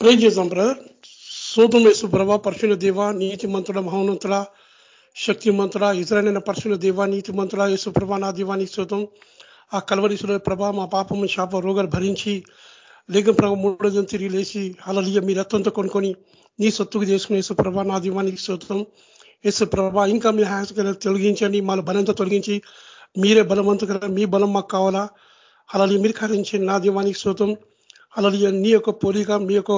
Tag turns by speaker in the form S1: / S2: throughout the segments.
S1: ప్రే చేద్దాం బ్రదర్ సోతం వేసు ప్రభా పరశుల దేవ నీతి మంతుడ మహోన్నతుడ శక్తిమంతుడ ఇతరైన పరశుల దేవ నీతి మంతుడ యేసు ప్రభ నా దీవానికి సూతం ఆ కలవరిసుల ప్రభ మా పాపము శాప రోగాలు భరించి లేఖం ప్రభ మూడో దిన తిరిగి లేచి అలలియ మీ రక్తంతో కొనుక్కొని నీ సొత్తుకు చేసుకుని యేసు ప్రభా నా దీవానికి సూతం యేసు ప్రభా ఇంకా మీ హ్యాస్ తొలగించండి మా బలంతో తొలగించి మీరే బలవంతుకర మీ బలం మాకు కావాలా? అలలి మీరు కరించండి నా దీవానికి సూతం అలలి నీ యొక్క పోలిక మీ యొక్క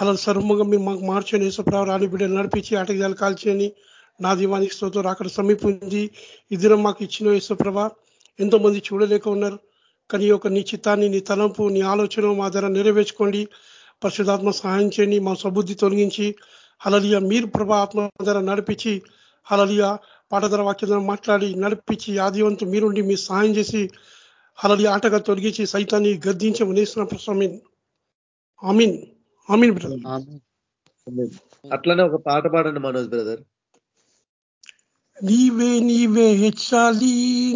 S1: అలా సర్వంగా మీరు మాకు మార్చని యేసుప్రభ రాని బిడ్డలు నడిపించి ఆటగాలు కాల్చని నా దీవానికి స్తోత్రం అక్కడ సమీపించి ఇద్దరం మాకు ఇచ్చిన యేసుప్రభ ఎంతో మంది చూడలేక ఉన్నారు. కానీ యొక్క నీ చిత్తాన్ని నీ తలంపు నీ ఆలోచన మా ధర నెరవేర్చుకోండి. పరిశుధాత్మ సహాయం చేయండి మా సబుద్ధి తొలగించి. అలలియ మీరు ప్రభా ఆత్మ ధర నడిపించి అలలియ పాటధర వాక్య మాట్లాడి నడిపించి ఆదివంతు మీరుండి మీ సహాయం చేసి అలలి ఆటగా తొలగించి సైతాన్ని గద్దించి నేసిన ప్రశ్న ఆమీన్. ఆమీన్.
S2: అట్లనే ఒక పాట పాడండి మనోజ్ బ్రదర్.
S1: నీవే నీవే హెచ్చాలి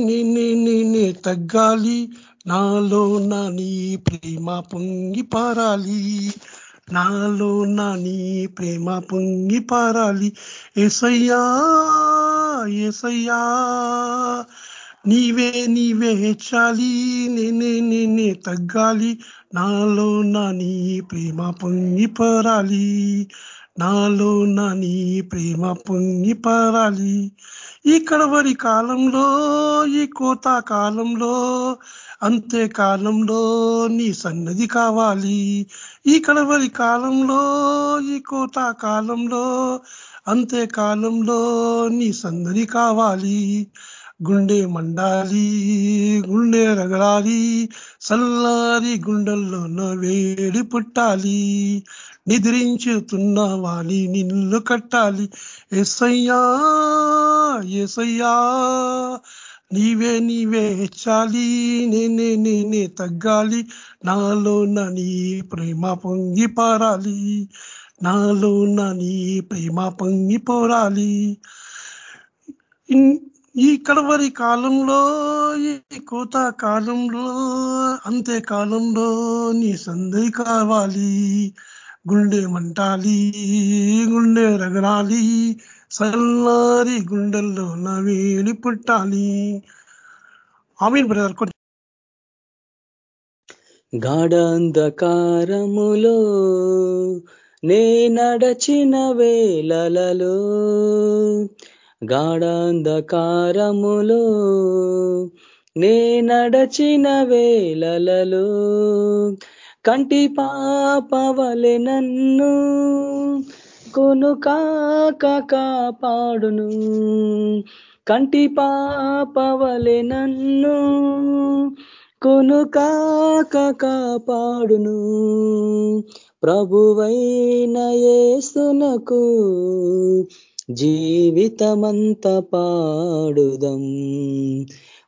S1: నేనే నేనే తగ్గాలి నాలో నా నీ ప్రేమ పొంగి పారాలి నాలో నా నీ ప్రేమ పొంగి పారాలి. ఎసయ్యా ఎసయ్యా నీవే నీవే హెచ్చాలి నేనే నేనే తగ్గాలి. నాలో నా నీ ప్రేమ పొంగి పరాలి. నాలో నా నీ ప్రేమ పొంగి పరాలి. ఈ కడవరి కాలంలో ఈ కోత కాలంలో అంతే కాలంలో నీ సన్నది కావాలి. ఈ కడవరి కాలంలో ఈ కోత కాలంలో అంతే కాలంలో నీ సన్నది కావాలి. గుండె మండాలి గుండె రగడాలి సల్లారి గుండెల్లోన వేడి పుట్టాలి. నిద్రించుతున్న వాలి నిన్ను కట్టాలి. ఎసయ్యా ఎసయ్యా నీవే నీవే హెచ్చాలి నేనే నేనే తగ్గాలి. నాలో నీ ప్రేమ పొంగి పారాలి. నాలో నీ ప్రేమ పొంగి పోరాలి. ఈ కడవరి కాలంలో ఈ కోత కాలంలో అంతే కాలంలో నీ సందై కావాలి. గుండె మంటాలి గుండె రగరాలి సల్లారి గుండెల్లో నా వేలి పుట్టాలి. ఆమెన్ బ్రదర్
S3: గాఢాంధకారములో నే నడచిన వేళలలో గాఢాంధకారములో నే నడచిన వేలలలో కంటి పాపవలె నన్ను కొను కాక కాపాడును. కంటి పాపవలె నన్ను కొను కాక కాపాడును. ప్రభువైన ఏసునకు జీవితమంత పాడుదం.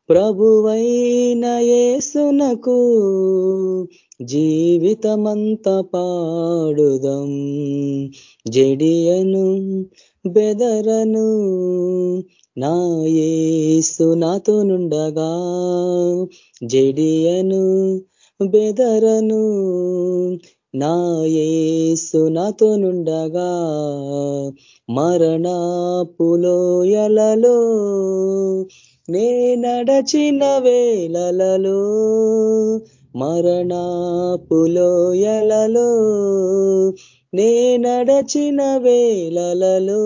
S3: ప్రభువైన యేసునకు జీవితమంత పాడుదం. జడియను బెదరను నా యేసు నాతో నుండగా. జడియను బెదరను నా యేసు నాతో నుండగా మరణపులోయలలో నే నడచిన వేళలలో మరణపులోయలలో నే నడచిన వేళలలో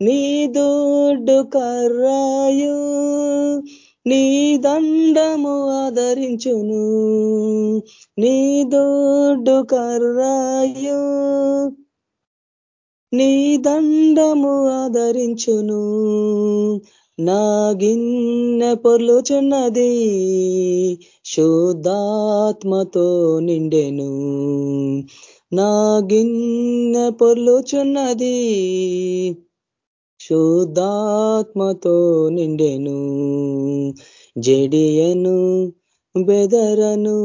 S3: నీ దొడ్డు కర్రాయు నీ దండము ఆదరించును నీ దొడ్డు కర్రాయు నీ దండము ఆదరించును నా గిన్నె పొర్లుచున్నది శుద్ధాత్మతో నిండెను నా గిన్నె పొర్లుచున్నది శుద్ధాత్మతో నిండెను జడియను బెదరను.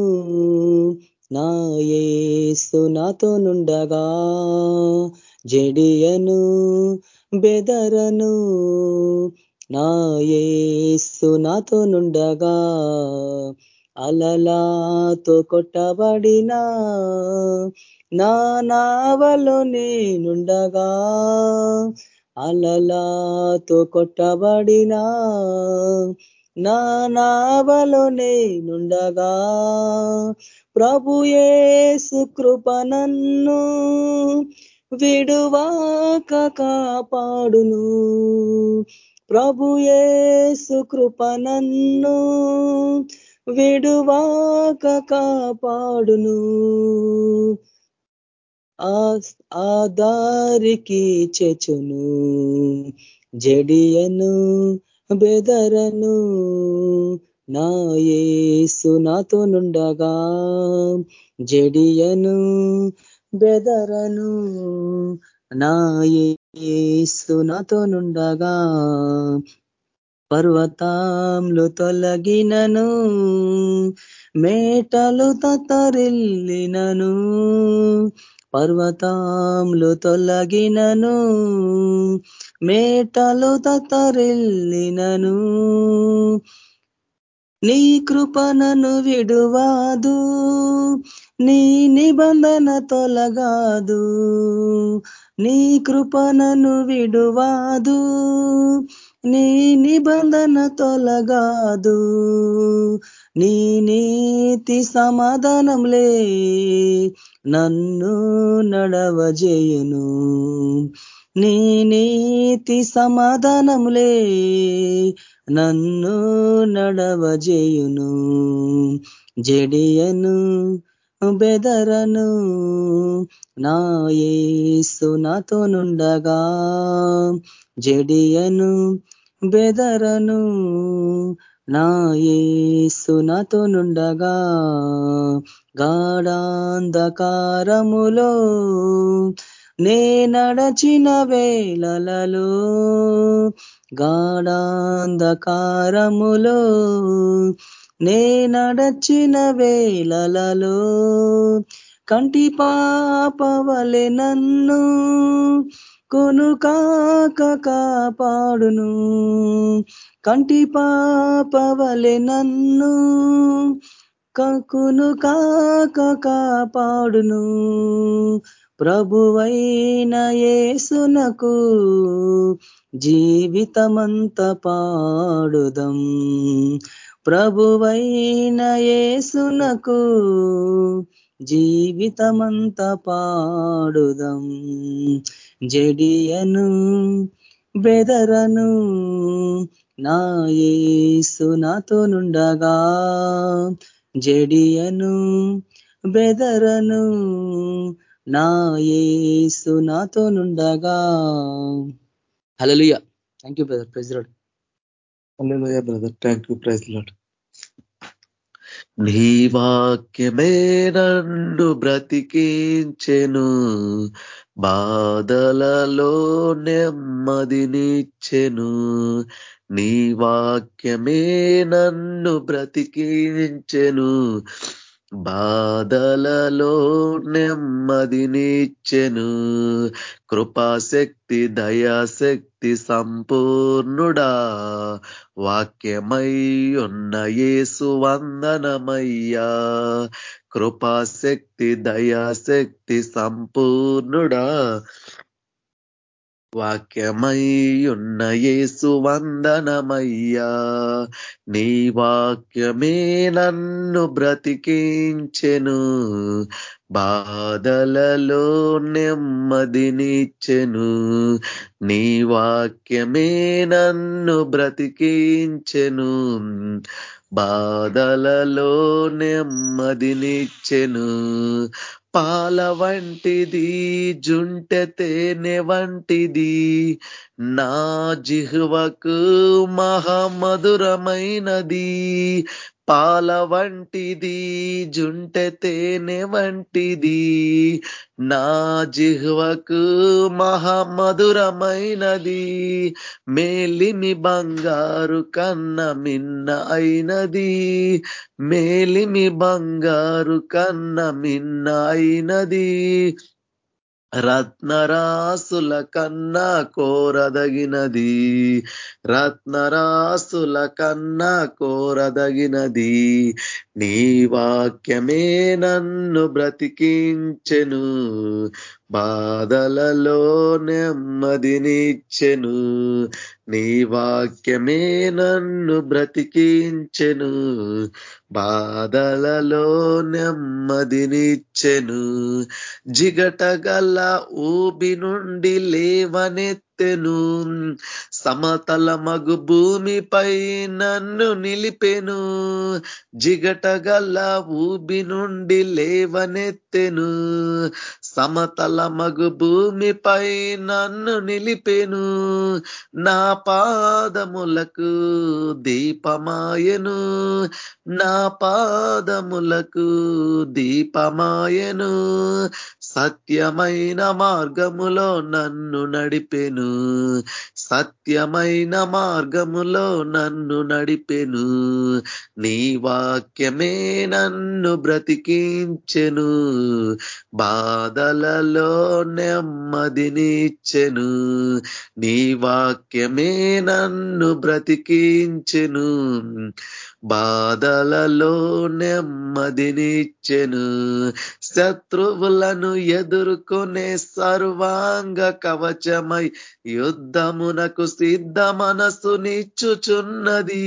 S3: నా యేసు నాతో నుండగా జడియను బెదరను. నా యేసు నాతో నుండగా అలలాతో కొట్టబడిన నా నావలో నేనుండగా అలలాతో కొట్టబడినా నా నావలో నేనుండగా. ప్రభుయేసు కృప నన్ను విడువాక కాపాడును. ప్రభుయేసు కృప నన్ను విడువాక కాపాడును. ఆ దారికి చెచును జడియను బెదరను నా యేసు నాతో నుండగా జడియను బెదరను నా యేసు నాతో నుండగా పర్వతాంలు తొలగినను మేటలు తతరిల్లినను పర్వతంలో తొలగినను మేటలు తతరిల్లినను నీ కృపణను విడువాదు నీ నిబంధన తొలగాదు. నీ కృపణను విడువాదు నీ నిబంధన తొలగాదు. నీ నీతి సమాధానంలే నన్ను నడవజేయును. నీ నీతి సమాధానములే నన్ను నడవజేయును. జడియను బెదరను నా యేసు నాతో నుండగా. జడియను బెదరను నా యేసు నాతో నుండగా. గాఢాంధకారములో నే నడచిన వేళలలో గాఢాంధకారములో నే నడచిన వేళలలో కంటి పాపవలె నన్ను కొనుకాక కాపాడును. కంటి పాపవలె నన్ను కకును కాక కాపాడును. ప్రభువైన యేసునకు జీవితమంత పాడుదం. ప్రభువైన యేసునకు జీవితమంత పాడుదం. జడియను బెదరను నా యేసు నాతో నుండగా. జడియను బెదరను నా యేసు నాతో నుండగా. హలలుయ thank you brother president
S4: brother. Thank you praise Lord నీ వాక్యమే నన్ను బ్రతికించెను బాధలలో నెమ్మదినిచ్చెను. నీ వాక్యమే నన్ను బ్రతికించెను బాధలలో నెమ్మదినిచ్చెను కృపాశక్తి దయాశక్తి సంపూర్ణుడా. వాక్యమై ఉన్న యేసు వందనమయ్యా. కృపాశక్తి దయాశక్తి సంపూర్ణుడా. వాక్యమయ్యున్న యేసు వందనమయ్యా నీ వాక్యమే నన్ను బ్రతికించెను. బాధలలో నెమ్మదినిచ్చెను. నీ వాక్యమే నన్ను బ్రతికించెను. బాధలలో నెమ్మదినిచ్చెను. పాల వంటిది జుంటె తేనె వంటిది. నా జిహ్వకు మహామధురమైనది. పాల వంటిది జుంటె తేనె వంటిది. నా జిహ్వకు మహామధురమైనది మేలిమి బంగారు కన్న మిన్న అయినది. మేలిమి బంగారు కన్న మిన్న అయినది. రత్నరాసుల కన్నా కోరదగినది. రత్నరాసుల కన్నా కోరదగినది. నీ వాక్యమే నన్ను బ్రతికించెను. బాధలలో నెమ్మదినిచ్చెను నీ వాక్యమే నన్ను బ్రతికించెను. బాధలలో నెమ్మదినిచ్చెను జిగటగల ఊబి నుండి లేవనెత్తెను సమతల మగు భూమిపై నన్ను నిలిపెను. జిగటగల ఊబి నుండి లేవనెత్తెను. సమతల మగు భూమిపై నన్ను నిలిపెను. నా పాదములకు దీపమాయను. నా పాదములకు దీపమాయను. సత్యమైన మార్గములో నన్ను నడిపెను. సత్యమైన మార్గములో నన్ను నడిపెను. నీ వాక్యమే నన్ను బ్రతికించెను. బాధలలో నెమ్మదినిచ్చెను నీ వాక్యమే నన్ను బ్రతికించెను. బాధలలో నెమ్మదినిచ్చెను శత్రువులను ఎదుర్కొనే సర్వాంగ కవచమై యుద్ధమునకు సిద్ధ మనసు నిచ్చుచున్నది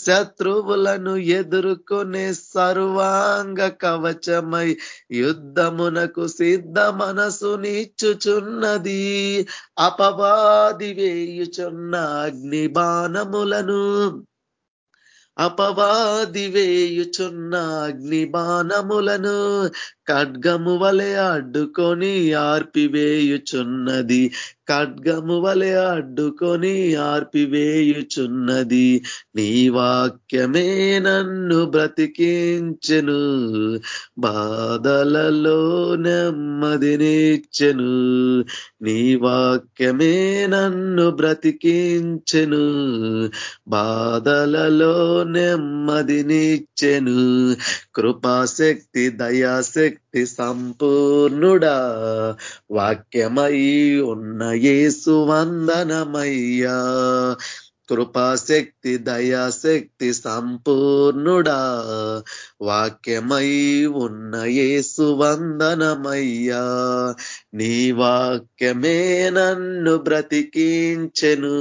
S4: శత్రువులను ఎదుర్కొనే సర్వాంగ కవచమై యుద్ధమునకు సిద్ధ మనసు నిచ్చుచున్నది అపవాది వేయుచున్న అగ్నిబాణములను అపవాది వేయుచున్న అగ్నిబాణములను ఖడ్గము వలె అడ్డుకొని ఆర్పివేయుచున్నది. ఖడ్గము వలె అడ్డుకొని ఆర్పివేయుచున్నది నీ వాక్యమే నన్ను బ్రతికించెను. బాధలలో నెమ్మదినిచ్చెను నీ వాక్యమే నన్ను బ్రతికించెను. బాధలలో నెమ్మదినిచ్చెను కృపాశక్తి దయాశక్తి శక్తి సంపూర్ణుడా. వాక్యమై ఉన్న యేసు వందనమయ్యా. కృపాశక్తి దయాశక్తి సంపూర్ణుడా. వాక్యమై ఉన్న యేసు వందనమయ్యా. నీ వాక్యమే నన్ను బ్రతికించెను.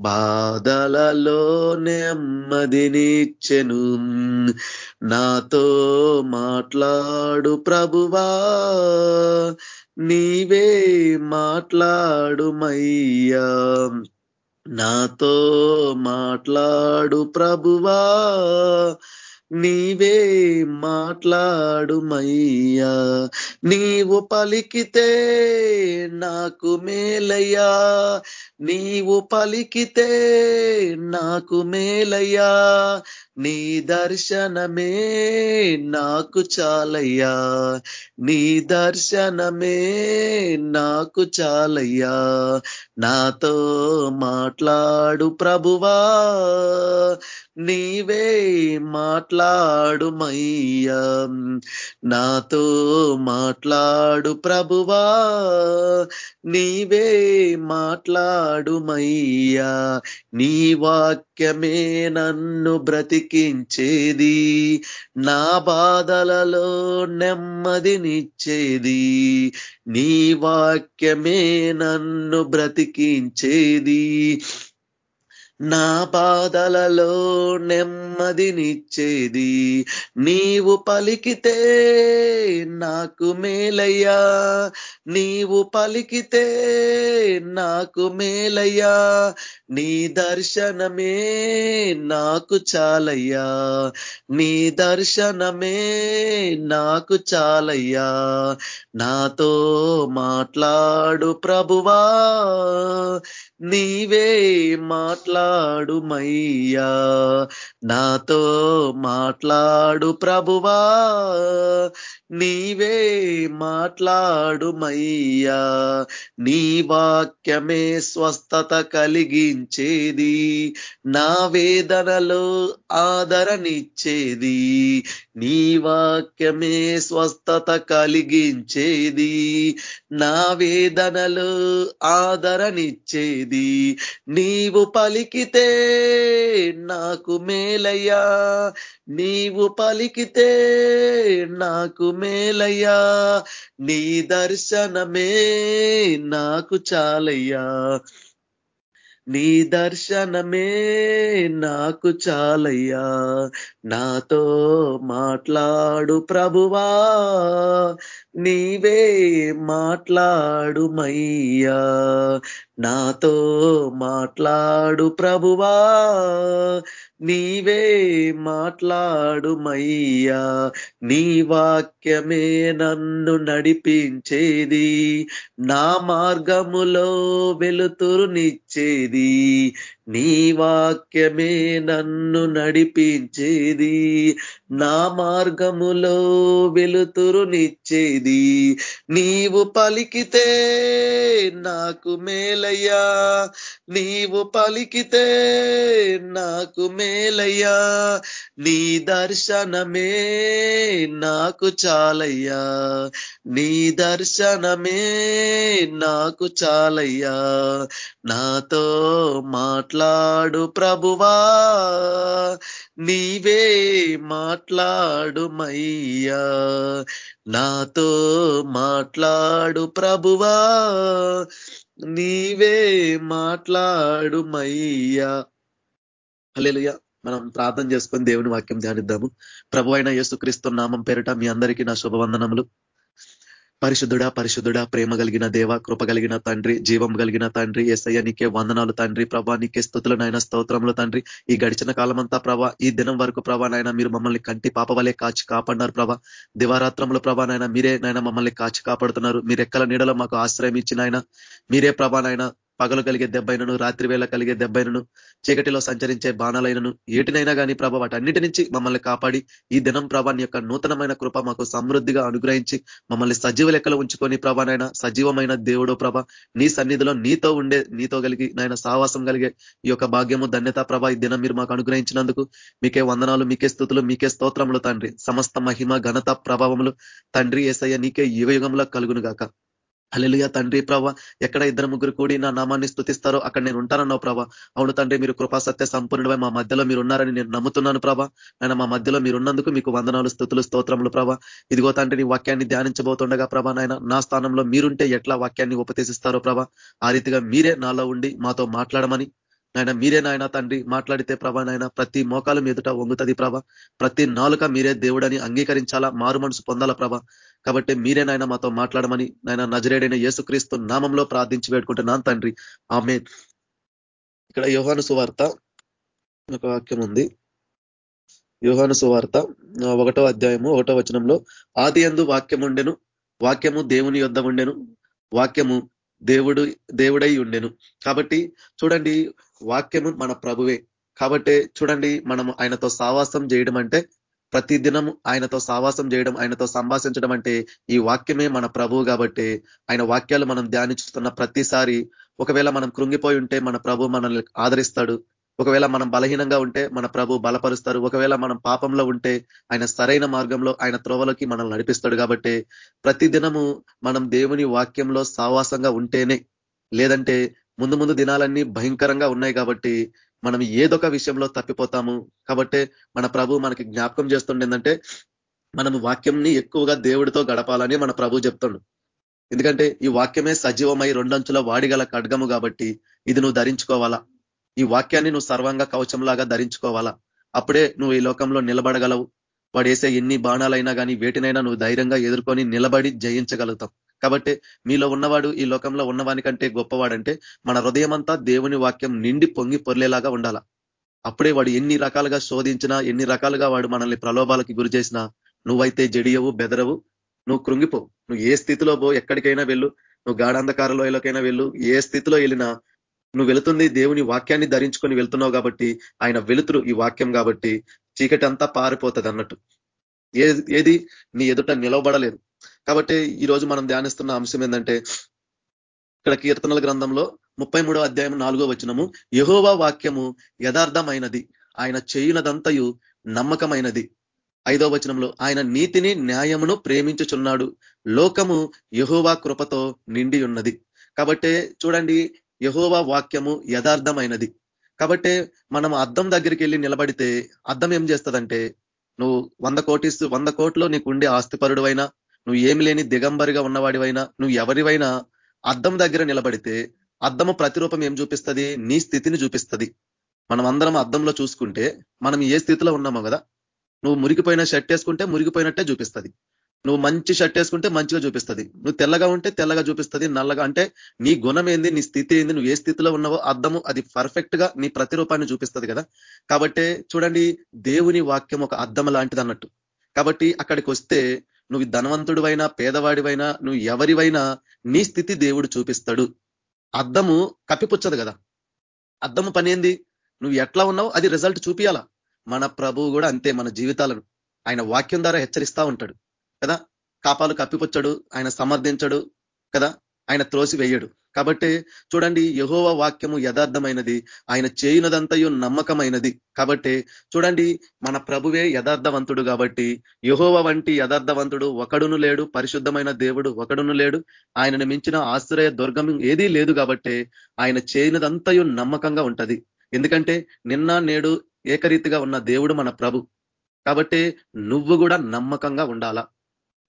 S4: బాధలలో నెమ్మదినిచ్చెను నాతో మాట్లాడు ప్రభువా. నీవే మాట్లాడుమయ్యా. నాతో మాట్లాడు ప్రభువా. నీవే మాట్లాడుమయ్యా. నీవు పలికితే నాకు మేలయ్యా. నీవు పలికితే నాకు మేలయ్యా. నీ దర్శనమే నాకు చాలయ్యా. నీ దర్శనమే నాకు చాలయ్యా. నాతో మాట్లాడు ప్రభువా. నీవే మాట్లాడుమయ్యా. నాతో మాట్లాడు ప్రభువా. నీవే మాట్లాడుమయ్యా. నీ వాక్యమే నన్ను బ్రతికించేది. నా బాధలలో నెమ్మదినిచ్చేది నీ వాక్యమే నన్ను బ్రతికించేది. నా బాధలలో నెమ్మదినిచ్చేది నీవు పలికితే నాకు మేలయ్యా. నీవు పలికితే నాకు మేలయ్యా. నీ దర్శనమే నాకు చాలయ్యా. నీ దర్శనమే నాకు చాలయ్యా. నాతో మాట్లాడు ప్రభువా. నీవే మాట్లాడుమయ్యా. నాతో మాట్లాడు ప్రభువా.
S2: నీవే మాట్లాడుమయ్యా. నీ వాక్యమే స్వస్థత కలిగించేది. నా వేదనలో ఆదరణిచ్చేది. నీ వాక్యమే స్వస్థత కలిగించేది. నా వేదనలో ఆదరణిచ్చేది. నీవు పలికితే నాకు మేలయ్యా. నీవు పలికితే నాకు మేలయ్యా. నీ దర్శనమే నాకు చాలయ్యా. నీ దర్శనమే నాకు చాలయ్యా. నాతో మాట్లాడు ప్రభువా. నీవే మాట్లాడుమయ్యా నాతో మాట్లాడు ప్రభువా. నీవే మాట్లాడుమయ్యా నీ వాక్యమే నన్ను నడిపించేది. నా మార్గములో వెలుతురునిచ్చేది. నీ వాక్యమే నన్ను నడిపించేది నా మార్గములో వెలుతురునిచ్చేది నీవు పలికితే నాకు మేలయ్యా నీవు పలికితే నాకు మేలయ్యా నీ దర్శనమే నాకు చాలయ్యా నీ దర్శనమే నాకు చాలయ్యా. నాతో మాట్లా మాట్లాడు ప్రభువా నీవే మాట్లాడుమయ్యా నాతో మాట్లాడు ప్రభువా నీవే మాట్లాడుమయ్యా హల్లెలూయా. మనం ప్రార్థన చేసుకొని దేవుని వాక్యం ధ్యానిద్దాము. ప్రభు అయిన యేసుక్రీస్తు నామం పేరిట మీ అందరికీ నా శుభవందనములు. పరిశుద్ధుడా పరిశుద్ధుడా ప్రేమ కలిగిన దేవ కృప కలిగిన తండ్రి జీవం కలిగిన తండ్రి ఎస్ఐ నీకే వందనాలు తండ్రి ప్రభా నీకే స్థుతులు నాయన స్తోత్రములు తండ్రి. ఈ గడిచిన కాలమంతా ప్రభా ఈ దినం వరకు ప్రభా నాయన మీరు మమ్మల్ని కంటి పాప వలె కాచి కాపాడినారు ప్రభా. దివారాత్రములు ప్రభా నాయన మీరే నాయన మమ్మల్ని కాచి కాపాడుతున్నారు. మీరు ఎక్కల నీడలో మాకు ఆశ్రయం ఇచ్చిన ఆయన మీరే ప్రభా నాయన పగలు కలిగే దెబ్బైనను రాత్రి వేళ కలిగే దెబ్బైనను చీకటిలో సంచరించే బాణాలైనను ఏటినైనా కానీ ప్రభ వాటన్నిటి నుంచి మమ్మల్ని కాపాడి ఈ దినం ప్రభాని యొక్క నూతనమైన కృప మాకు సమృద్ధిగా అనుగ్రహించి మమ్మల్ని సజీవ లెక్కలు ఉంచుకొని ప్రభానైనా సజీవమైన దేవుడు ప్రభ నీ సన్నిధిలో నీతో ఉండే నీతో కలిగి నాయన సావాసం కలిగే ఈ యొక్క భాగ్యము ధన్యత ప్రభ ఈ దినం మీరు మాకు అనుగ్రహించినందుకు మీకే వందనాలు మీకే స్థుతులు మీకే స్తోత్రములు తండ్రి. సమస్త మహిమ ఘనత ప్రభావములు తండ్రి ఏసయ్య నీకే యుగ యుగంలో కలుగును గాక అల్లెలుగా తండ్రి ప్రభ ఎక్కడ ఇద్దరు ముగ్గురు కూడి నా నామాన్ని స్థుతిస్తారో అక్కడ నేను ఉంటానన్నావు ప్రభ. అవును తండ్రి మీరు కృపా సత్య సంపూర్ణమై మా మధ్యలో మీరు ఉన్నారని నేను నమ్ముతున్నాను ప్రభ. ఆయన మా మధ్యలో మీరు ఉన్నందుకు మీకు వందనాలు స్థుతులు స్తోత్రములు ప్రభ. ఇదిగో తండ్రి నీ వాక్యాన్ని ధ్యానించబోతుండగా ప్రభ నాయన నా స్థానంలో మీరుంటే ఎట్లా వాక్యాన్ని ఉపదేశిస్తారో ప్రభ. ఆ రీతిగా మీరే నాలో ఉండి మాతో మాట్లాడమని నాయన మీరే నాయన తండ్రి మాట్లాడితే ప్రభా నాయన ప్రతి మోకాలు మీదుట వంగుతుంది ప్రభ. ప్రతి నాలుక మీరే దేవుడని అంగీకరించాలా? మారు మనసు పొందాలా ప్రభ? కాబట్టి మీరే నాయన మాతో మాట్లాడమని నాయన నజరేడైన యేసుక్రీస్తు నామంలో ప్రార్థించి వేడుకుంటున్నాను తండ్రి. ఆమె ఇక్కడ యోహాను సువార్త ఒక వాక్యం ఉంది. యోహాను సువార్త ఒకటో అధ్యాయము ఒకటో వచనంలో ఆది ఎందు వాక్యం ఉండెను వాక్యము దేవుని యొద్ద ఉండెను వాక్యము దేవుడు దేవుడై ఉండెను. కాబట్టి చూడండి వాక్యము మన ప్రభువే. కాబట్టి చూడండి మనం ఆయనతో సావాసం చేయడం అంటే ప్రతి దినం ఆయనతో సావాసం చేయడం ఆయనతో సంభాషించడం అంటే ఈ వాక్యమే మన ప్రభువు కాబట్టి ఆయన వాక్యాలు మనం ధ్యానిస్తున్న ప్రతిసారి ఒకవేళ మనం కృంగిపోయి ఉంటే మన ప్రభు మనల్ని ఆదరిస్తాడు. ఒకవేళ మనం బలహీనంగా ఉంటే మన ప్రభు బలపరుస్తారు ఒకవేళ మనం పాపంలో ఉంటే ఆయన సరైన మార్గంలో ఆయన త్రోవలోకి మనల్ని నడిపిస్తాడు కాబట్టి ప్రతి దినము మనం దేవుని వాక్యంలో సావాసంగా ఉంటేనే లేదంటే ముందు ముందు దినాలన్నీ భయంకరంగా ఉన్నాయి కాబట్టి మనం ఏదొక విషయంలో తప్పిపోతాము కాబట్టి మన ప్రభు మనకి జ్ఞాపకం చేస్తుండేందంటే మనం వాక్యంని ఎక్కువగా దేవుడితో గడపాలని మన ప్రభు చెప్తుండు. ఎందుకంటే ఈ వాక్యమే సజీవమై రెండంచుల వాడిగల ఖడ్గము కాబట్టి ఇది నువ్వు ధరించుకోవాలా? ఈ వాక్యాన్ని నువ్వు సర్వంగా కవచంలాగా ధరించుకోవాలా? అప్పుడే నువ్వు ఈ లోకంలో నిలబడగలవు. వాడు వేసే ఎన్ని బాణాలైనా కానీ వేటినైనా నువ్వు ధైర్యంగా ఎదుర్కొని నిలబడి జయించగలుగుతావు. కాబట్టి మీలో ఉన్నవాడు ఈ లోకంలో ఉన్నవాని కంటే గొప్పవాడంటే మన హృదయమంతా దేవుని వాక్యం నిండి పొంగి పొర్లేలాగా ఉండాల. అప్పుడే వాడు ఎన్ని రకాలుగా శోధించినా ఎన్ని రకాలుగా వాడు మనల్ని ప్రలోభాలకి గురి చేసినా నువ్వైతే జడియవు బెదరవు నువ్వు కృంగిపో. నువ్వు ఏ స్థితిలో పో ఎక్కడికైనా వెళ్ళు నువ్వు గాఢాంధకారంలోకైనా వెళ్ళు ఏ స్థితిలో వెళ్ళినా నువ్వు వెళుతుంది దేవుని వాక్యాన్ని ధరించుకొని వెళ్తున్నావు కాబట్టి ఆయన వెలుతురు ఈ వాక్యం కాబట్టి చీకటి అంతా పారిపోతుంది అన్నట్టు ఏది నీ ఎదుట నిలవబడలేదు. కాబట్టి ఈరోజు మనం ధ్యానిస్తున్న అంశం ఏంటంటే ఇక్కడ కీర్తనల గ్రంథంలో ముప్పై అధ్యాయం నాలుగో వచనము యహోవా వాక్యము యథార్థమైనది. ఆయన చేయునదంతయు నమ్మకమైనది. ఐదో వచనంలో ఆయన నీతిని న్యాయమును ప్రేమించుచున్నాడు. లోకము యహోవా కృపతో నిండి ఉన్నది కాబట్టే చూడండి యహోవా వాక్యము యథార్థమైనది. కాబట్టే మనం అద్దం దగ్గరికి వెళ్ళి నిలబడితే అద్దం ఏం చేస్తుందంటే నువ్వు వంద కోటి వంద కోట్లో నీకు ఉండే ఆస్తిపరుడువైనా నువ్వు ఏమి లేని దిగంబరిగా ఉన్నవాడివైనా నువ్వు ఎవరివైనా అద్దం దగ్గర నిలబడితే అద్దము ప్రతిరూపం ఏం చూపిస్తుంది? నీ స్థితిని చూపిస్తుంది. మనం అందరం అద్దంలో చూసుకుంటే మనం ఏ స్థితిలో ఉన్నామో కదా? నువ్వు మురిగిపోయిన షర్ట్ వేసుకుంటే మురిగిపోయినట్టే చూపిస్తుంది. నువ్వు మంచి షర్ట్ వేసుకుంటే మంచిగా చూపిస్తుంది. నువ్వు తెల్లగా ఉంటే తెల్లగా చూపిస్తుంది నల్లగా అంటే నీ గుణం ఏంది నీ స్థితి ఏంది నువ్వు ఏ స్థితిలో ఉన్నావో అర్థము అది పర్ఫెక్ట్గా నీ ప్రతిరూపాన్ని చూపిస్తుంది కదా? కాబట్టి చూడండి దేవుని వాక్యం ఒక అద్దం లాంటిది అన్నట్టు కాబట్టి అక్కడికి వస్తే నువ్వు ధనవంతుడివైనా పేదవాడివైనా నువ్వు ఎవరివైనా నీ స్థితి దేవుడు చూపిస్తాడు. అద్దము కప్పిపుచ్చదు కదా. అద్దము పని ఏంది? నువ్వు ఎట్లా ఉన్నావు అది రిజల్ట్ చూపియాలా. మన ప్రభువు కూడా అంతే మన జీవితాలను. ఆయన వాక్యం ద్వారా హెచ్చరిస్తా ఉంటాడు. కదా? కాపాలు కప్పిపుచ్చడు ఆయన సమర్థించడు. కదా? ఆయన త్రోసి వేయడు కాబట్టి చూడండి యహోవ వాక్యము యథార్థమైనది. ఆయన చేయినదంతయు నమ్మకమైనది. కాబట్టి చూడండి మన ప్రభువే యథార్థవంతుడు కాబట్టి యహోవ వంటి యథార్థవంతుడు ఒకడును లేడు పరిశుద్ధమైన దేవుడు ఒకడును లేడు. ఆయనను మించిన ఆశ్రయ దుర్గం ఏదీ లేదు కాబట్టి ఆయన చేయనదంతయు నమ్మకంగా ఉంటది. ఎందుకంటే నిన్న నేడు ఏకరీతిగా ఉన్న దేవుడు మన ప్రభు. కాబట్టి నువ్వు కూడా నమ్మకంగా ఉండాలా?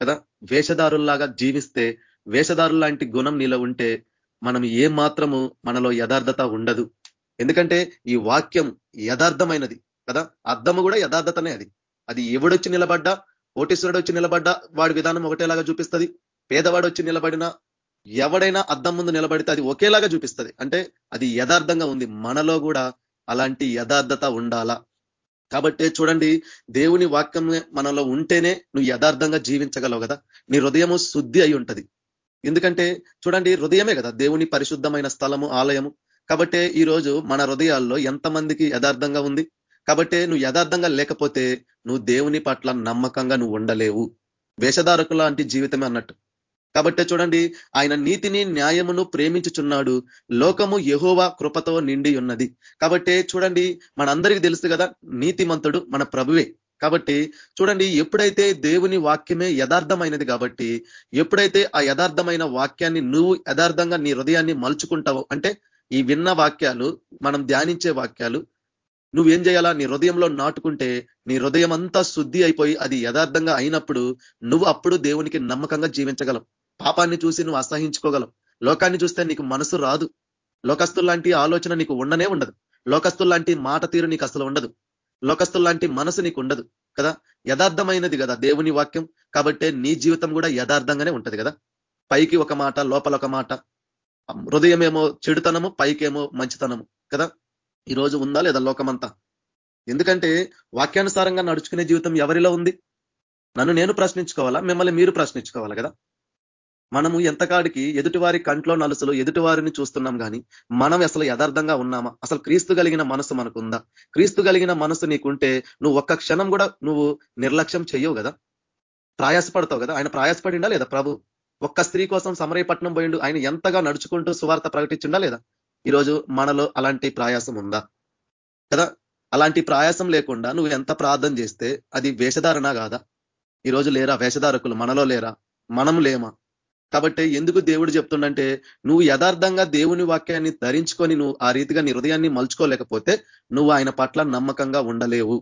S2: కదా? వేషధారుల్లాగా జీవిస్తే వేషధారు లాంటి గుణం నీలో ఉంటే మనం ఏ మాత్రము మనలో యథార్థత ఉండదు. ఎందుకంటే ఈ వాక్యం యథార్థమైనది కదా? అర్థము కూడా యథార్థతనే అది. అది ఎవడొచ్చి నిలబడ్డా? ఓటీశ్వరుడు వచ్చి నిలబడ్డా? వాడి విధానం ఒకటేలాగా చూపిస్తుంది. పేదవాడు వచ్చి నిలబడినా ఎవడైనా అద్దం ముందు నిలబడితే అది ఒకేలాగా చూపిస్తుంది. అంటే అది యథార్థంగా ఉంది. మనలో కూడా అలాంటి యథార్థత ఉండాలా? కాబట్టి చూడండి దేవుని వాక్యం మనలో ఉంటేనే నువ్వు యథార్థంగా జీవించగలవు కదా? నీ హృదయము శుద్ధి అయి ఉంటది. ఎందుకంటే చూడండి హృదయమే కదా దేవుని పరిశుద్ధమైన స్థలము ఆలయము. కాబట్టే ఈరోజు మన హృదయాల్లో ఎంతమందికి యథార్థంగా ఉంది? కాబట్టి నువ్వు యథార్థంగా లేకపోతే నువ్వు దేవుని పట్ల నమ్మకంగా నువ్వు ఉండలేవు. వేషధారకుల లాంటి జీవితమే అన్నట్టు. కాబట్టే చూడండి ఆయన నీతిని న్యాయమును ప్రేమించుచున్నాడు. లోకము యహోవా కృపతో నిండి ఉన్నది. కాబట్టే చూడండి మనందరికీ తెలుసు కదా నీతిమంతుడు మన ప్రభువే. కాబట్టి చూడండి ఎప్పుడైతే దేవుని వాక్యమే యథార్థమైనది కాబట్టి ఎప్పుడైతే ఆ యథార్థమైన వాక్యాన్ని నువ్వు యథార్థంగా నీ హృదయాన్ని మలుచుకుంటావు అంటే ఈ విన్న వాక్యాలు మనం ధ్యానించే వాక్యాలు నువ్వేం చేయాలా? నీ హృదయంలో నాటుకుంటే నీ హృదయం అంతా శుద్ధి అయిపోయి అది యథార్థంగా అయినప్పుడు నువ్వు అప్పుడు దేవునికి నమ్మకంగా జీవించగలవు. పాపాన్ని చూసి నువ్వు అసహించుకోగలవు. లోకాన్ని చూస్తే నీకు మనసు రాదు. లోకస్తుల్లాంటి ఆలోచన నీకు ఉండనే ఉండదు. లోకస్తుల్లాంటి మాట తీరు నీకు అసలు ఉండదు. లోకస్తుల్లాంటి మనసు నీకు ఉండదు కదా? యథార్థమైనది కదా దేవుని వాక్యం. కాబట్టి నీ జీవితం కూడా యథార్థంగానే ఉంటది కదా? పైకి ఒక మాట లోపల ఒక మాట. హృదయం ఏమో చెడుతనము పైకేమో మంచితనము కదా? ఈరోజు ఉందా లేదా లోకమంతా? ఎందుకంటే వాక్యానుసారంగా నడుచుకునే జీవితం ఎవరిలో ఉంది? నన్ను నేను ప్రశ్నించుకోవాలా? మిమ్మల్ని మీరు ప్రశ్నించుకోవాలి కదా? మనము ఎంతకాడికి ఎదుటివారి కంట్లో నలుసులు ఎదుటివారిని చూస్తున్నాం కానీ మనం అసలు యథార్థంగా ఉన్నామా? అసలు క్రీస్తు కలిగిన మనసు మనకుందా? క్రీస్తు కలిగిన మనసు నీకుంటే నువ్వు ఒక్క క్షణం కూడా నువ్వు నిర్లక్ష్యం చెయ్యవు కదా? ప్రయాసపడతావు కదా? ఆయన ప్రయాసపడిండా లేదా ప్రభు? ఒక్క స్త్రీ కోసం సమరయపట్నం పోయిండు ఆయన ఎంతగా నడుచుకుంటూ సువార్త ప్రకటించిండా లేదా? ఈరోజు మనలో అలాంటి ప్రయాసం ఉందా? కదా? అలాంటి ప్రయాసం లేకుండా నువ్వు ఎంత ప్రార్థన చేస్తే అది వేషధారణ కాదా? ఈరోజు లేరా? వేషధారకులు మనలో లేరా? మనం లేమా? కాబట్టి ఎందుకు దేవుడు చెప్తుండంటే నువ్వు యథార్థంగా దేవుని వాక్యాన్ని ధరించుకొని నువ్వు ఆ రీతిగా నీ హృదయాన్ని మలుచుకోలేకపోతే నువ్వు ఆయన పట్ల నమ్మకంగా ఉండలేవు.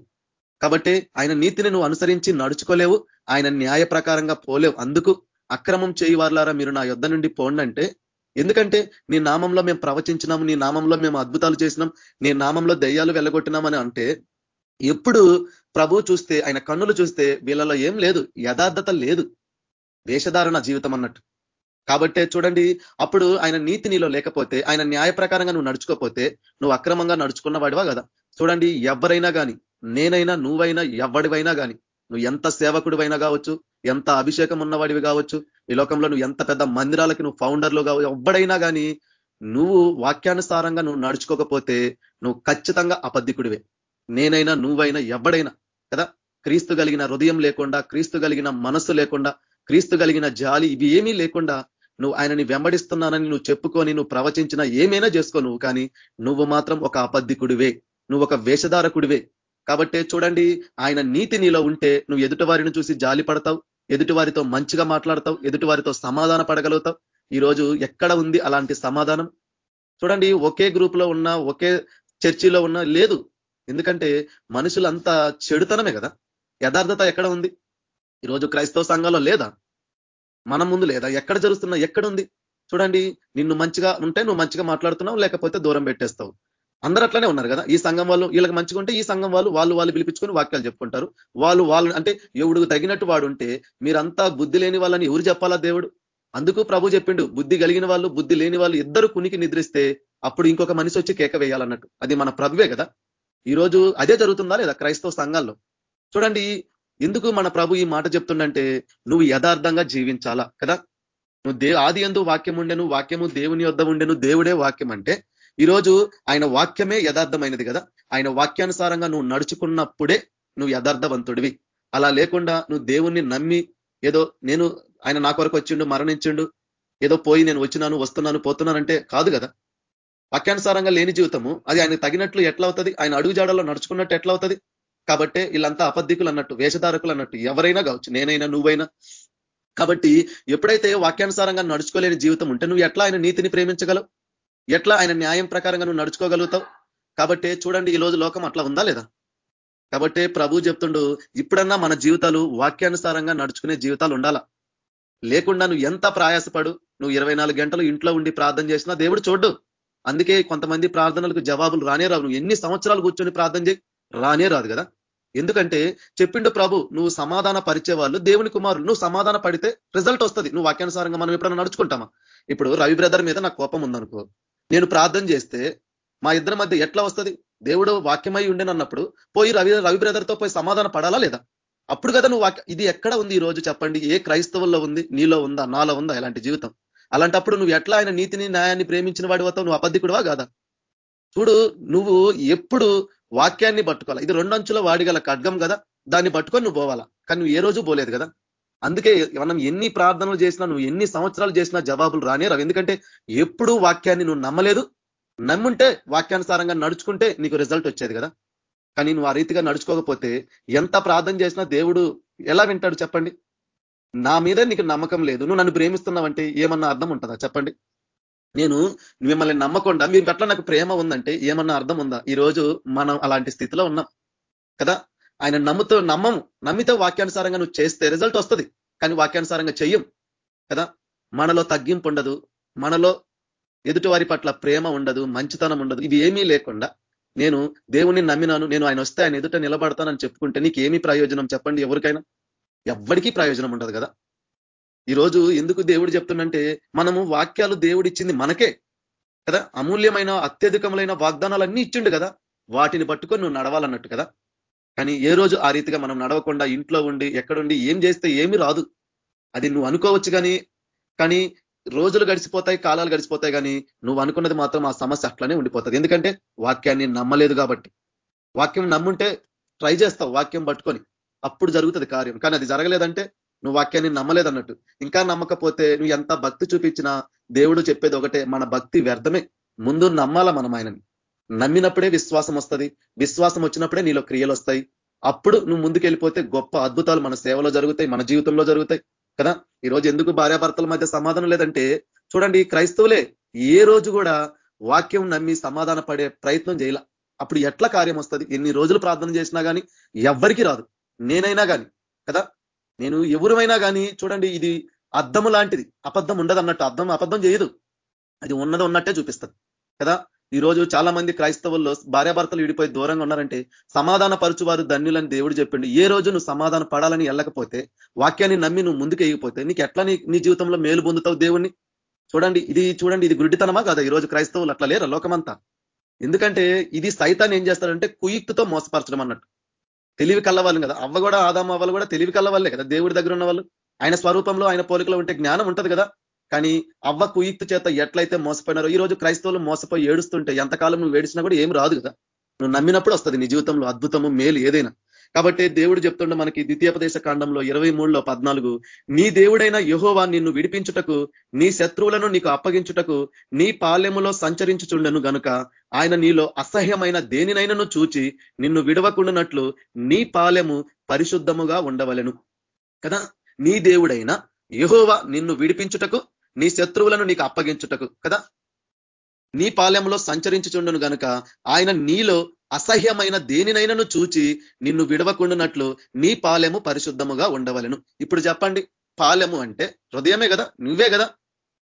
S2: కాబట్టి ఆయన నీతిని నువ్వు అనుసరించి నడుచుకోలేవు ఆయన న్యాయ ప్రకారంగా పోలేవు. అందుకు అక్రమం చేయి వారులారా మీరు నా యుద్ధ నుండి పోండంటే ఎందుకంటే నీ నామంలో మేము ప్రవచించినాము నీ నామంలో మేము అద్భుతాలు చేసినాం నీ నామంలో దయ్యాలు వెళ్ళగొట్టినామని అంటే ఎప్పుడు ప్రభు చూస్తే ఆయన కన్నులు చూస్తే వీళ్ళలో ఏం లేదు యథార్థత లేదు. వేషధారణ జీవితం అన్నట్టు. కాబట్టే చూడండి అప్పుడు ఆయన నీతి నీలో లేకపోతే ఆయన న్యాయ ప్రకారంగా నువ్వు నడుచుకోపోతే నువ్వు అక్రమంగా నడుచుకున్న వాడివా కదా? చూడండి ఎవరైనా కానీ నేనైనా నువ్వైనా ఎవడివైనా కానీ నువ్వు ఎంత సేవకుడివైనా కావచ్చు ఎంత అభిషేకం ఉన్నవాడివి కావచ్చు ఈ లోకంలో నువ్వు ఎంత పెద్ద మందిరాలకి నువ్వు ఫౌండర్లు కావచ్చు ఎవడైనా కానీ నువ్వు వాక్యానుసారంగా నువ్వు నడుచుకోకపోతే నువ్వు ఖచ్చితంగా అబద్ధికుడివే నేనైనా నువ్వైనా ఎవడైనా కదా? క్రీస్తు కలిగిన హృదయం లేకుండా క్రీస్తు కలిగిన మనస్సు లేకుండా క్రీస్తు కలిగిన జాలి ఇవి ఏమీ లేకుండా నువ్వు ఆయనని వెంబడిస్తున్నానని నువ్వు చెప్పుకొని నువ్వు ప్రవచించిన ఏమైనా చేసుకో నువ్వు కానీ నువ్వు మాత్రం ఒక అబద్ధికుడివే నువ్వు ఒక వేషధారకుడివే. కాబట్టి చూడండి ఆయన నీతి నీలో ఉంటే నువ్వు ఎదుటివారిని చూసి జాలి పడతావు ఎదుటివారితో మంచిగా మాట్లాడతావు ఎదుటివారితో సమాధాన పడగలుగుతావు. ఈరోజు ఎక్కడ ఉంది అలాంటి సమాధానం? చూడండి ఒకే గ్రూప్లో ఉన్న ఒకే చర్చిలో ఉన్న లేదు. ఎందుకంటే మనుషులంతా చెడుతనమే కదా. యథార్థత ఎక్కడ ఉంది? ఈరోజు క్రైస్తవ సంఘంలో లేదా? మన ముందు లేదా? ఎక్కడ జరుగుతున్నా ఎక్కడుంది? చూడండి నిన్ను మంచిగా ఉంటే నువ్వు మంచిగా మాట్లాడుతున్నావు లేకపోతే దూరం పెట్టేస్తావు. అందరు అట్లనే ఉన్నారు కదా? ఈ సంఘం వాళ్ళు వీళ్ళకి మంచిగా ఉంటే ఈ సంఘం వాళ్ళు వాళ్ళు వాళ్ళు పిలిపించుకొని వాక్యాలు చెప్పుకుంటారు. వాళ్ళు వాళ్ళు అంటే ఎవడుకు తగినట్టు వాడు ఉంటే మీరంతా బుద్ధి లేని వాళ్ళని ఎవరు చెప్పాలా దేవుడు? అందుకు ప్రభు చెప్పిండు బుద్ధి కలిగిన వాళ్ళు బుద్ధి లేని వాళ్ళు ఇద్దరు కునికి నిద్రిస్తే అప్పుడు ఇంకొక మనిషి వచ్చి కేక వేయాలన్నట్టు. అది మన ప్రభువే కదా? ఈరోజు అదే జరుగుతుందా లేదా? క్రైస్తవ సంఘాల్లో. చూడండి ఎందుకు మన ప్రభు ఈ మాట చెప్తుండంటే నువ్వు యథార్థంగా జీవించాలా కదా? నువ్వు దే ఆది ఎందు వాక్యం ఉండెను వాక్యము దేవుని యొద్ద ఉండెను దేవుడే వాక్యం అంటే ఈరోజు ఆయన వాక్యమే యథార్థమైనది కదా? ఆయన వాక్యానుసారంగా నువ్వు నడుచుకున్నప్పుడే నువ్వు యథార్థవంతుడివి. అలా లేకుండా నువ్వు దేవుణ్ణి నమ్మి ఏదో నేను ఆయన నా కొరకు వచ్చిండు మరణించిండు ఏదో పోయి నేను వచ్చినాను వస్తున్నాను పోతున్నానంటే కాదు కదా? వాక్యానుసారంగా లేని జీవితము అది ఆయన తగినట్లు ఎట్లా అవుతుంది ఆయన అడుగు జాడలో నడుచుకున్నట్టు ఎట్లా అవుతుంది కాబట్టి వీళ్ళంతా అబద్ధికులు అన్నట్టు వేషధారకులు అన్నట్టు ఎవరైనా కావచ్చు నేనైనా నువ్వైనా. కాబట్టి ఎప్పుడైతే వాక్యానుసారంగా నడుచుకోలేని జీవితం ఉంటే నువ్వు ఎట్లా ఆయన నీతిని ప్రేమించగలవు? ఎట్లా ఆయన న్యాయం ప్రకారంగా నువ్వు నడుచుకోగలుగుతావు? కాబట్టి చూడండి ఈ రోజు లోకం అట్లా ఉందా లేదా? కాబట్టి ప్రభు చెప్తుండు ఇప్పుడన్నా మన జీవితాలు వాక్యానుసారంగా నడుచుకునే జీవితాలు ఉండాలా? లేకుండా నువ్వు ఎంత ప్రయాసపడు నువ్వు ఇరవై గంటలు ఇంట్లో ఉండి ప్రార్థన చేసినా దేవుడు చూడ్డు. అందుకే కొంతమంది ప్రార్థనలకు జవాబులు రానే రావు. నువ్వు ఎన్ని సంవత్సరాలు కూర్చొని ప్రార్థన చేయి? రానే రాదు కదా? ఎందుకంటే చెప్పిండు ప్రభు నువ్వు సమాధాన పరిచే వాళ్ళు దేవుని కుమారులు. నువ్వు సమాధాన పడితే రిజల్ట్ వస్తుంది. నువ్వు వాక్యానుసారంగా మనం ఎప్పుడైనా నడుచుకుంటామా? ఇప్పుడు రవి బ్రదర్ మీద నాకు కోపం ఉందనుకో. నేను ప్రార్థన చేస్తే మా ఇద్దరి మధ్య ఎట్లా వస్తుంది? దేవుడు వాక్యమై ఉండేనన్నప్పుడు పోయి రవి రవి బ్రదర్తో పోయి సమాధాన పడాలా లేదా? అప్పుడు కదా నువ్వు ఇది ఎక్కడ ఉంది ఈ రోజు చెప్పండి? ఏ క్రైస్తవుల్లో ఉంది? నీలో ఉందా? నాలో ఉందా? ఇలాంటి జీవితం? అలాంటప్పుడు నువ్వు ఎట్లా ఆయన నీతిని న్యాయాన్ని ప్రేమించిన వాడి వస్తావు నువ్వు అబద్ధికుడువా కాదా? చూడు నువ్వు ఎప్పుడు వాక్యాన్ని పట్టుకోవాలి? ఇది రెండంచుల వాడిగల ఖడ్గం కదా దాన్ని పట్టుకొని నువ్వు పోవాలా? కానీ నువ్వు ఏ రోజు పోలేదు కదా. అందుకే మనం ఎన్ని ప్రార్థనలు చేసినా నువ్వు ఎన్ని సంవత్సరాలు చేసినా జవాబులు రానే రావు. ఎందుకంటే ఎప్పుడు వాక్యాన్ని నువ్వు నమ్మలేదు. నమ్ముంటే వాక్యానుసారంగా నడుచుకుంటే నీకు రిజల్ట్ వచ్చేది కదా. కానీ నువ్వు ఆ రీతిగా నడుచుకోకపోతే ఎంత ప్రార్థన చేసినా దేవుడు ఎలా వింటాడు చెప్పండి? నా మీద నీకు నమ్మకం లేదు. నువ్వు నన్ను ప్రేమిస్తున్నావంటే ఏమన్నా అర్థం ఉంటుందా? చెప్పండి. నేను మిమ్మల్ని నమ్మకుండా మీ పట్ల నాకు ప్రేమ ఉందంటే ఏమన్నా అర్థం ఉందా? ఈ రోజు మనం అలాంటి స్థితిలో ఉన్నాం. కదా? ఆయన నమ్ముతో నమ్మము నమ్మితే వాక్యానుసారంగా నువ్వు చేస్తే రిజల్ట్ వస్తుంది. కానీ వాక్యానుసారంగా చెయ్యం. కదా? మనలో తగ్గింపు ఉండదు. మనలో ఎదుటివారి పట్ల ప్రేమ ఉండదు మంచితనం ఉండదు. ఇవి ఏమీ లేకుండా నేను దేవుణ్ణి నమ్మినాను నేను ఆయన వస్తే ఆయన ఎదుట నిలబడతానని చెప్పుకుంటే నీకు ఏమి ప్రయోజనం చెప్పండి ఎవరికైనా? ఎవ్వడికీ ప్రయోజనం ఉండదు కదా? ఈరోజు ఎందుకు దేవుడు చెప్తుండంటే మనము వాక్యాలు దేవుడు ఇచ్చింది మనకే కదా? అమూల్యమైన అత్యధికములైన వాగ్దానాలన్నీ ఇచ్చిండు కదా? వాటిని పట్టుకొని నువ్వు నడవాలన్నట్టు కదా? కానీ ఏ రోజు ఆ రీతిగా మనం నడవకుండా ఇంట్లో ఉండి ఎక్కడుండి ఏం చేస్తే ఏమి రాదు. అది నువ్వు అనుకోవచ్చు కానీ కానీ రోజులు గడిచిపోతాయి కాలాలు గడిచిపోతాయి కానీ నువ్వు అనుకున్నది మాత్రం ఆ సమస్య అట్లనే ఉండిపోతుంది. ఎందుకంటే వాక్యాన్ని నమ్మలేదు కాబట్టి. వాక్యం నమ్ముంటే ట్రై చేస్తావు వాక్యం పట్టుకొని. అప్పుడు జరుగుతుంది కార్యం. కానీ అది జరగలేదంటే నువ్వు వాక్యాన్ని నమ్మలేదన్నట్టు. ఇంకా నమ్మకపోతే నువ్వు ఎంత భక్తి చూపించినా దేవుడు చెప్పేది ఒకటే మన భక్తి వ్యర్థమే. ముందు నమ్మాల మనం ఆయనని. నమ్మినప్పుడే విశ్వాసం వస్తుంది. విశ్వాసం వచ్చినప్పుడే నీలో క్రియలు వస్తాయి. అప్పుడు నువ్వు ముందుకెళ్ళిపోతే గొప్ప అద్భుతాలు మన సేవలో జరుగుతాయి మన జీవితంలో జరుగుతాయి కదా? ఈరోజు ఎందుకు భార్యాభర్తల మధ్య సమాధానం లేదంటే చూడండి క్రైస్తవులే ఏ రోజు కూడా వాక్యం నమ్మి సమాధాన పడే ప్రయత్నం చేయాల. అప్పుడు ఎట్లా కార్యం వస్తుంది? ఎన్ని రోజులు ప్రార్థన చేసినా కానీ ఎవ్వరికి రాదు. నేనైనా కానీ కదా? నేను ఎవరుమైనా కానీ చూడండి ఇది అద్దము లాంటిది. అబద్ధం ఉండదు అన్నట్టు. అర్థం అబద్ధం చేయదు. అది ఉన్నది ఉన్నట్టే చూపిస్తుంది. కదా? ఈ రోజు చాలా మంది క్రైస్తవుల్లో భార్యాభర్తలు విడిపోయి దూరంగా ఉన్నారంటే సమాధాన పరుచువారు ధన్యులని దేవుడు చెప్పిండు. ఏ రోజు నువ్వు సమాధాన పడాలని వెళ్ళకపోతే వాక్యాన్ని నమ్మి నువ్వు ముందుకు ఎగిపోతే నీకు ఎట్లా నీ జీవితంలో మేలు పొందుతావు దేవుణ్ణి? చూడండి ఇది చూడండి ఇది గుడ్డితనమా కదా? ఈ రోజు క్రైస్తవులు అట్లా లేరా? లోకమంతా. ఎందుకంటే ఇది సైతాన్ని ఏం చేస్తాడంటే కుయుక్తితో మోసపరచడం అన్నట్టు. తెలివి కళ్ళవాళ్ళు కదా. అవ్వ కూడా ఆదామ అవ్వలు కూడా తెలివి కళ్ళవాళ్ళే కదా. దేవుడి దగ్గర ఉన్న వాళ్ళు. ఆయన స్వరూపంలో ఆయన పోలికలో ఉంటే జ్ఞానం ఉంటుంది కదా. కానీ అవ్వ కుయుక్తి చేత ఎట్లయితే మోసపోయినారో ఈ రోజు క్రైస్తవులు మోసపోయి ఏడుస్తుంటే ఎంతకాలం నువ్వు ఏడిచినా కూడా ఏం రాదు కదా. నువ్వు నమ్మినప్పుడు వస్తుంది నీ జీవితంలో అద్భుతము మేలు ఏదైనా. కాబట్టి దేవుడు చెప్తుండ మనకి ద్వితీయోపదేశ కాండంలో ఇరవై మూడులో పద్నాలుగు నీ దేవుడైన యహోవా నిన్ను విడిపించుటకు నీ శత్రువులను నీకు అప్పగించుటకు నీ పాలెములో సంచరించుచుండను గనుక ఆయన నీలో అసహ్యమైన దేనినైనను చూచి నిన్ను విడవకుండానట్లు నీ పాలెము పరిశుద్ధముగా ఉండవలెను. కదా? నీ దేవుడైన యహోవా నిన్ను విడిపించుటకు నీ శత్రువులను నీకు అప్పగించుటకు కదా? నీ పాలెంలో సంచరించుచుండును గనుక ఆయన నీలో అసహ్యమైన దేనినైనాను చూచి నిన్ను విడవకుండానట్లు నీ పాలెము పరిశుద్ధముగా ఉండవలను. ఇప్పుడు చెప్పండి పాలెము అంటే హృదయమే కదా నువ్వే కదా?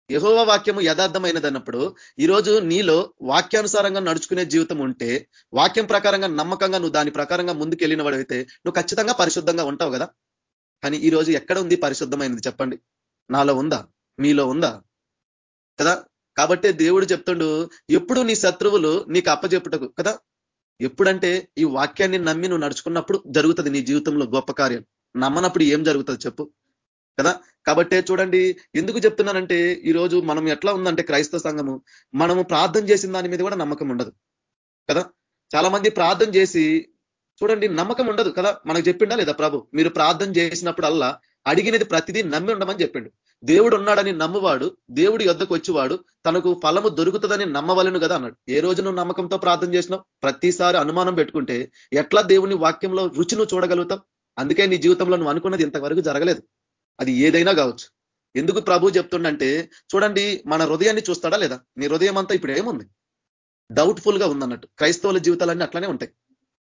S2: యహోవ వాక్యము యథార్థమైనదన్నప్పుడు ఈరోజు నీలో వాక్యానుసారంగా నడుచుకునే జీవితం ఉంటే వాక్యం ప్రకారంగా నమ్మకంగా నువ్వు దాని ప్రకారంగా ముందుకు వెళ్ళిన వాడైతే నువ్వు ఖచ్చితంగా పరిశుద్ధంగా ఉంటావు కదా? కానీ ఈ రోజు ఎక్కడ ఉంది పరిశుద్ధమైనది చెప్పండి? నాలో ఉందా? మీలో ఉందా? కదా? కాబట్టే దేవుడు చెప్తుండు ఎప్పుడు నీ శత్రువులు నీకు అప్పజెప్పుటకు కదా? ఎప్పుడంటే ఈ వాక్యాన్ని నమ్మి నువ్వు నడుచుకున్నప్పుడు జరుగుతుంది నీ జీవితంలో గొప్ప కార్యం. నమ్మనప్పుడు ఏం జరుగుతుంది చెప్పు. కదా? కాబట్టే చూడండి ఎందుకు చెప్తున్నానంటే ఈరోజు మనం ఎట్లా ఉందంటే క్రైస్తవ సంఘము మనము ప్రార్థన చేసిన దాని మీద కూడా నమ్మకం ఉండదు. కదా? చాలా మంది ప్రార్థన చేసి చూడండి నమ్మకం ఉండదు కదా? మనకు చెప్పిండా లేదా ప్రభు? మీరు ప్రార్థన చేసినప్పుడు అల్లా అడిగినది ప్రతిదీ నమ్మి ఉండమని చెప్పిండు. దేవుడు ఉన్నాడని నమ్మువాడు దేవుడి యొద్దకు వచ్చేవాడు తనకు ఫలము దొరుకుతుందని నమ్మవలను కదా అన్నాడు. ఏ రోజు నువ్వు నమ్మకంతో ప్రార్థన చేసినావు? ప్రతిసారి అనుమానం పెట్టుకుంటే ఎట్లా దేవుని వాక్యంలో రుచి నువ్వు అందుకే నీ జీవితంలో నువ్వు అనుకున్నది ఇంతవరకు జరగలేదు. అది ఏదైనా కావచ్చు. ఎందుకు ప్రభు చెప్తుండంటే చూడండి మన హృదయాన్ని చూస్తాడా లేదా? నీ హృదయం అంతా ఇప్పుడు ఏముంది? డౌట్ఫుల్గా ఉందన్నట్టు. క్రైస్తవుల జీవితాలన్నీ అట్లనే ఉంటాయి.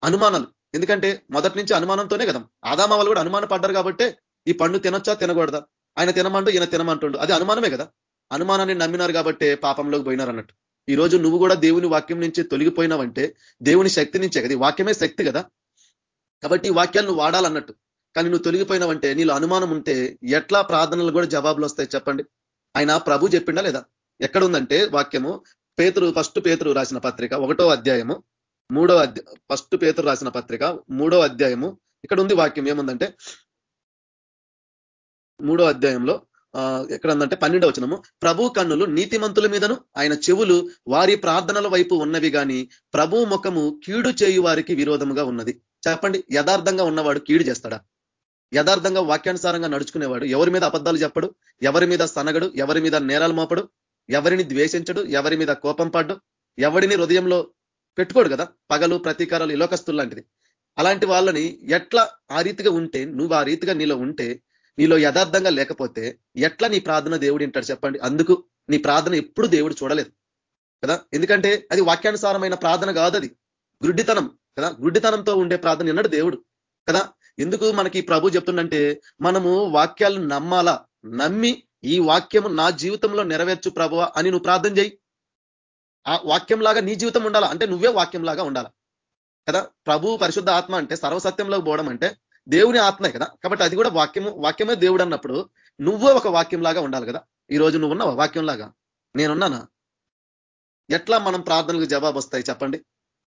S2: అనుమానాలు. ఎందుకంటే మొదటి నుంచి అనుమానంతోనే కదా. ఆదామా వాళ్ళు కూడా అనుమాన పడ్డారు కాబట్టి ఈ పండు తినొచ్చా తినకూడదా? ఆయన తినమంటూ ఈయన తినమంటుండు. అది అనుమానమే కదా? అనుమానాన్ని నమ్మినారు కాబట్టి పాపంలోకి పోయినారు అన్నట్టు. ఈ రోజు నువ్వు కూడా దేవుని వాక్యం నుంచి తొలగిపోయినావంటే దేవుని శక్తి నుంచే కదా? వాక్యమే శక్తి కదా? కాబట్టి ఈ వాక్యాలు నువ్వు వాడాలన్నట్టు. కానీ నువ్వు తొలగిపోయినావంటే నీలో అనుమానం ఉంటే ఎట్లా ప్రార్థనలు కూడా జవాబులు వస్తాయి చెప్పండి? ఆయన ప్రభు చెప్పిండా లేదా? ఎక్కడ ఉందంటే వాక్యము? పేతురు ఫస్ట్ పేతురు రాసిన పత్రిక ఒకటో అధ్యాయము మూడో అధ్యాయం ఫస్ట్ పేతురు రాసిన పత్రిక మూడో అధ్యాయము. ఇక్కడ ఉంది వాక్యం ఏముందంటే మూడో అధ్యాయంలో ఎక్కడ ఉందంటే వచనము. ప్రభు కన్నులు నీతిమంతుల మీదను ఆయన చెవులు వారి ప్రార్థనల వైపు ఉన్నవి కానీ ప్రభు ముఖము కీడు చేయు వారికి విరోధముగా ఉన్నది. చెప్పండి యథార్థంగా ఉన్నవాడు కీడు చేస్తాడా? యథార్థంగా వాక్యానుసారంగా నడుచుకునేవాడు ఎవరి మీద అబద్ధాలు చెప్పడు? ఎవరి మీద సనగడు? ఎవరి మీద నేరాలు మోపడు? ఎవరిని ద్వేషించడు? ఎవరి మీద కోపం పడ్డు? ఎవరిని హృదయంలో పెట్టుకోడు కదా? పగలు ప్రతీకారాలు ఇలోకస్తులు లాంటిది. అలాంటి వాళ్ళని ఎట్లా ఆ రీతిగా ఉంటే నువ్వు ఆ రీతిగా నీలో ఉంటే నీలో యథార్థంగా లేకపోతే ఎట్లా నీ ప్రార్థన దేవుడు వింటాడు చెప్పండి? అందుకు నీ ప్రార్థన ఎప్పుడు దేవుడు చూడలేదు. కదా? ఎందుకంటే అది వాక్యానుసారమైన ప్రార్థన కాదు అది. గుడ్డితనం. కదా? గుడ్డితనంతో ఉండే ప్రార్థన విన్నాడు దేవుడు. కదా? ఎందుకు మనకి ప్రభు చెప్తుండంటే మనము వాక్యాలు నమ్మాలా? నమ్మి ఈ వాక్యము నా జీవితంలో నెరవేర్చు ప్రభు అని నువ్వు ప్రార్థన చేయి. ఆ వాక్యం లాగా నీ జీవితం ఉండాలా? అంటే నువ్వే వాక్యం లాగా ఉండాలా? కదా? ప్రభు పరిశుద్ధ ఆత్మ అంటే సర్వసత్యంలోకి పోవడం అంటే దేవుని ఆత్మే కదా. కాబట్టి అది కూడా వాక్యము వాక్యమే దేవుడు అన్నప్పుడు నువ్వే ఒక వాక్యం లాగా ఉండాలి కదా. ఈ రోజు నువ్వు ఉన్నావా వాక్యం లాగా నేనున్నానా? ఎట్లా మనం ప్రార్థనలకు జవాబు వస్తాయి చెప్పండి.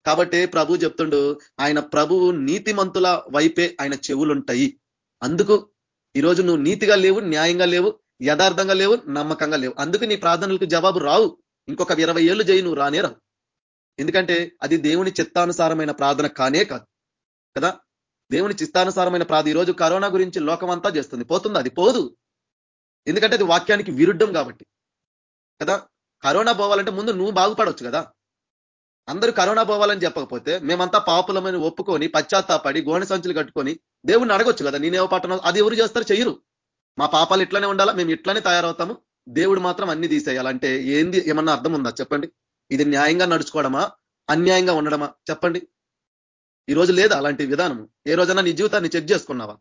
S2: కాబట్టి ప్రభు చెప్తుండు ఆయన ప్రభువు నీతిమంతుల వైపే ఆయన చెవులుంటాయి. అందుకు ఈరోజు నువ్వు నీతిగా లేవు న్యాయంగా లేవు యథార్థంగా లేవు నమ్మకంగా లేవు. అందుకు నీ ప్రార్థనలకు జవాబు రావు. ఇంకొక ఇరవై ఏళ్ళు చేయి నువ్వు రానే రావు. ఎందుకంటే అది దేవుని చిత్తానుసారమైన ప్రార్థన కానే కాదు. కదా? దేవుని చిత్తానుసారమైన ప్రార్థన ఈరోజు కరోనా గురించి లోకమంతా చేస్తుంది. పోతుంది? అది పోదు. ఎందుకంటే అది వాక్యానికి విరుద్ధం కాబట్టి. కదా? కరోనా పోవాలంటే ముందు నువ్వు బాగుపడవచ్చు కదా? అందరూ కరోనా పోవాలని చెప్పకపోతే మేమంతా పాపులమని ఒప్పుకొని పశ్చాత్తాపడి గోణి సంచులు కట్టుకొని దేవుడిని అడగొచ్చు కదా? నేనేవో పట్టణం అది ఎవరు చేస్తారు? చెయ్యరు. మా పాపాలు ఇట్లానే ఉండాలా? మేము ఇట్లానే తయారవుతాము. దేవుడు మాత్రం అన్ని తీసేయాలంటే ఏంది? ఏమన్నా అర్థం ఉందా? చెప్పండి. ఇది న్యాయంగా నడుచుకోవడమా? అన్యాయంగా ఉండడమా? చెప్పండి. ఈ రోజు లేదా అలాంటి విధానం ఏ రోజన్నా నీ జీవితాన్ని చెక్ చేసుకున్నావా?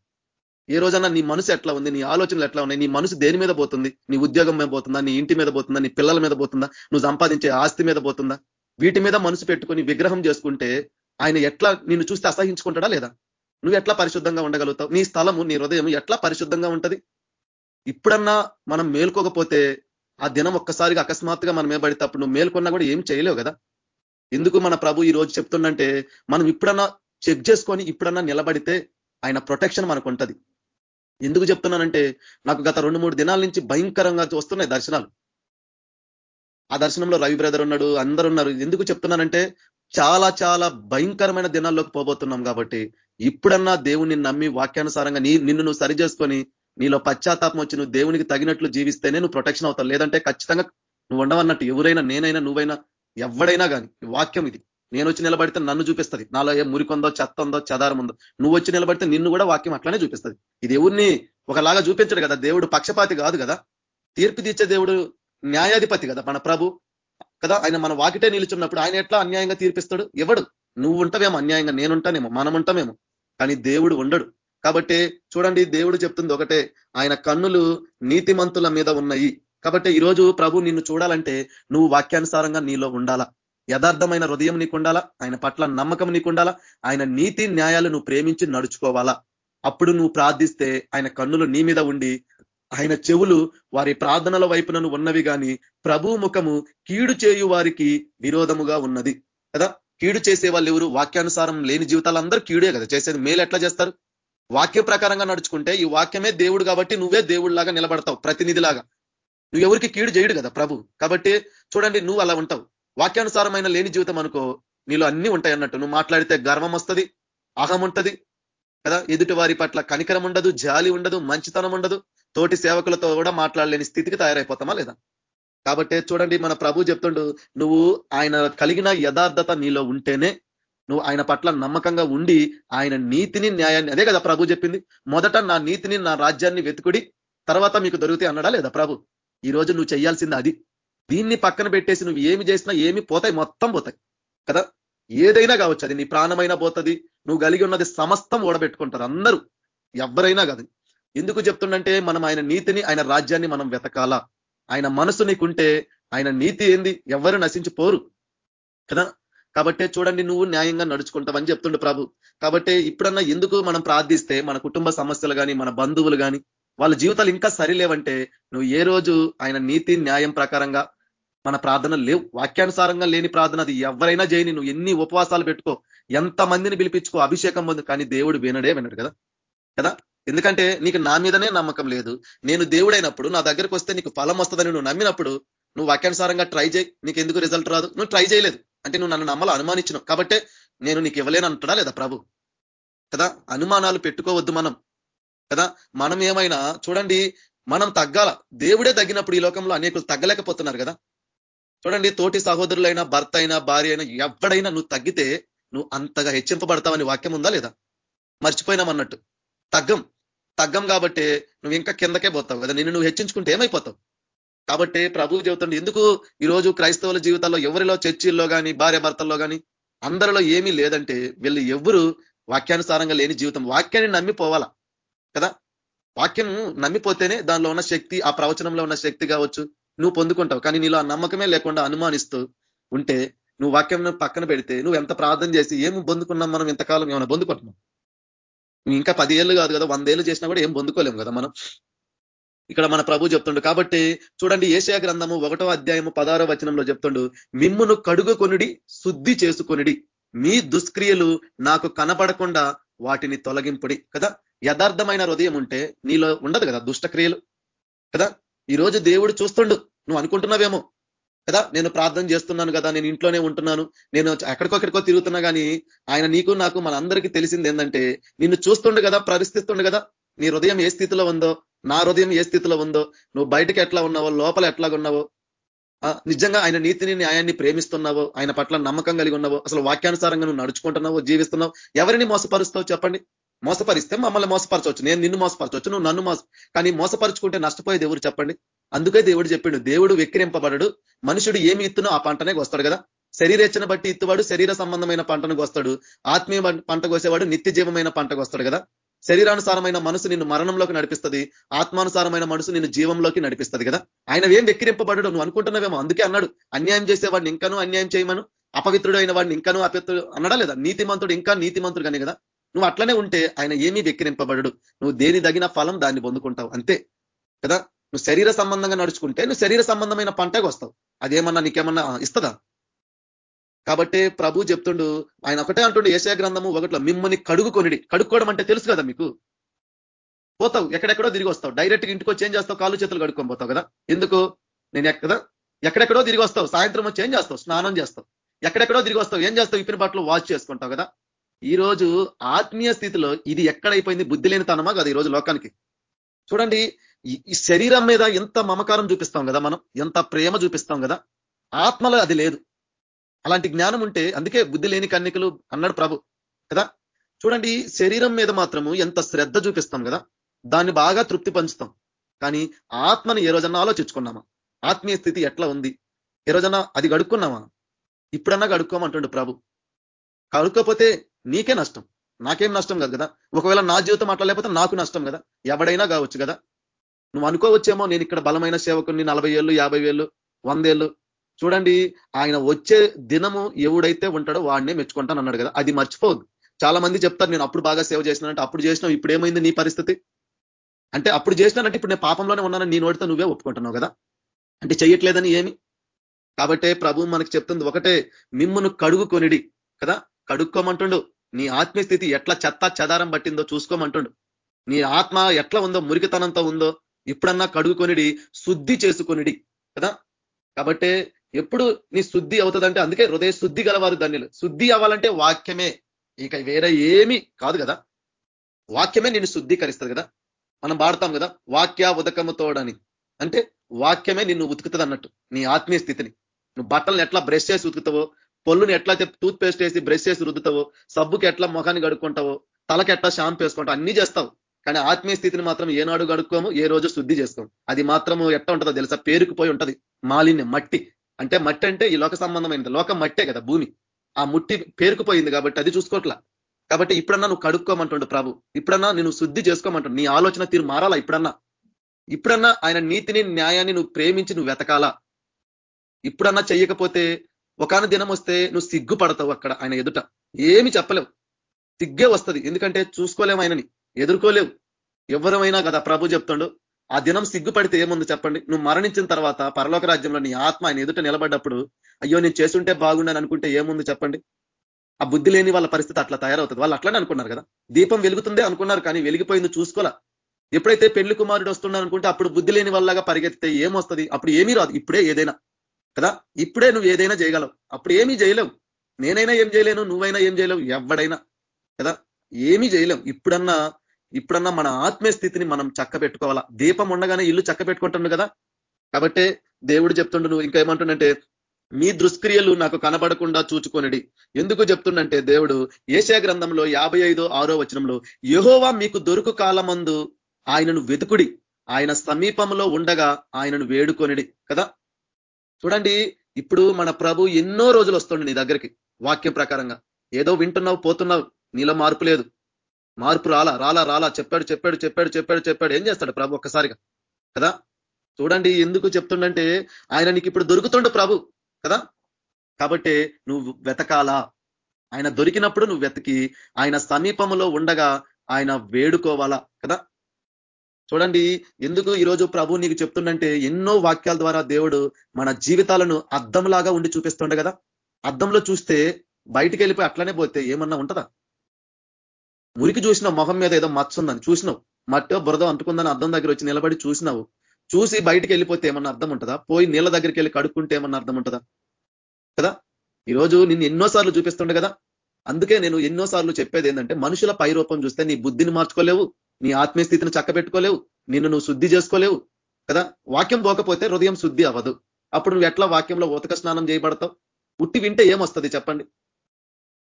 S2: ఏ రోజన్నా నీ మనసు ఎట్లా ఉంది? నీ ఆలోచనలు ఎట్లా ఉన్నాయి? నీ మనసు దేని మీద పోతుంది? నీ ఉద్యోగం మీద పోతుందా? నీ ఇంటి మీద పోతుందా? నీ పిల్లల మీద పోతుందా? నువ్వు సంపాదించే ఆస్తి మీద పోతుందా? వీటి మీద మనసు పెట్టుకొని విగ్రహం చేసుకుంటే ఆయన ఎట్లా నిన్ను చూస్తే అసహించుకుంటాడా లేదా? నువ్వు ఎట్లా పరిశుద్ధంగా ఉండగలుగుతావు? నీ స్థలము నీ హృదయం ఎట్లా పరిశుద్ధంగా ఉంటది? ఇప్పుడన్నా మనం మేల్కోకపోతే ఆ దినం ఒక్కసారిగా అకస్మాత్తుగా మనం ఏబడితే అప్పుడు నువ్వు మేల్కొన్నా కూడా ఏం చేయలేవు కదా? ఎందుకు మన ప్రభు ఈ రోజు చెప్తుండంటే మనం ఇప్పుడన్నా చెక్ చేసుకొని ఇప్పుడన్నా నిలబడితే ఆయన ప్రొటెక్షన్ మనకు ఉంటుంది. ఎందుకు చెప్తున్నానంటే నాకు గత రెండు మూడు దినాల నుంచి భయంకరంగా వస్తున్నాయి దర్శనాలు. ఆ దర్శనంలో రవి బ్రదర్ ఉన్నాడు అందరు ఉన్నారు. ఎందుకు చెప్తున్నానంటే చాలా చాలా భయంకరమైన దినాల్లోకి పోబోతున్నాం కాబట్టి ఇప్పుడన్నా దేవుణ్ణి నమ్మి వాక్యానుసారంగా నీ నిన్ను నువ్వు సరి చేసుకొని నీలో పశ్చాత్తాపం వచ్చి నువ్వు దేవునికి తగినట్లు జీవిస్తేనే నువ్వు ప్రొటెక్షన్ అవుతావు. లేదంటే ఖచ్చితంగా నువ్వు ఉండవన్నట్టు. ఎవరైనా నేనైనా నువ్వైనా ఎవడైనా కానీ వాక్యం ఇది. నేను వచ్చి నిలబడితే నన్ను చూపిస్తుంది. నాలో ఏ మురికొందో చెత్త ఉందో చదారం ఉందో నువ్వు వచ్చి నిలబడితే నిన్ను కూడా వాక్యం అట్లానే చూపిస్తుంది. ఇది ఎవరిని ఒకలాగా చూపించడు కదా దేవుడు పక్షపాతి కాదు కదా. తీర్పు తీర్చే దేవుడు న్యాయాధిపతి కదా మన ప్రభు. కదా ఆయన మన వాకిటే నిలుచున్నప్పుడు ఆయన ఎట్లా అన్యాయంగా తీర్పిస్తాడు? ఎవడు? నువ్వు ఉంటావేమో అన్యాయంగా నేనుంటానేమో మనం ఉంటామేమో. కానీ దేవుడు ఉండడు. కాబట్టి చూడండి దేవుడు చెప్తుంది ఒకటే ఆయన కన్నులు నీతిమంతుల మీద ఉన్నాయి. కాబట్టి ఈరోజు ప్రభు నిన్ను చూడాలంటే నువ్వు వాక్యానుసారంగా నీలో ఉండాలా? యథార్థమైన హృదయం నీకు ఉండాలా? ఆయన పట్ల నమ్మకం నీకు ఉండాలా? ఆయన నీతి న్యాయాలు నువ్వు ప్రేమించి నడుచుకోవాలా? అప్పుడు నువ్వు ప్రార్థిస్తే ఆయన కన్నులు నీ మీద ఉండి ఆయన చెవులు వారి ప్రార్థనల వైపునను ఉన్నవి కానీ ప్రభు ముఖము కీడు చేయు వారికి విరోధముగా ఉన్నది. కదా? కీడు చేసే వాళ్ళు ఎవరు? వాక్యానుసారం లేని జీవితాలు అందరూ కీడే కదా. చేసేది మేలు ఎట్లా చేస్తారు? వాక్య ప్రకారంగా నడుచుకుంటే ఈ వాక్యమే దేవుడు కాబట్టి నువ్వే దేవుడిలాగా నిలబడతావు ప్రతినిధిలాగా. నువ్వు ఎవరికి కీడు చేయడు కదా ప్రభు. కాబట్టి చూడండి నువ్వు అలా ఉంటావు. వాక్యానుసారమైన లేని జీవితం అనుకో నీలో అన్ని ఉంటాయి అన్నట్టు నువ్వు మాట్లాడితే గర్వం వస్తుంది అహం ఉంటది కదా? ఎదుటి వారి పట్ల కనికరం ఉండదు జాలి ఉండదు మంచితనం ఉండదు. తోటి సేవకులతో కూడా మాట్లాడలేని స్థితికి తయారైపోతామా లేదా? కాబట్టి చూడండి మన ప్రభు చెప్తుండు నువ్వు ఆయన కలిగిన యథార్థత నీలో ఉంటేనే నువ్వు ఆయన పట్ల నమ్మకంగా ఉండి ఆయన నీతిని న్యాయాన్ని అదే కదా ప్రభు చెప్పింది. మొదట నా నీతిని నా రాజ్యాన్ని వెతుకుడి తర్వాత మీకు దొరుకుతాయి అన్నడా లేదా ప్రభు? ఈ రోజు నువ్వు చేయాల్సింది అది. దీన్ని పక్కన పెట్టేసి నువ్వు ఏమి చేసినా ఏమి పోతాయి మొత్తం పోతాయి. కదా? ఏదైనా కావచ్చు అది నీ ప్రాణమైనా పోతుంది నువ్వు కలిగి ఉన్నది సమస్తం ఓడబెట్టుకుంటారు అందరూ. ఎవరైనా కాదు. ఎందుకు చెప్తుండంటే మనం ఆయన నీతిని ఆయన రాజ్యాన్ని మనం వెతకాలా. ఆయన మనసు నీకుంటే ఆయన నీతి ఏంది? ఎవరు నశించిపోరు. కదా? కాబట్టే చూడండి నువ్వు న్యాయంగా నడుచుకుంటావని చెప్తుండు ప్రభు. కాబట్టి ఇప్పుడన్నా ఎందుకు మనం ప్రార్థిస్తే మన కుటుంబ సమస్యలు కానీ మన బంధువులు కానీ వాళ్ళ జీవితాలు ఇంకా సరిలేవంటే నువ్వు ఏ రోజు ఆయన నీతి న్యాయం ప్రకారంగా మన ప్రార్థన లేవు. వాక్యానుసారంగా లేని ప్రార్థన అది ఎవరైనా చేయని నువ్వు ఎన్ని ఉపవాసాలు పెట్టుకో ఎంత మందిని పిలిపించుకో అభిషేకం పొందు కానీ దేవుడు వినడే వినడు కదా? కదా? ఎందుకంటే నీకు నా మీదనే నమ్మకం లేదు. నేను దేవుడైనప్పుడు నా దగ్గరకు వస్తే నీకు ఫలం వస్తుందని నువ్వు నమ్మినప్పుడు నువ్వు వాక్యానుసారంగా ట్రై చేయి నీకు ఎందుకు రిజల్ట్ రాదు? నువ్వు ట్రై చేయలేదు. అంటే నువ్వు నన్ను నమ్మలో అనుమానించినావు. కాబట్టే నేను నీకు ఇవ్వలేను అంటుడా లేదా ప్రభు? కదా? అనుమానాలు పెట్టుకోవద్దు మనం. కదా? మనం ఏమైనా చూడండి మనం తగ్గాల. దేవుడే తగ్గినప్పుడు ఈ లోకంలో అనేకులు తగ్గలేకపోతున్నారు కదా? చూడండి తోటి సహోదరులైనా భర్త అయినా భార్య అయినా ఎవడైనా నువ్వు తగ్గితే నువ్వు అంతగా హెచ్చింపబడతావని వాక్యం ఉందా లేదా? మర్చిపోయినామన్నట్టు తగ్గం. తగ్గం కాబట్టి నువ్వు ఇంకా కిందకే పోతావు కదా? నిన్ను నువ్వు హెచ్చించుకుంటే ఏమైపోతావు? కాబట్టి ప్రభువు చెబుతుండే ఎందుకు ఈరోజు క్రైస్తవుల జీవితాల్లో ఎవరిలో చర్చిల్లో కానీ భార్య భర్తల్లో కానీ అందరిలో ఏమీ లేదంటే వీళ్ళు ఎవరు వాక్యానుసారంగా లేని జీవితం. వాక్యాన్ని నమ్మిపోవాలా? కదా? వాక్యం నమ్మిపోతేనే దానిలో ఉన్న శక్తి ఆ ప్రవచనంలో ఉన్న శక్తి కావచ్చు నువ్వు పొందుకుంటావు. కానీ నీలో ఆ నమ్మకమే లేకుండా అనుమానిస్తూ ఉంటే నువ్వు వాక్యం పక్కన పెడితే నువ్వు ఎంత ప్రార్థన చేసి ఏం పొందుకున్నాం మనం ఇంతకాలం? ఏమైనా పొందుకుంటున్నాం? ఇంకా పది ఏళ్ళు కాదు కదా వందేళ్ళు చేసినా కూడా ఏం పొందుకోలేము కదా మనం. ఇక్కడ మన ప్రభు చెప్తుండు కాబట్టి చూడండి ఏషియా గ్రంథము ఒకటో అధ్యాయము పదారో వచనంలో చెప్తుండు మిమ్మును కడుగుకొనిడి శుద్ధి చేసుకొనిడి. మీ దుష్క్రియలు నాకు కనపడకుండా వాటిని తొలగింపుడి కదా? యథార్థమైన హృదయం ఉంటే నీలో ఉండదు కదా దుష్టక్రియలు కదా? ఈరోజు దేవుడు చూస్తుండు నువ్వు అనుకుంటున్నావేమో కదా? నేను ప్రార్థన చేస్తున్నాను కదా నేను ఇంట్లోనే ఉంటున్నాను నేను ఎక్కడికొక్కడికో తిరుగుతున్నా కానీ ఆయన నీకు నాకు మనందరికీ తెలిసింది ఏంటంటే నిన్ను చూస్తుండు కదా పరిస్థితుండు కదా నీ హృదయం ఏ స్థితిలో ఉందో నా హృదయం ఏ స్థితిలో ఉందో నువ్వు బయటకి ఎట్లా ఉన్నావో లోపల ఎట్లా ఉన్నావో నిజంగా ఆయన నీతిని న్యాయాన్ని ప్రేమిస్తున్నావో ఆయన పట్ల నమ్మకం కలిగి ఉన్నావో అసలు వాక్యానుసారంగా నువ్వు నడుచుకుంటున్నావో జీవిస్తున్నావు ఎవరిని మోసపరుస్తావు చెప్పండి? మోసపరిస్తే మమ్మల్ని మోసపరచవచ్చు. నేను నిన్ను మోసపరచవచ్చు. నువ్వు నన్ను మోస కానీ మోసపరుచుకుంటే నష్టపోయేది ఎవరు చెప్పండి? అందుకే దేవుడు చెప్పిండు దేవుడు విక్రింపబడడు మనుషుడు ఏమి ఇత్తునో ఆ పంటనే వస్తాడు కదా. శరీరేచ్చన బట్టి ఇత్తువాడు శరీర సంబంధమైన పంటను వస్తాడు ఆత్మీయ పంట కోసేవాడు నిత్య జీవమైన పంటకు వస్తాడు కదా. శరీరానుసారమైన మనసు నిన్ను మరణంలోకి నడిపిస్తుంది ఆత్మానుసారమైన మనసు నిన్ను జీవంలోకి నడిపిస్తుంది కదా. ఆయన ఏం వెక్కిరింపబడడు నువ్వు అనుకుంటున్నావేమో? అందుకే అన్నాడు అన్యాయం చేసేవాడిని ఇంకాను అన్యాయం చేయమను అపవిత్రుడు అయిన వాడిని ఇంకాను అపవిత్రుడు అన్నాడా లేదా? నీతిమంతుడు ఇంకా నీతిమంతుడు కానీ కదా? నువ్వు అట్లనే ఉంటే ఆయన ఏమీ వెక్కిరింపబడడు. నువ్వు దేని తగిన ఫలం దాన్ని పొందుకుంటావు అంతే కదా? నువ్వు శరీర సంబంధంగా నడుచుకుంటే నువ్వు శరీర సంబంధమైన పంటకు వస్తావు. అదేమన్నా నీకేమన్నా ఇస్తుందా? కాబట్టి ప్రభు చెప్తుండు ఆయన ఒకటే అంటుండు ఏసే గ్రంథము ఒకటిలో మిమ్మల్ని కడుగుకొనిడి. కడుక్కోవడం అంటే తెలుసు కదా మీకు? పోతావు ఎక్కడెక్కడో తిరిగి వస్తావు. డైరెక్ట్గా ఇంటికి వచ్చి ఏం చేస్తావు? కాళ్ళు చేతులు కడుక్కొని పోతావు కదా? ఎందుకు? నేను ఎక్కడ ఎక్కడెక్కడో తిరిగి వస్తావు. సాయంత్రం వచ్చి ఏం చేస్తావు? స్నానం చేస్తావు. ఎక్కడెక్కడో తిరిగి వస్తావు. ఏం చేస్తావు? ఇప్పిన బట్టలు వాష్ చేసుకుంటావు కదా? ఈ రోజు ఆత్మీయ స్థితిలో ఇది ఎక్కడైపోయింది? బుద్ధి లేని తనమా కదా ఈ రోజు లోకానికి? చూడండి ఈ శరీరం మీద ఎంత మమకారం చూపిస్తాం కదా మనం? ఎంత ప్రేమ చూపిస్తాం కదా? ఆత్మలో అది లేదు. అలాంటి జ్ఞానం ఉంటే అందుకే బుద్ధి లేని కన్యకలు అన్నాడు ప్రభు కదా? చూడండి శరీరం మీద మాత్రము ఎంత శ్రద్ధ చూపిస్తాం కదా? దాన్ని బాగా తృప్తి పంచుతాం. కానీ ఆత్మని ఏ రోజన్నా ఆలోచించుకున్నామా? ఆత్మీయ స్థితి ఎట్లా ఉంది? ఏ రోజన్నా అది గడుక్కున్నామా? ఇప్పుడన్నా గడుక్కోమంటుండు ప్రభు. కడుక్కోపోతే నీకే నష్టం. నాకేం నష్టం కాదు కదా? ఒకవేళ నా జీవితం అట్లా లేకపోతే నాకు నష్టం కదా? ఎవడైనా కావచ్చు కదా? నువ్వు అనుకోవచ్చేమో నేను ఇక్కడ బలమైన సేవకుని నలభై ఏళ్ళు యాభై వేలు వందేళ్ళు చూడండి ఆయన వచ్చే దినము ఎవడైతే ఉంటాడో వాడినే మెచ్చుకుంటాను అన్నాడు కదా. అది మర్చిపోదు చాలా మంది చెప్తారు నేను అప్పుడు బాగా సేవ చేసినానంటే అప్పుడు చేసినావు ఇప్పుడు ఏమైంది నీ పరిస్థితి? అంటే అప్పుడు చేసినానంటే ఇప్పుడు నేను పాపంలోనే ఉన్నాను నీ నోటితో నువ్వే ఒప్పుకుంటున్నావు కదా. అంటే చెయ్యట్లేదని ఏమి? కాబట్టి ప్రభు మనకి చెప్తుంది ఒకటే మిమ్మను కడుగుకొనిడి కదా. కడుక్కోమంటుండు. నీ ఆత్మీయ స్థితి ఎట్లా చెత్త చెదారం పట్టిందో చూసుకోమంటుండు. నీ ఆత్మ ఎట్లా ఉందో మురికితనంతో ఉందో ఇప్పుడన్నా కడుగుకొనిడి శుద్ధి చేసుకొనిడి కదా. కాబట్టి ఎప్పుడు నీ శుద్ధి అవుతుందంటే అందుకే హృదయ శుద్ధి గలవారు ధన్యులు. శుద్ధి అవ్వాలంటే వాక్యమే. ఇక వేరే ఏమి కాదు కదా. వాక్యమే నిన్ను శుద్ధీకరిస్తుంది కదా. మనం వాడతాం కదా వాక్య ఉదకము తోడని. అంటే వాక్యమే నిన్ను ఉతుకుతుంది అన్నట్టు నీ ఆత్మీయ స్థితిని. నువ్వు బట్టలను ఎట్లా బ్రష్ చేసి ఉతుకుతావో పొల్లుని ఎట్లా టూత్ పేస్ట్ వేసి బ్రష్ చేసి రుద్దుతావో సబ్బుకి ఎట్లా ముఖాన్ని గడుక్కుంటావో తలకి ఎట్లా షాంపు వేసుకుంటావు అన్ని చేస్తావు. కానీ ఆత్మీయ స్థితిని మాత్రం ఏనాడు గడుక్కోము ఏ రోజు శుద్ధి చేసుకోము. అది మాత్రము ఎట్లా ఉంటుందో తెలుసా? పేరుకుపోయి ఉంటది. మాలిన్యం మట్టి. అంటే మట్టి అంటే ఈ లోక సంబంధమైనది. లోకం మట్టే కదా భూమి. ఆ ముట్టి పేరుకుపోయింది కాబట్టి అది చూసుకోవట్లా కాబట్టి ఇప్పుడన్నా నువ్వు కడుక్కోమంటుండు ప్రభు. ఇప్పుడన్నా నేను శుద్ధి చేసుకోమంటుండు. నీ ఆలోచన తీరు మారాలా ఇప్పుడన్నా? ఇప్పుడన్నా ఆయన నీతిని న్యాయాన్ని నువ్వు ప్రేమించి నువ్వు వెతకాలా? ఇప్పుడన్నా చెయ్యకపోతే ఒకన దినం వస్తే నువ్వు సిగ్గుపడతావు అక్కడ ఆయన ఎదుట. ఏమి చెప్పలేవు. సిగ్గే వస్తుంది. ఎందుకంటే చూసుకోలేము ఆయనని. ఎదుర్కోలేవు. ఎవరమైనా కదా ప్రభు చెప్తాడు. ఆ దినం సిగ్గుపడితే ఏముంది చెప్పండి? నువ్వు మరణించిన తర్వాత పరలోక రాజ్యంలో నీ ఆత్మ ఆయన ఎదుట నిలబడ్డప్పుడు అయ్యో నేను చేస్తుంటే బాగుండని అనుకుంటే ఏముంది చెప్పండి? ఆ బుద్ధి లేని వాళ్ళ పరిస్థితి అట్లా తయారవుతుంది. వాళ్ళు అట్లనే అనుకున్నారు కదా. దీపం వెలుగుతుందే అనుకున్నారు కానీ వెలిగిపోయింది చూసుకోలే. ఎప్పుడైతే పెళ్ళి కుమారుడు వస్తున్నాడు అనుకుంటే అప్పుడు బుద్ధి లేని వాళ్ళగా పరిగెత్తితే ఏమొస్తుంది? అప్పుడు ఏమీ రాదు. ఇప్పుడే ఏదైనా. కదా? ఇప్పుడే నువ్వు ఏదైనా చేయగలవు. అప్పుడు ఏమీ చేయలేవు. నేనైనా ఏం చేయలేను నువ్వైనా ఏం చేయలేవు. ఎవడైనా. కదా? ఏమీ చేయలేం ఇప్పుడన్నా ఇప్పుడన్నా మన ఆత్మీయ స్థితిని మనం చక్క పెట్టుకోవాలా దీపం ఉండగానే ఇల్లు చక్క పెట్టుకుంటుండు కదా? కాబట్టే దేవుడు చెప్తుండు నువ్వు ఇంకా ఏమంటుండంటే మీ దుష్క్రియలు నాకు కనబడకుండా చూచుకొనిడి. ఎందుకు చెప్తుండంటే దేవుడు ఏషియా గ్రంథంలో యాభై ఐదో ఆరో వచనంలో యహోవా మీకు దొరుకు కాలమందు ఆయనను వెతుకుడి. ఆయన సమీపంలో ఉండగా ఆయనను వేడుకొనిడి. కదా? చూడండి ఇప్పుడు మన ప్రభు ఎన్నో రోజులు వస్తుండే నీ దగ్గరికి వాక్యం ప్రకారంగా. ఏదో వింటున్నావు పోతున్నావు నీలో మార్పు లేదు. మార్పు రాలా రాలా రాలా చెప్పాడు చెప్పాడు చెప్పాడు చెప్పాడు చెప్పాడు ఏం చేస్తాడు ప్రభు ఒక్కసారిగా? కదా? చూడండి ఎందుకు చెప్తుండంటే ఆయన నీకు ఇప్పుడు దొరుకుతుండు ప్రభు కదా? కాబట్టి నువ్వు వెతకాలా? ఆయన దొరికినప్పుడు నువ్వు వెతికి ఆయన సమీపంలో ఉండగా ఆయన వేడుకోవాలా కదా? చూడండి ఎందుకు ఈరోజు ప్రభు నీకు చెప్తుండంటే ఎన్నో వాక్యాల ద్వారా దేవుడు మన జీవితాలను అద్దంలాగా ఉండి చూపిస్తుండే కదా? అద్దంలో చూస్తే బయటికి వెళ్ళిపోయి అట్లనే పోతే ఏమన్నా ఉంటుందా? మురికి చూసిన మొహం మీద ఏదో మచ్చ ఉందని చూసినావు. మట్టో బురద అంటుకుందని అర్థం దగ్గర వచ్చి నిలబడి చూసినావు. చూసి బయటికి వెళ్ళిపోతే ఏమన్నా అర్థం ఉంటుందా? పోయి నీళ్ళ దగ్గరికి వెళ్ళి కడుక్కుంటే ఏమన్నా అర్థం ఉంటుందా? కదా? ఈరోజు నిన్ను ఎన్నోసార్లు చూపిస్తుండే కదా? అందుకే నేను ఎన్నోసార్లు చెప్పేది ఏంటంటే మనుషుల పైరూపం చూస్తే నీ బుద్ధిని మార్చుకోలేవు నీ ఆత్మీయ స్థితిని చక్కబెట్టుకోలేవు నిన్ను నువ్వు శుద్ధి చేసుకోలేవు కదా? వాక్యం పోకపోతే హృదయం శుద్ధి అవ్వదు. అప్పుడు నువ్వు ఎట్లా వాక్యంలో ఉతక స్నానం చేయబడతావు? ఉట్టి వింటే ఏమొస్తుంది చెప్పండి?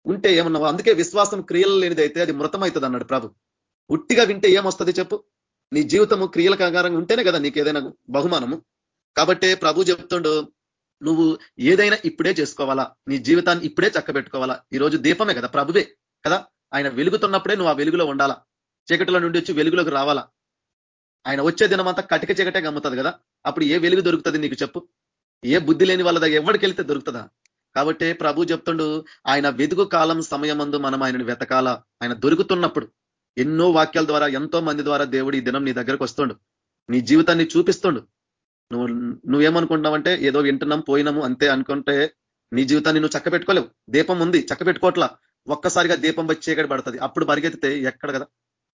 S2: ఉంటే ఏమన్నావు? అందుకే విశ్వాసం క్రియలు లేనిదైతే అది మృతమవుతుంది అన్నాడు ప్రభు. ఉట్టిగా వింటే ఏమొస్తుంది చెప్పు? నీ జీవితము క్రియల ఆధారంగా ఉంటేనే కదా నీకు ఏదైనా బహుమానము. కాబట్టే ప్రభు చెప్తుండు నువ్వు ఏదైనా ఇప్పుడే చేసుకోవాలా? నీ జీవితాన్ని ఇప్పుడే చక్కబెట్టుకోవాలా? ఈరోజు దీపమే కదా ప్రభువే కదా? ఆయన వెలుగుతున్నప్పుడే నువ్వు ఆ వెలుగులో ఉండాలా? చీకటిలో నుండి వచ్చి వెలుగులోకి రావాలా? ఆయన వచ్చే దినమంతా కటిక చీకటే గమ్ముతుంది కదా? అప్పుడు ఏ వెలుగు దొరుకుతుంది నీకు చెప్పు? ఏ బుద్ధి లేని వాళ్ళ దగ్గర ఎవరికి వెళ్తే దొరుకుతుందా? కాబట్టి ప్రభు చెప్తుండు ఆయన వెదుగు కాలం సమయమందు మనం ఆయనను వెతకాల. ఆయన దొరుకుతున్నప్పుడు ఎన్నో వాక్యాల ద్వారా ఎంతో మంది ద్వారా దేవుడు ఈ దినం నీ దగ్గరకు వస్తుండు. నీ జీవితాన్ని చూపిస్తుండు. నువ్వు నువ్వేమనుకుంటున్నావంటే ఏదో వింటున్నాం పోయినాము అంతే అనుకుంటే నీ జీవితాన్ని నువ్వు చక్కబెట్టుకోలేవు. దీపం ఉంది చక్కబెట్టుకోవట్లా ఒక్కసారిగా దీపం వచ్చి చీకటి పడుతుంది. అప్పుడు పరిగెత్తితే ఎక్కడ కదా?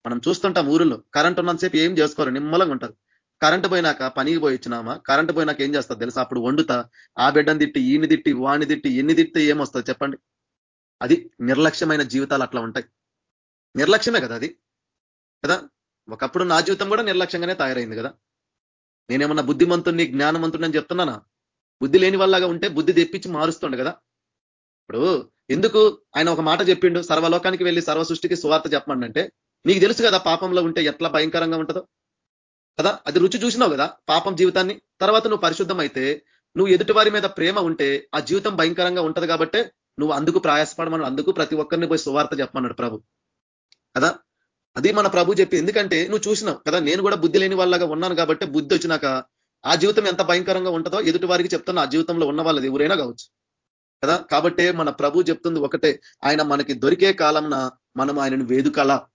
S2: మనం చూస్తుంటాం ఊరిలో కరెంట్ ఉన్నంతసేపు ఏం చేసుకోరు నిమ్మలంగా ఉంటారు. కరెంట్ పోయినాక పనికి పోయి వచ్చినామా కరెంట్ పోయినాక ఏం చేస్తా తెలుసా? అప్పుడు వండుతా. ఆ బిడ్డను తిట్టి ఈని తిట్టి వాణి తిట్టి ఎన్ని తిట్టి ఏమొస్తుంది చెప్పండి? అది నిర్లక్ష్యమైన జీవితాలు అట్లా ఉంటాయి. నిర్లక్ష్యమే కదా అది? కదా? ఒకప్పుడు నా జీవితం కూడా నిర్లక్ష్యంగానే తయారైంది కదా? నేనేమన్నా బుద్ధిమంతుణ్ణి జ్ఞానవంతుని అని చెప్తున్నానా? బుద్ధి లేని వాళ్ళగా ఉంటే బుద్ధి తెప్పించి మారుస్తుండే కదా? ఇప్పుడు ఎందుకు ఆయన ఒక మాట చెప్పిండు? సర్వలోకానికి వెళ్ళి సర్వ సృష్టికి సువార్త చెప్పమంటే నీకు తెలుసు కదా పాపంలో ఉంటే ఎట్లా భయంకరంగా ఉంటుందో? కదా? అది రుచి చూసినావు కదా? పాపం జీవితాన్ని. తర్వాత నువ్వు పరిశుద్ధం అయితే నువ్వు ఎదుటి వారి మీద ప్రేమ ఉంటే ఆ జీవితం భయంకరంగా ఉంటది కాబట్టి నువ్వు అందుకు ప్రయాసపడమన్నాడు. అందుకు ప్రతి ఒక్కరిని పోయి సువార్త చెప్పమన్నాడు ప్రభు. కదా? అది మన ప్రభు చెప్పి ఎందుకంటే నువ్వు చూసినావు కదా? నేను కూడా బుద్ధి లేని వాళ్ళగా ఉన్నాను కాబట్టి బుద్ధి వచ్చినాక ఆ జీవితం ఎంత భయంకరంగా ఉంటుందో ఎదుటి వారికి చెప్తున్న ఆ జీవితంలో ఉన్న వాళ్ళది ఎవరైనా కావచ్చు. కదా? కాబట్టే మన ప్రభు చెప్తుంది ఒకటే ఆయన మనకి దొరికే కాలంన మనం ఆయనను వేదుకలా.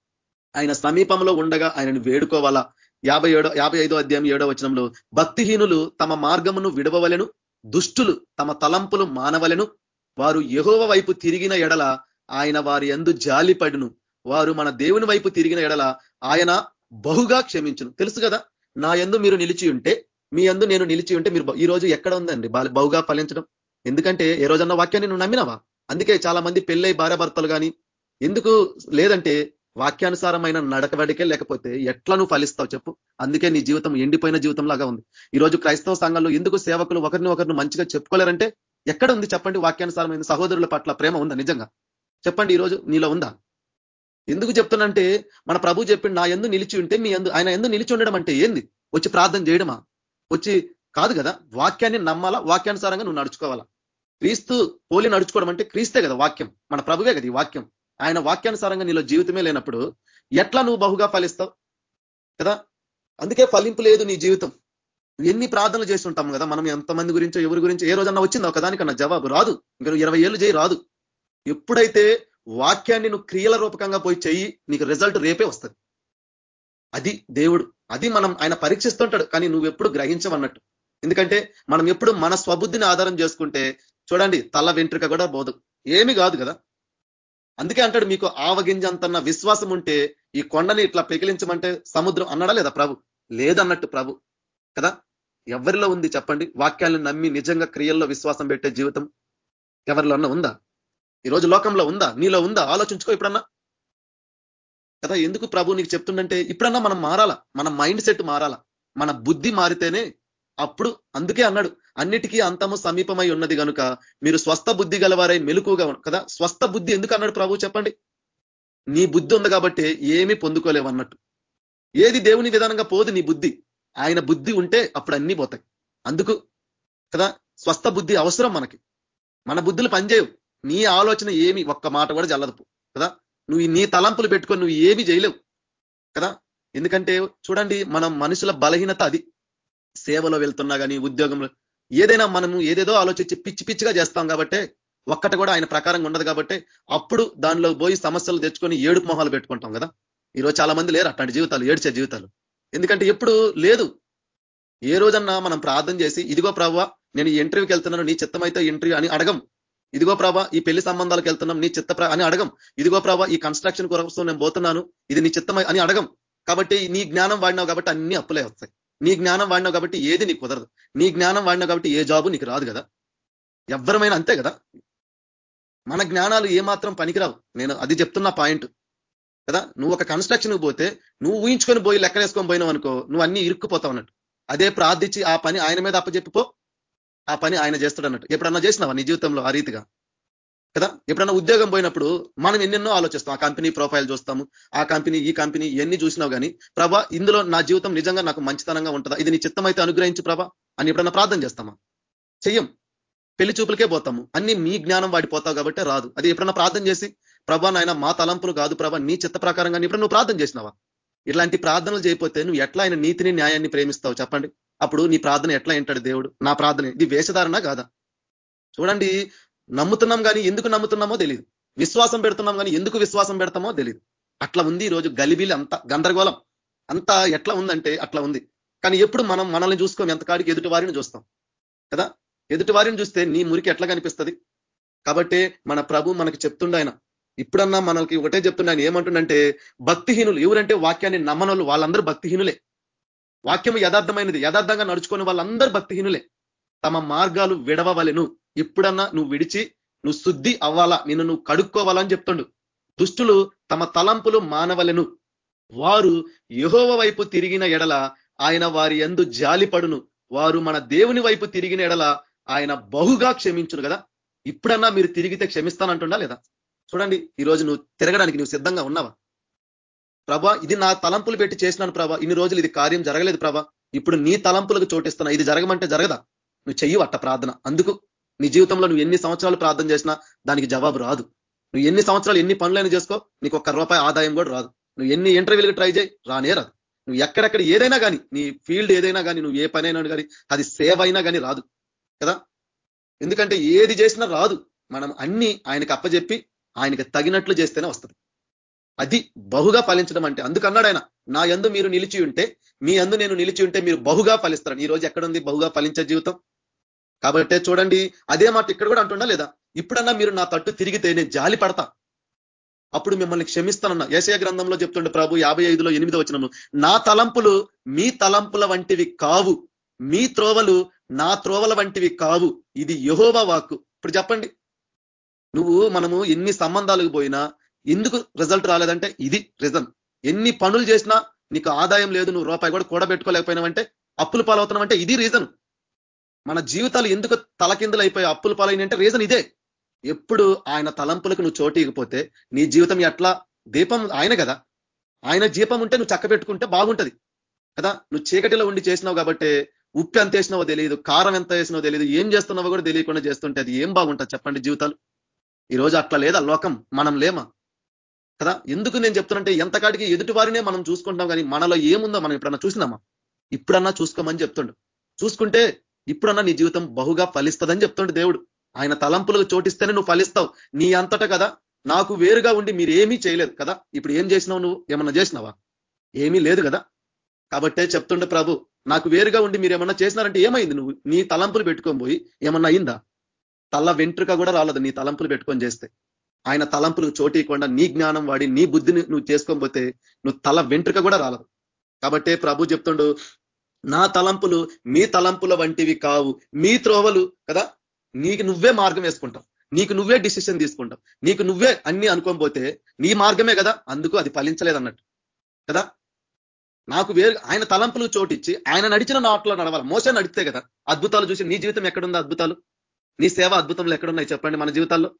S2: ఆయన సమీపంలో ఉండగా ఆయనను వేడుకోవాలా. యాభై ఏడో యాభై ఐదో అధ్యాయం ఏడో వచనంలో భక్తిహీనులు తమ మార్గమును విడవవలను దుష్టులు తమ తలంపులు మానవలెను. వారు యహోవ వైపు తిరిగిన ఎడల ఆయన వారి ఎందు జాలిపడును వారు మన దేవుని వైపు తిరిగిన ఎడల ఆయన బహుగా క్షమించును. తెలుసు కదా నా ఎందు మీరు నిలిచి ఉంటే మీ అందు నేను నిలిచి ఉంటే మీరు ఈ రోజు ఎక్కడ ఉందండి? బహుగా ఫలించడం? ఎందుకంటే ఏ రోజన్న వాక్యాన్ని నువ్వు నమ్మినవా? అందుకే చాలా మంది పెళ్ళై భార్యాభర్తలు కానీ ఎందుకు లేదంటే వాక్యానుసారమైన నడకబడికే లేకపోతే ఎట్లా నువ్వు ఫలిస్తావు చెప్పు. అందుకే నీ జీవితం ఎండిపోయిన జీవితం లాగా ఉంది. ఈ రోజు క్రైస్తవ సంఘంలో ఎందుకు సేవకులు ఒకరిని ఒకరిని మంచిగా చెప్పుకోలేరంటే ఎక్కడ ఉంది చెప్పండి వాక్యానుసారమైన సహోదరుల పట్ల ప్రేమ ఉందా నిజంగా? చెప్పండి ఈరోజు నీలో ఉందా? ఎందుకు చెప్తున్నంటే మన ప్రభు చెప్పిండు నా ఎందు నిలిచి ఉంటే మీ ఎందు ఆయన ఎందు నిలిచి ఉండడం అంటే ఏంది? వచ్చి ప్రార్థన చేయడమా? వచ్చి కాదు కదా వాక్యాన్ని నమ్మాలా? వాక్యానుసారంగా నువ్వు నడుచుకోవాలా? క్రీస్తు పోలి నడుచుకోవడం అంటే క్రీస్తే కదా వాక్యం. మన ప్రభువే కదా ఈ వాక్యం. ఆయన వాక్యానుసారంగా నీలో జీవితమే లేనప్పుడు ఎట్లా నువ్వు బహుగా ఫలిస్తావు? కదా? అందుకే ఫలింపు లేదు నీ జీవితం. ఎన్ని ప్రార్థనలు చేస్తుంటాం కదా? మనం ఎంతమంది గురించో ఎవరి గురించో ఏ రోజన్నా వచ్చిందో ఒకదానికన్నా? జవాబు రాదు. ఇంకా ఇరవై ఏళ్ళు చేయి రాదు. ఎప్పుడైతే వాక్యాన్ని నువ్వు క్రియల రూపకంగా పోయి చెయ్యి నీకు రిజల్ట్ రేపే వస్తుంది. అది దేవుడు. అది మనం ఆయన పరీక్షిస్తుంటాడు. కానీ నువ్వు ఎప్పుడు గ్రహించవన్నట్టు. ఎందుకంటే మనం ఎప్పుడు మన స్వబుద్ధిని ఆధారం చేసుకుంటే చూడండి తల వెంట్రుక కూడా బోదు. ఏమి కాదు కదా? అందుకే అంటాడు మీకు ఆవగింజ అంతన్న విశ్వాసం ఉంటే ఈ కొండని ఇట్లా పెకిలించమంటే సముద్రం అన్నాడా లేదా ప్రభు? లేదన్నట్టు ప్రభు. కదా? ఎవరిలో ఉంది చెప్పండి? వాక్యాలను నమ్మి నిజంగా క్రియల్లో విశ్వాసం పెట్టే జీవితం ఎవరిలో అన్న ఉందా ఈరోజు లోకంలో ఉందా? నీలో ఉందా? ఆలోచించుకో ఇప్పుడన్నా. కదా? ఎందుకు ప్రభు నీకు చెప్తుండంటే ఇప్పుడన్నా మనం మారాలా? మన మైండ్ సెట్ మారాలా? మన బుద్ధి మారితేనే అప్పుడు అందుకే అన్నాడు. అన్నిటికీ అంతము సమీపమై ఉన్నది కనుక మీరు స్వస్థ బుద్ధి గలవారై మెలుకుగా కదా? స్వస్థ బుద్ధి ఎందుకు అన్నాడు ప్రభు? చెప్పండి. నీ బుద్ధి ఉంది కాబట్టి ఏమీ పొందుకోలేవు అన్నట్టు ఏది దేవుని విధానంగా పోదు నీ బుద్ధి. ఆయన బుద్ధి ఉంటే అప్పుడు అన్ని పోతాయి. అందుకు కదా? స్వస్థ బుద్ధి అవసరం మనకి. మన బుద్ధులు పనిచేయవు. నీ ఆలోచన ఏమి? ఒక్క మాట కూడా జల్లదు కదా? నువ్వు నీ తలంపులు పెట్టుకొని నువ్వు ఏమి చేయలేవు కదా? ఎందుకంటే చూడండి మనం మనుషుల బలహీనత అది. సేవలో వెళ్తున్నా కానీ ఉద్యోగంలో ఏదైనా మనము ఏదేదో ఆలోచించి పిచ్చి పిచ్చిగా చేస్తాం కాబట్టి ఒక్కటి కూడా ఆయన ప్రకారంగా ఉండదు కాబట్టి అప్పుడు దానిలో పోయి సమస్యలు తెచ్చుకొని ఏడుపు మొహాలు పెట్టుకుంటాం కదా. ఈరోజు చాలా మంది లేరు అట్లాంటి జీవితాలు ఏడ్చే జీవితాలు. ఎందుకంటే ఎప్పుడు లేదు. ఏ రోజన్నా మనం ప్రార్థన చేసి ఇదిగో ప్రభావ నేను ఇంటర్వ్యూకి వెళ్తున్నాను నీ చిత్తమైతే ఇంటర్వ్యూ అని అడగం. ఇదిగో ప్రభా ఈ పెళ్ళి సంబంధాలకు వెళ్తున్నాం నీ చిత్త అని అడగం. ఇదిగో ప్రభా ఈ కన్స్ట్రక్షన్ కోసం నేను పోతున్నాను ఇది నీ చిత్తమై అని అడగం. కాబట్టి నీ జ్ఞానం వాడినావు కాబట్టి అన్ని అప్పులే వస్తాయి. నీ జ్ఞానం వాడినావు కాబట్టి ఏది నీకు కుదరదు. నీ జ్ఞానం వాడినావు కాబట్టి ఏ జాబు నీకు రాదు కదా. ఎవరమైనా అంతే కదా. మన జ్ఞానాలు ఏమాత్రం పనికిరావు. నేను అది చెప్తున్న పాయింట్. కదా? నువ్వు ఒక కన్స్ట్రక్షన్ పోతే నువ్వు ఊహించుకొని పోయి లెక్కలేసుకొని పోయినావు అనుకో నువ్వు అన్ని ఇరుక్కుపోతావు అన్నట్టు. అదే ప్రార్థించి ఆ పని ఆయన మీద అప్పచెప్పిపో ఆ పని ఆయన చేస్తాడు అన్నట్టు ఎప్పుడన్నా చేసినావా నీ జీవితంలో ఆ రీతిగా? కదా? ఎప్పుడన్నా ఉద్యోగం పోయినప్పుడు మనం ఎన్నెన్నో ఆలోచిస్తాం. ఆ కంపెనీ ప్రొఫైల్ చూస్తాము ఆ కంపెనీ ఈ కంపెనీ ఇవన్నీ చూసినావు కానీ ప్రభా ఇందులో నా జీవితం నిజంగా నాకు మంచితనంగా ఉంటుందా? ఇది నీ చిత్తం అయితే అనుగ్రహించు ప్రభా అని ఎప్పుడన్నా ప్రార్థన చేస్తామా? చెయ్యం. పెళ్ళి చూపులకే పోతాము. అన్ని మీ జ్ఞానం వాడిపోతావు కాబట్టి రాదు. అది ఎప్పుడన్నా ప్రార్థన చేసి ప్రభా నాయన మా తలంపులు కాదు ప్రభా నీ చిత్త ప్రకారంగా ఇప్పుడు నువ్వు ప్రార్థన చేసినావా? ఇలాంటి ప్రార్థనలు చేయకపోతే నువ్వు ఎట్లా ఆయన నీతిని న్యాయాన్ని ప్రేమిస్తావు చెప్పండి. అప్పుడు నీ ప్రార్థన ఎట్లా ఏంటాడు దేవుడు? నా ప్రార్థన ఇది వేషధారణ కాదా? చూడండి నమ్ముతున్నాం కానీ ఎందుకు నమ్ముతున్నామో తెలియదు విశ్వాసం పెడుతున్నాం కానీ ఎందుకు విశ్వాసం పెడతామో తెలియదు అట్లా ఉంది ఈ రోజు గలిబిలి అంత గందరగోళం. అంత ఎట్లా ఉందంటే అట్లా ఉంది. కానీ ఎప్పుడు మనం మనల్ని చూసుకోం ఎంత కాడికి ఎదుటి వారిని చూస్తాం. కదా? ఎదుటి వారిని చూస్తే నీ మురికి ఎట్లా కనిపిస్తుంది? కాబట్టి మన ప్రభు మనకి చెప్తుండ ఆయన. ఇప్పుడన్నా మనకి ఒకటే చెప్తున్నా ఆయన ఏమంటుండంటే భక్తిహీనులు ఎవరంటే వాక్యాన్ని నమ్మనోళ్ళు వాళ్ళందరూ భక్తిహీనులే. వాక్యం యథార్థమైనది. యథార్థంగా నడుచుకునే వాళ్ళందరూ భక్తిహీనులే. తమ మార్గాలు విడవవలెను. ఇప్పుడన్నా నువ్వు విడిచి నువ్వు శుద్ధి అవ్వాలా? నిన్ను నువ్వు కడుక్కోవాలని చెప్తుండు. దుష్టులు తమ తలంపులు మానవలను. వారు యహోవ వైపు తిరిగిన ఎడల ఆయన వారి ఎందు జాలిపడును. వారు మన దేవుని వైపు తిరిగిన ఎడల ఆయన బహుగా క్షమించును కదా? ఇప్పుడన్నా మీరు తిరిగితే క్షమిస్తానంటుండా లేదా? చూడండి ఈరోజు నువ్వు తిరగడానికి నువ్వు సిద్ధంగా ఉన్నావా? ప్రభా ఇది నా తలంపులు పెట్టి చేసినాను ప్రభా. ఇన్ని రోజులు ఇది కార్యం జరగలేదు ప్రభా. ఇప్పుడు నీ తలంపులకు చోటిస్తున్నా. ఇది జరగమంటే జరగదా? నువ్వు చెయ్యి అట్ట ప్రార్థన. అందుకు నీ జీవితంలో నువ్వు ఎన్ని సంవత్సరాలు ప్రార్థన చేసినా దానికి జవాబు రాదు. నువ్వు ఎన్ని సంవత్సరాలు ఎన్ని పనులైనా చేసుకో నీకు ఒక్క రూపాయి ఆదాయం కూడా రాదు. నువ్వు ఎన్ని ఇంటర్వ్యూలకు ట్రై చేయి రానే రాదు. నువ్వు ఎక్కడెక్కడ ఏదైనా కానీ నీ ఫీల్డ్ ఏదైనా కానీ నువ్వు ఏ పనైనా కానీ అది సేవ్ అయినా కానీ రాదు. కదా? ఎందుకంటే ఏది చేసినా రాదు. మనం అన్ని ఆయనకి అప్పజెప్పి ఆయనకు తగినట్లు చేస్తేనే వస్తుంది. అది బహుగా ఫలించడం అంటే అందుకన్నాడు ఆయన నా ఎందు మీరు నిలిచి ఉంటే మీ అందు నేను నిలిచి ఉంటే మీరు బహుగా ఫలిస్తారు. ఈ రోజు ఎక్కడుంది బహుగా ఫలించే జీవితం? కాబట్టే చూడండి అదే మాట ఇక్కడ కూడా అంటున్నా లేదా? ఇప్పుడన్నా మీరు నా తట్టు తిరిగితే నేను జాలి పడతా. అప్పుడు మిమ్మల్ని క్షమిస్తానన్న. ఏసయ గ్రంథంలో చెప్తుండే ప్రభు యాభై ఐదులో ఎనిమిది వచ్చినము నా తలంపులు మీ తలంపుల వంటివి కావు. మీ త్రోవలు నా త్రోవల వంటివి కావు. ఇది యహోవ వాక్కు. ఇప్పుడు చెప్పండి. నువ్వు మనము ఎన్ని సంబంధాలకు పోయినా ఎందుకు రిజల్ట్ రాలేదంటే ఇది రీజన్. ఎన్ని పనులు చేసినా నీకు ఆదాయం లేదు నువ్వు రూపాయి కూడా కూడబెట్టుకోలేకపోయినావంటే అప్పులు పాలవుతున్నావంటే ఇది రీజన్. మన జీవితాలు ఎందుకు తలకిందులు అయిపోయి అప్పులు పాలైనంటే రీజన్ ఇదే. ఎప్పుడు ఆయన తలంపులకు నువ్వు చోటీకపోతే నీ జీవితం ఎట్లా దీపం ఆయన కదా. ఆయన దీపం ఉంటే నువ్వు చక్క పెట్టుకుంటే బాగుంటది. కదా? నువ్వు చీకటిలో ఉండి చేసినావు కాబట్టి ఉప్పు ఎంత వేసినావో తెలియదు కారం ఎంత వేసినావో తెలియదు ఏం చేస్తున్నావో కూడా తెలియకుండా చేస్తుంటే అది ఏం బాగుంటుంది చెప్పండి జీవితాలు. ఈ రోజు అట్లా లేదా? లోకం మనం లేమా? కదా? ఎందుకు నేను చెప్తున్నంటే ఎంతకాటికి ఎదుటి వారినే మనం చూసుకుంటాం కానీ మనలో ఏముందో మనం ఎప్పుడన్నా చూసినామా? ఇప్పుడన్నా చూసుకోమని చెప్తుండు. చూసుకుంటే ఇప్పుడన్నా నీ జీవితం బహుగా ఫలిస్తుందని చెప్తుండే దేవుడు. ఆయన తలంపులకు చోటిస్తేనే నువ్వు ఫలిస్తావు. నీ అంతట కదా నాకు వేరుగా ఉండి మీరు ఏమీ చేయలేదు కదా? ఇప్పుడు ఏం చేసినావు నువ్వు? ఏమన్నా చేసినావా? ఏమీ లేదు కదా? కాబట్టే చెప్తుండే ప్రభు నాకు వేరుగా ఉండి మీరు ఏమన్నా చేసినారంటే ఏమైంది నువ్వు? నీ తలంపులు పెట్టుకొని పోయి ఏమన్నా అయిందా? తల వెంట్రుక కూడా రాలేదు నీ తలంపులు పెట్టుకొని చేస్తే. ఆయన తలంపులు చోటీయకుండా నీ జ్ఞానం వాడి నీ బుద్ధిని నువ్వు చేసుకోకపోతే నువ్వు తల వెంట్రుక కూడా రాలదు. కాబట్టే ప్రభు చెప్తుండు నా తలంపులు మీ తలంపుల వంటివి కావు. మీ త్రోవలు కదా? నీకు నువ్వే మార్గం వేసుకుంటావు. నీకు నువ్వే డిసిషన్ తీసుకుంటావు. నీకు నువ్వే అన్ని అనుకోకపోతే నీ మార్గమే కదా? అందుకు అది ఫలించలేదన్నట్టు. కదా? నాకు వేరు ఆయన తలంపులు చోటిచ్చి ఆయన నడిచిన నాట్లో నడవాలి. మోస నడిస్తే కదా? అద్భుతాలు చూసి నీ జీవితం ఎక్కడుందో అద్భుతాలు? నీ సేవ అద్భుతంలో ఎక్కడున్నాయి చెప్పండి మన జీవితాల్లో?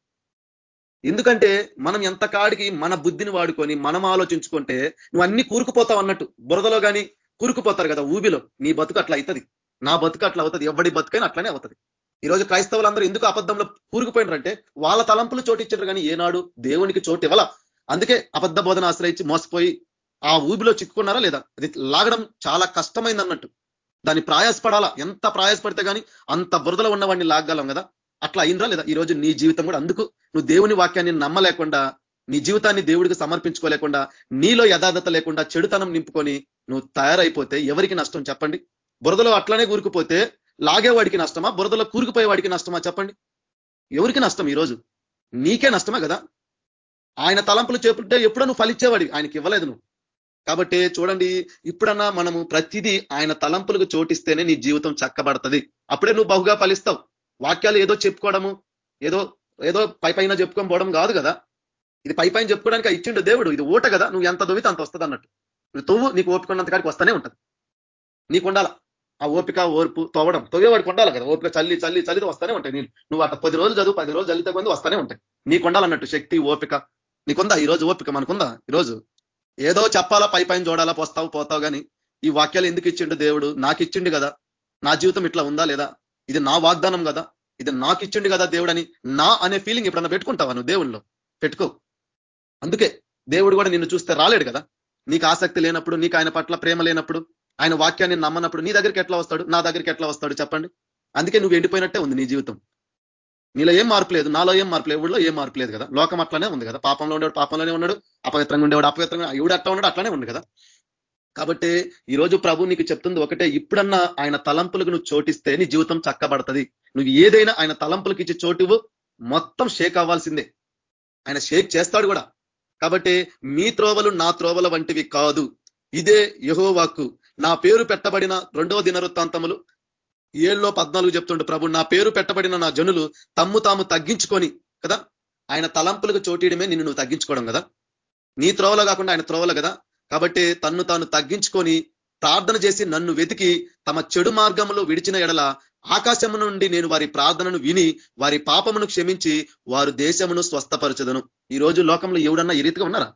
S2: ఎందుకంటే మనం ఎంత కాడికి మన బుద్ధిని వాడుకొని మనం ఆలోచించుకుంటే నువ్వు అన్ని కూరుకుపోతావు అన్నట్టు. బురదలో కానీ కూరుకుపోతారు కదా ఊబిలో. నీ బతుకు అట్లా అవుతుంది నా బతుకు అట్లా అవుతుంది. ఎవడి బతుకైనా అట్లనే అవుతుంది. ఈరోజు క్రైస్తవులందరూ ఎందుకు అబద్ధంలో కూరుకుపోయినారంటే వాళ్ళ తలంపులు చోటు ఇచ్చారు కానీ ఏనాడు దేవునికి చోటు ఇవ్వాల. అందుకే అబద్ధ బోధన ఆశ్రయించి మోసపోయి ఆ ఊబిలో చిక్కుకున్నారా లేదా? అది లాగడం చాలా కష్టమైంది అన్నట్టు దాన్ని ప్రయాసపడాలా? ఎంత ప్రయాసపడితే కానీ అంత బురదలో ఉన్నవాడిని లాగలం కదా? అట్లా అయిందా లేదా? ఈరోజు నీ జీవితం కూడా అందుకు నువ్వు దేవుని వాక్యాన్ని నమ్మలేకుండా నీ జీవితాన్ని దేవుడికి సమర్పించుకోలేకుండా నీలో యథార్థత లేకుండా చెడుతనం నింపుకొని నువ్వు తయారైపోతే ఎవరికి నష్టం చెప్పండి? బురదలో అట్లనే కూరుకుపోతే లాగేవాడికి నష్టమా? బురదలో కూరుకుపోయేవాడికి నష్టమా చెప్పండి? ఎవరికి నష్టం ఈరోజు? నీకే నష్టమే కదా? ఆయన తలంపులు చెప్పుంటే ఎప్పుడో నువ్వు ఫలిచ్చేవాడి ఆయనకి ఇవ్వలేదు నువ్వు. కాబట్టి చూడండి ఇప్పుడన్నా మనము ప్రతిదీ ఆయన తలంపులకు చోటిస్తేనే నీ జీవితం చక్కబడుతుంది. అప్పుడే నువ్వు బహుగా ఫలిస్తావు. వాక్యాలు ఏదో చెప్పుకోవడము ఏదో ఏదో పై పైన చెప్పుకొని పోవడం కాదు కదా? ఇది పై పైన చెప్పుకోవడానికి ఇచ్చిండు దేవుడు. ఇది ఊట కదా నువ్వు ఎంత దొవితే అంత వస్తుంది అన్నట్టు. నువ్వు తొవ్వు నీకు ఓపికన్నంత కాడికి వస్తూనే ఉంటుంది. నీకు ఉండాల? ఆ ఓపిక ఓర్పు తవ్వడం. తొవ్వేవాడికి ఉండాలి కదా? ఓపిక చల్లి చల్లి చల్లితో వస్తూనే ఉంటాయి నీళ్ళు. నువ్వు అట్లా పది రోజులు చదువు పది రోజులు చల్లితే కొంది వస్తూనే ఉంటాయి. నీకు ఉండాలన్నట్టు శక్తి ఓపిక. నీకుందా? ఈ రోజు ఓపిక మనకుందా? ఈరోజు ఏదో చెప్పాలా పై పైన చూడాలా పోస్తావు పోతావు కానీ ఈ వాక్యాలు ఎందుకు ఇచ్చిండు దేవుడు? నాకు ఇచ్చిండు కదా. నా జీవితం ఇట్లా ఉందా లేదా? ఇది నా వాగ్దానం కదా. ఇది నాకు ఇచ్చిండు కదా దేవుడు అని నా అనే ఫీలింగ్ ఎప్పుడన్నా పెట్టుకుంటావా నువ్వు దేవుళ్ళు పెట్టుకో. అందుకే దేవుడు కూడా నిన్ను చూస్తే రాలేడు కదా? నీకు ఆసక్తి లేనప్పుడు నీకు ఆయన పట్ల ప్రేమ లేనప్పుడు ఆయన వాక్యాన్ని నమ్మనప్పుడు నీ దగ్గరికి ఎట్లా వస్తాడు? నా దగ్గరికి ఎట్లా వస్తాడు చెప్పండి? అందుకే నువ్వు ఎండిపోయినట్టే ఉంది నీ జీవితం. నీలో ఏం మార్పు లేదు నాలో ఏం మార్పు లేదు ఊళ్ళో ఏం మార్పు లేదు కదా? లోకం అట్లానే ఉంది కదా? పాపంలో ఉండేవాడు పాపంలోనే ఉన్నాడు అపవిత్రంగా ఉండేవాడు అపవిత్రంగా ఎవడు అట్లా ఉన్నాడు అట్లానే ఉంది కదా? కాబట్టి ఈరోజు ప్రభు నీకు చెప్తుంది ఒకటే ఇప్పుడన్నా ఆయన తలంపులకు నువ్వు చోటిస్తే నీ జీవితం చక్కబడుతుంది. నువ్వు ఏదైనా ఆయన తలంపులకు ఇచ్చి చోటువు మొత్తం షేక్ అవ్వాల్సిందే. ఆయన షేక్ చేస్తాడు కూడా. కాబట్టి మీ త్రోవలు నా త్రోవల వంటివి కాదు. ఇదే యహోవాక్కు నా పేరు పెట్టబడిన రెండవ దినవృత్తాంతములు. ఏళ్ళలో పద్నాలుగు చెప్తుండే ప్రభు నా పేరు పెట్టబడిన నా జనులు తమ్ము తాము తగ్గించుకొని కదా? ఆయన తలంపులకు చోటీయడమే నిన్ను నువ్వు తగ్గించుకోవడం కదా? నీ త్రోవలో కాకుండా ఆయన త్రోవల కదా? కాబట్టి తన్ను తాను తగ్గించుకొని ప్రార్థన చేసి నన్ను వెతికి తమ చెడు మార్గంలో విడిచిన ఎడల ఆకాశము నుండి నేను వారి ప్రార్థనను విని వారి పాపమును క్షమించి వారు దేశమును స్వస్థపరచదను. ఈ రోజు లోకంలో ఎవడన్నా ఈ రీతిగా ఉన్నారా?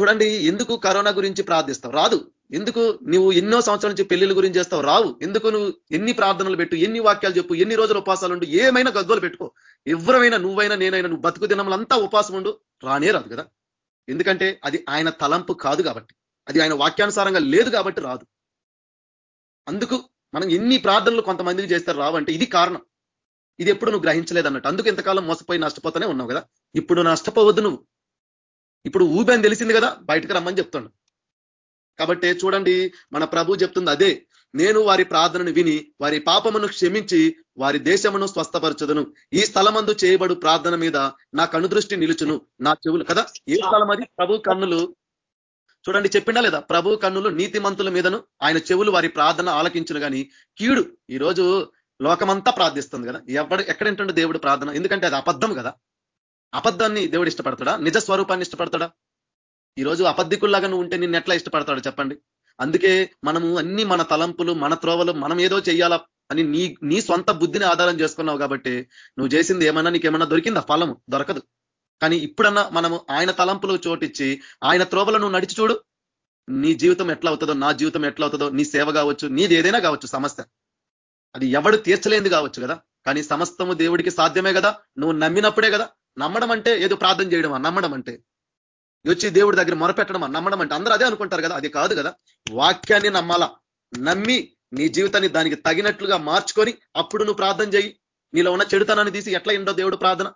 S2: చూడండి ఎందుకు కరోనా గురించి ప్రార్థిస్తావు? రాదు. ఎందుకు నువ్వు ఎన్నో సంవత్సరాల నుంచి పెళ్ళిళ్ళ గురించి చేస్తావు? రావు. ఎందుకు నువ్వు ఎన్ని ప్రార్థనలు పెట్టు ఎన్ని వాక్యాలు చెప్పు ఎన్ని రోజులు ఉపాసాలు ఉండు ఏమైనా గద్దులు పెట్టుకో. ఎవరైనా నువ్వైనా నేనైనా నువ్వు బతుకు దినములంతా ఉపాసం ఉండు రానే రాదు కదా. ఎందుకంటే అది ఆయన తలంపు కాదు కాబట్టి. అది ఆయన వాక్యానుసారంగా లేదు కాబట్టి రాదు. అందుకు మనం ఎన్ని ప్రార్థనలు కొంతమందికి చేస్తారు రావంటే ఇది కారణం. ఇది ఎప్పుడు నువ్వు గ్రహించలేదన్నట్టు. అందుకు ఎంతకాలం మోసపోయి నష్టపోతూనే ఉన్నావు కదా. ఇప్పుడు నష్టపోవద్దు నువ్వు. ఇప్పుడు ఊబి తెలిసింది కదా బయటకు రమ్మని చెప్తాడు. కాబట్టి చూడండి మన ప్రభు చెప్తుంది అదే నేను వారి ప్రార్థనను విని వారి పాపమును క్షమించి వారి దేశమును స్వస్థపరచదును. ఈ స్థలమందు చేయబడు ప్రార్థన మీద నా కనుదృష్టి నిలుచును నా చెవులు కదా? ఏ స్థలం అది? ప్రభు కన్నులు. చూడండి చెప్పిండా లేదా? ప్రభు కన్నులు నీతిమంతుల మీదను ఆయన చెవులు వారి ప్రార్థన ఆలకించును కానీ కీడు. ఈరోజు లోకమంతా ప్రార్థిస్తుంది కదా. ఎవడు ఎక్కడేంటుండే దేవుడు ప్రార్థన? ఎందుకంటే అది అబద్ధం కదా. అబద్ధాన్ని దేవుడు ఇష్టపడతాడా? నిజ స్వరూపాన్ని ఇష్టపడతాడా? ఈరోజు అబద్ధికుల్లాగా నువ్వు ఉంటే నిన్ను ఎట్లా ఇష్టపడతాడు చెప్పండి? అందుకే మనము అన్ని మన తలంపులు మన త్రోవలు మనం ఏదో చేయాలా అని నీ నీ సొంత బుద్ధిని ఆధారం చేసుకున్నావు కాబట్టి నువ్వు చేసింది ఏమన్నా నీకేమన్నా దొరికిందా? ఫలము. దొరకదు. కానీ ఇప్పుడన్నా మనము ఆయన తలంపులు చోటిచ్చి ఆయన త్రోవలు నువ్వు నడిచి చూడు. నీ జీవితం ఎట్లా అవుతుందో నా జీవితం ఎట్లా అవుతుందో నీ సేవ కావచ్చు నీది ఏదైనా కావచ్చు సమస్య. అది ఎవడు తీర్చలేంది కావచ్చు కదా. కానీ సమస్తము దేవుడికి సాధ్యమే కదా. నువ్వు నమ్మినప్పుడే కదా. నమ్మడం అంటే ఏదో ప్రార్థన చేయడమా? నమ్మడం అంటే. వచ్చి దేవుడి దగ్గర మొరపెట్టడమా? నమ్మడం అంటే. అందరూ అదే అనుకుంటారు కదా? అది కాదు కదా? వాక్యాన్ని నమ్మాలా? నమ్మి నీ జీవితాన్ని దానికి తగినట్లుగా మార్చుకొని అప్పుడు నువ్వు ప్రార్థన చేయి. నీలో ఉన్న చెడుతనాన్ని తీసి ఎట్లా ఉండో దేవుడు ప్రార్థన?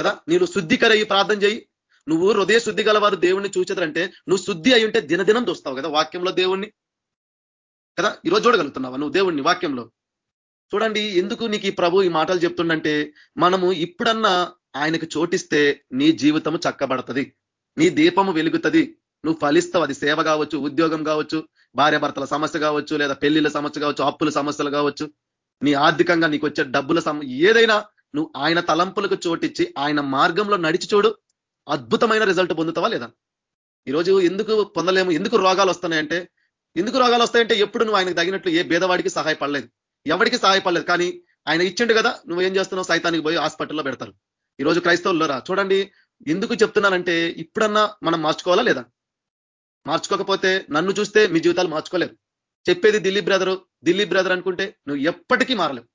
S2: కదా? నీవు శుద్ధికరయ్యి ప్రార్థన చేయి. నువ్వు హృదయ శుద్ధి గలవారు దేవుణ్ణి చూచేదంటే నువ్వు శుద్ధి అయి ఉంటే దినదినం చూస్తావు కదా వాక్యంలో దేవుణ్ణి? కదా? ఈరోజు చూడగలుగుతున్నావా నువ్వు దేవుణ్ణి వాక్యంలో? చూడండి ఎందుకు నీకు ఈ ప్రభు ఈ మాటలు చెప్తుండంటే మనము ఇప్పుడన్నా ఆయనకు చోటిస్తే నీ జీవితము చక్కబడుతుంది నీ దీపము వెలుగుతుంది. నువ్వు ఫలిస్తావు అది సేవ కావచ్చు ఉద్యోగం కావచ్చు భార్య భర్తల సమస్య కావచ్చు లేదా పెళ్ళిళ్ళ సమస్య కావచ్చు అప్పుల సమస్యలు కావచ్చు. నీ ఆర్థికంగా నీకు వచ్చే డబ్బుల సమ ఏదైనా నువ్వు ఆయన తలంపులకు చోటిచ్చి ఆయన మార్గంలో నడిచి చూడు అద్భుతమైన రిజల్ట్ పొందుతావా లేదా? ఈరోజు ఎందుకు పొందలేము? ఎందుకు రోగాలు వస్తున్నాయంటే ఎందుకు రోగాలు వస్తాయంటే ఎప్పుడు నువ్వు ఆయనకు తగినట్లు ఏ భేదవాడికి సహాయపడలేదు. ఎవరికి సహాయపడలేదు కానీ ఆయన ఇచ్చిండు కదా నువ్వు ఏం చేస్తున్నావు? సైతానికి పోయి హాస్పిటల్లో పెడతారు. ఈరోజు క్రైస్తవుల్లో రా. చూడండి ఎందుకు చెప్తున్నానంటే ఇప్పుడన్నా మనం మార్చుకోవాలా లేదా? మార్చుకోకపోతే నన్ను చూస్తే మీ జీవితాలు మార్చుకోలేరు చెప్పేది దిల్లీ బ్రదరు దిల్లీ బ్రదర్ అనుకుంటే నువ్వు ఎప్పటికీ మారలేవు.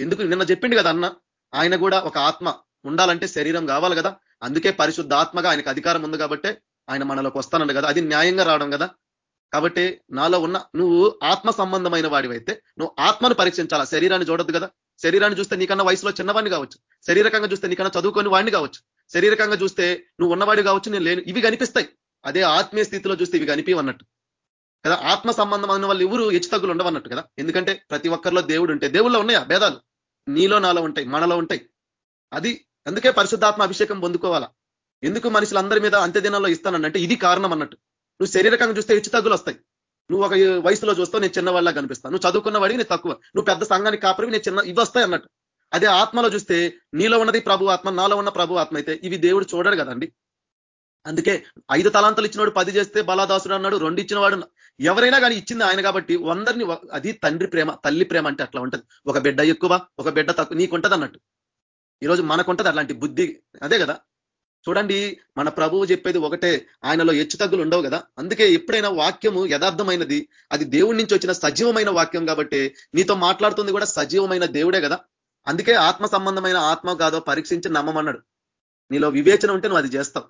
S2: ఎందుకు? నిన్న చెప్పిండు కదా అన్న ఆయన కూడా ఒక ఆత్మ. ఉండాలంటే శరీరం కావాలి కదా. అందుకే పరిశుద్ధ ఆత్మగా ఆయనకు అధికారం ఉంది కాబట్టి ఆయన మనలోకి వస్తానండు కదా. అది న్యాయంగా రావడం కదా. కాబట్టి నాలో ఉన్న నువ్వు ఆత్మ సంబంధమైన వాడివైతే నువ్వు ఆత్మను పరీక్షించాలా? శరీరాన్ని చూడద్దు కదా? శరీరాన్ని చూస్తే నీకన్నా వయసులో చిన్నవాడిని కావచ్చు. శరీరకంగా చూస్తే నీకన్నా చదువుకొని వాడిని కావచ్చు. శరీరకంగా చూస్తే నువ్వు ఉన్నవాడు కావచ్చు నేను లేను ఇవి కనిపిస్తాయి. అదే ఆత్మీయ స్థితిలో చూస్తే ఇవి కనిపి అన్నట్టు. కదా? ఆత్మ సంబంధం అన్న వాళ్ళు ఎవరు హెచ్చు తగ్గులు ఉండవన్నట్టు కదా? ఎందుకంటే ప్రతి ఒక్కరిలో దేవుడు ఉంటే దేవుళ్ళో ఉన్నాయా? భేదాలు. నీలో నాలో ఉంటాయి. మనలో ఉంటాయి. అది అందుకే పరిశుద్ధాత్మ అభిషేకం పొందుకోవాలా. ఎందుకు మనుషులందరి మీద అంత్య దినాల్లో ఇస్తానంటే ఇది కారణం అన్నట్టు. నువ్వు శరీరకంగా చూస్తే హెచ్చుతగ్గులు వస్తాయి. నువ్వు ఒక వయసులో చూస్తావు నేను చిన్నవాళ్ళ కనిపిస్తాను. నువ్వు చదువుకున్న వాడికి నేను తక్కువ. నువ్వు పెద్ద సంఘానికి కాపరివి నేను చిన్న ఇవి వస్తాయి అన్నట్టు. అదే ఆత్మలో చూస్తే నీలో ఉన్నది ప్రభు ఆత్మ నాలో ఉన్న ప్రభు ఆత్మ అయితే ఇవి దేవుడు చూడడు కదండి. అందుకే ఐదు తలాంతలు ఇచ్చినవాడు పది చేస్తే బలాదాసుడు అన్నాడు రెండు ఇచ్చిన వాడు ఎవరైనా కానీ ఇచ్చింది ఆయన కాబట్టి అందరినీ అది తండ్రి ప్రేమ తల్లి ప్రేమ అంటే అట్లా ఉంటది. ఒక బిడ్డ ఎక్కువ ఒక బిడ్డ తక్కువ నీకుంటది అన్నట్టు ఈరోజు మనకుంటది అట్లాంటి బుద్ధి అదే కదా. చూడండి మన ప్రభువు చెప్పేది ఒకటే ఆయనలో హెచ్చు తగ్గులు ఉండవు కదా? అందుకే ఎప్పుడైనా వాక్యము యథార్థమైనది అది దేవుడి నుంచి వచ్చిన సజీవమైన వాక్యం కాబట్టి నీతో మాట్లాడుతుంది కూడా సజీవమైన దేవుడే కదా? అందుకే ఆత్మ సంబంధమైన ఆత్మ కాదో పరీక్షించి నమ్మమన్నాడు. నీలో వివేచన ఉంటే నువ్వు అది చేస్తావు.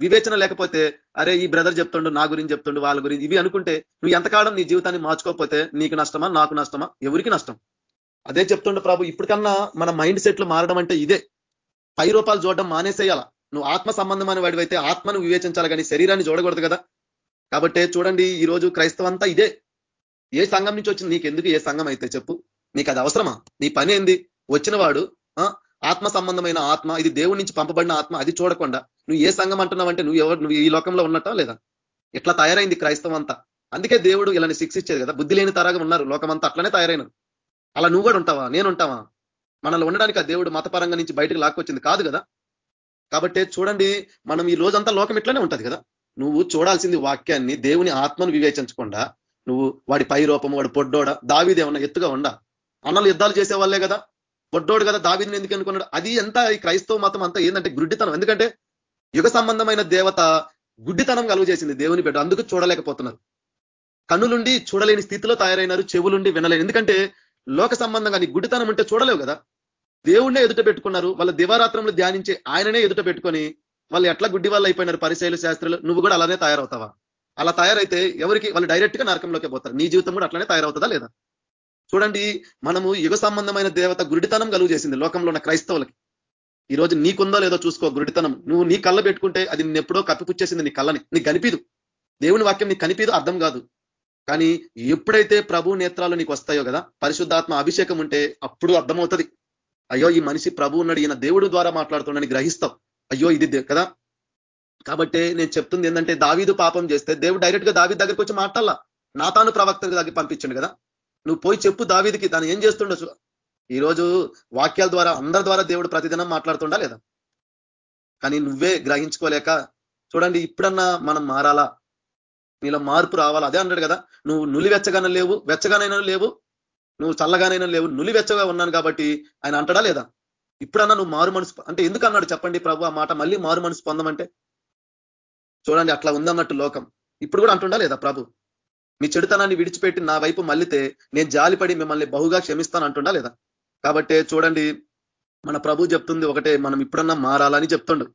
S2: వివేచన లేకపోతే అరే ఈ బ్రదర్ చెప్తుండు నా గురించి చెప్తుండు వాళ్ళ గురించి ఇవి అనుకుంటే నువ్వు ఎంతకాలం నీ జీవితాన్ని మార్చుకోకపోతే నీకు నష్టమా నాకు నష్టమా? ఎవరికి నష్టం? అదే చెప్తుండు ప్రభు ఇప్పటికన్నా మన మైండ్ సెట్లు మారడం అంటే ఇదే. పై రూపాయలు చూడడం మానేసేయాల? నువ్వు ఆత్మ సంబంధమైన వాడివైతే ఆత్మను వివేచించాలి కానీ శరీరాన్ని చూడకూడదు కదా. కాబట్టి చూడండి ఈ రోజు క్రైస్తవంతా ఇదే. ఏ సంఘం నుంచి వచ్చింది? నీకు ఎందుకు ఏ సంఘం అయితే చెప్పు. నీకు అది అవసరమా? నీ పని ఏంది? వచ్చిన వాడు ఆత్మ సంబంధమైన ఆత్మ ఇది దేవుడి నుంచి పంపబడిన ఆత్మ అది చూడకుండా నువ్వు ఏ సంఘం అంటున్నావంటే నువ్వు ఎవరు నువ్వు ఈ లోకంలో ఉన్నట్టా లేదా? ఇట్లా తయారైంది క్రైస్తవం అంతా అందుకే దేవుడు ఇలా శిక్షించేది కదా. బుద్ధి లేని తరగా ఉన్నారు. లోకమంతా అట్లనే తయారైనారు. అలా నువ్వు కూడా ఉంటావా? నేను ఉంటావా? మనల్ని ఉండడానికి ఆ దేవుడు మతపరంగా నుంచి బయటకు లాక్కొచ్చింది కాదు కదా. కాబట్టి చూడండి మనం ఈ రోజంతా లోకం ఇట్లానే ఉంటది కదా? నువ్వు చూడాల్సింది వాక్యాన్ని దేవుని ఆత్మను వివేచించకుండా నువ్వు వాడి పై రూపం వాడు పొడ్డోడ దావీదేమన్నా ఎత్తుగా ఉండ? అన్నలు యుద్ధాలు చేసే వాళ్ళే కదా? పొడ్డోడు కదా దావీదిని ఎందుకు అనుకున్నాడు అది ఎంత ఈ క్రైస్తవ మతం అంతా ఏంటంటే గుడ్డితనం. ఎందుకంటే యుగ సంబంధమైన దేవత గుడ్డితనం కలుగు చేసింది దేవుని బిడ్డ. అందుకు చూడలేకపోతున్నారు. కన్నులుండి చూడలేని స్థితిలో తయారైనారు చెవులుండి వినలేని. ఎందుకంటే లోక సంబంధంగా నీ గుడ్డితనం ఉంటే చూడలేవు కదా? దేవుణ్ణే ఎదుట పెట్టుకున్నారు. వాళ్ళ దివారాత్రంలో ధ్యానించి ఆయననే ఎదుట పెట్టుకొని వాళ్ళు ఎట్లా గుడ్డి వాళ్ళు అయిపోయినారు పరిశైలు శాస్త్రులు? నువ్వు కూడా అలానే తయారవుతావా? అలా తయారైతే ఎవరికి? వాళ్ళు డైరెక్ట్గా నరకంలోకి పోతారు. నీ జీవితం కూడా అట్లానే తయారవుతుందా లేదా? చూడండి మనము యుగ సంబంధమైన దేవత గురుడితనం కలుగు చేసింది లోకంలో ఉన్న క్రైస్తవులకి. ఈ రోజు నీకుందో లేదో చూసుకో గురుడితనం నువ్వు నీ కళ్ళ పెట్టుకుంటే అది ఎప్పుడో కప్పిపుచ్చేసింది నీ కళ్ళని. నీకు కనిపిదు. దేవుని వాక్యం నీకు కనిపిదు అర్థం కాదు. కానీ ఎప్పుడైతే ప్రభు నేత్రాలు నీకు వస్తాయో కదా పరిశుద్ధాత్మ అభిషేకం ఉంటే అప్పుడు అర్థమవుతుంది. అయ్యో ఈ మనిషి ప్రభు ఉన్నాడు ఈయన దేవుడు ద్వారా మాట్లాడుతున్నాడని గ్రహిస్తాం. అయ్యో ఇది కదా? కాబట్టి నేను చెప్తుంది ఏంటంటే దావీదు పాపం చేస్తే దేవుడు డైరెక్ట్గా దావీ దగ్గరికి వచ్చి మాట్లాడాల? నా తాను ప్రవక్త దగ్గర పంపించండు కదా? నువ్వు పోయి చెప్పు దావీదికి దాన్ని ఏం చేస్తుండొచ్చు? ఈరోజు వాక్యాల ద్వారా అందరి ద్వారా దేవుడు ప్రతిదినం మాట్లాడుతుండా లేదా? కానీ నువ్వే గ్రహించుకోలేక చూడండి ఇప్పుడన్నా మనం మారాలా? నీలో మార్పు రావాలా? అదే అన్నాడు కదా నువ్వు నులి వెచ్చగానే లేవు వెచ్చగానైనా లేవు నువ్వు చల్లగానైనా లేవు నులివెచ్చగా ఉన్నాను కాబట్టి ఆయన అంటడా లేదా? ఇప్పుడన్నా నువ్వు మారు మనసు అంటే ఎందుకు అన్నాడు చెప్పండి ప్రభు ఆ మాట మళ్ళీ మారు మనసు పొందమంటే? చూడండి అట్లా ఉందన్నట్టు లోకం. ఇప్పుడు కూడా అంటుండా లేదా ప్రభు? మీ చెడుతనాన్ని విడిచిపెట్టి నా వైపు మళ్ళితే నేను జాలిపడి మిమ్మల్ని బహుగా క్షమిస్తాను అంటుండా లేదా? కాబట్టి చూడండి మన ప్రభు చెప్తుంది ఒకటే మనం ఇప్పుడన్నా మారాలని చెప్తుండు.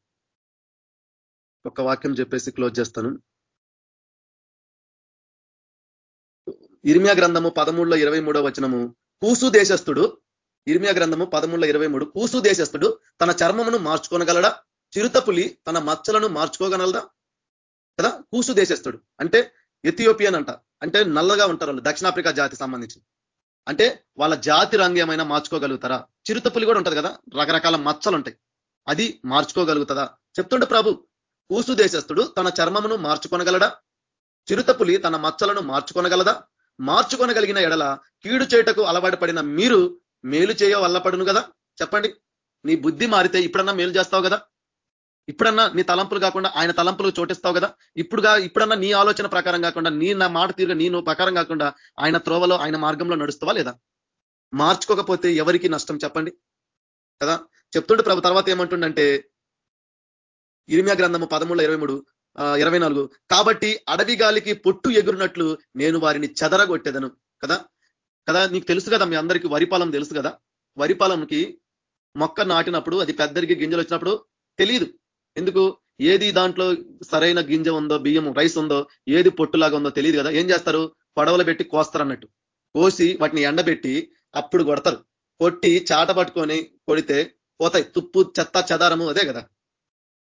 S2: ఒక వాక్యం చెప్పేసి క్లోజ్ చేస్తాను. ఇర్మియా గ్రంథము పదమూడులో ఇరవై మూడో వచనము. కూసు దేశస్థుడు ఇర్మియా గ్రంథము పదమూడులో ఇరవై మూడు. కూసు దేశస్థుడు తన చర్మమును మార్చుకోనగలడా? చిరుతపులి తన మచ్చలను మార్చుకోగలదా? కదా? కూసు దేశస్థుడు. అంటే ఎథియోపియన్ అంట. అంటే నల్లగా ఉంటారు వాళ్ళు. దక్షిణాఫ్రికా జాతి సంబంధించి. అంటే వాళ్ళ జాతి రంగు ఏమైనా మార్చుకోగలుగుతారా చిరుతపులి కూడా ఉంటది కదా? రకరకాల మచ్చలు ఉంటాయి అది మార్చుకోగలుగుతుందా? చెప్తుండే ప్రభు. కూసు దేశస్థుడు తన చర్మమును మార్చుకొనగలడా? చిరుతపులి తన మచ్చలను మార్చుకొనగలదా? మార్చుకొనగలిగిన ఎడల కీడు చేయటకు అలవాటు పడిన మీరు మేలు చేయ వల్లపడును కదా చెప్పండి. నీ బుద్ధి మారితే ఇప్పుడన్నా మేలు చేస్తావు కదా ఇప్పుడన్నా నీ తలంపులు కాకుండా ఆయన తలంపులు చోటిస్తావు కదా ఇప్పుడుగా ఇప్పుడన్నా నీ ఆలోచన ప్రకారం కాకుండా నీ నా మాట తీరుగా నీ ప్రకారం కాకుండా ఆయన త్రోవలో ఆయన మార్గంలో నడుస్తావా లేదా? మార్చుకోకపోతే ఎవరికి నష్టం చెప్పండి. కదా? చెప్తుండే ప్రభు తర్వాత ఏమంటుండంటే ఇరిమియా గ్రంథము పదమూడు ఇరవై మూడు ఇరవై నాలుగు. కాబట్టి అడవి గాలికి పొట్టు ఎగురునట్లు నేను వారిని చెదరగొట్టేదను. కదా? కదా? నీకు తెలుసు కదా మీ అందరికీ వరిపాలం తెలుసు కదా? వరిపాలంకి మొక్క నాటినప్పుడు అది పెద్దరికి గింజలు వచ్చినప్పుడు తెలియదు ఎందుకు? ఏది దాంట్లో సరైన గింజ ఉందో బియ్యం రైస్ ఉందో ఏది పొట్టులాగా ఉందో తెలియదు కదా? ఏం చేస్తారు? పడవలు పెట్టి కోస్తారు అన్నట్టు కోసి వాటిని ఎండబెట్టి అప్పుడు కొడతారు. కొట్టి చాట పట్టుకొని కొడితే పోతాయి. తుప్పు చెత్త చెదారము అదే కదా?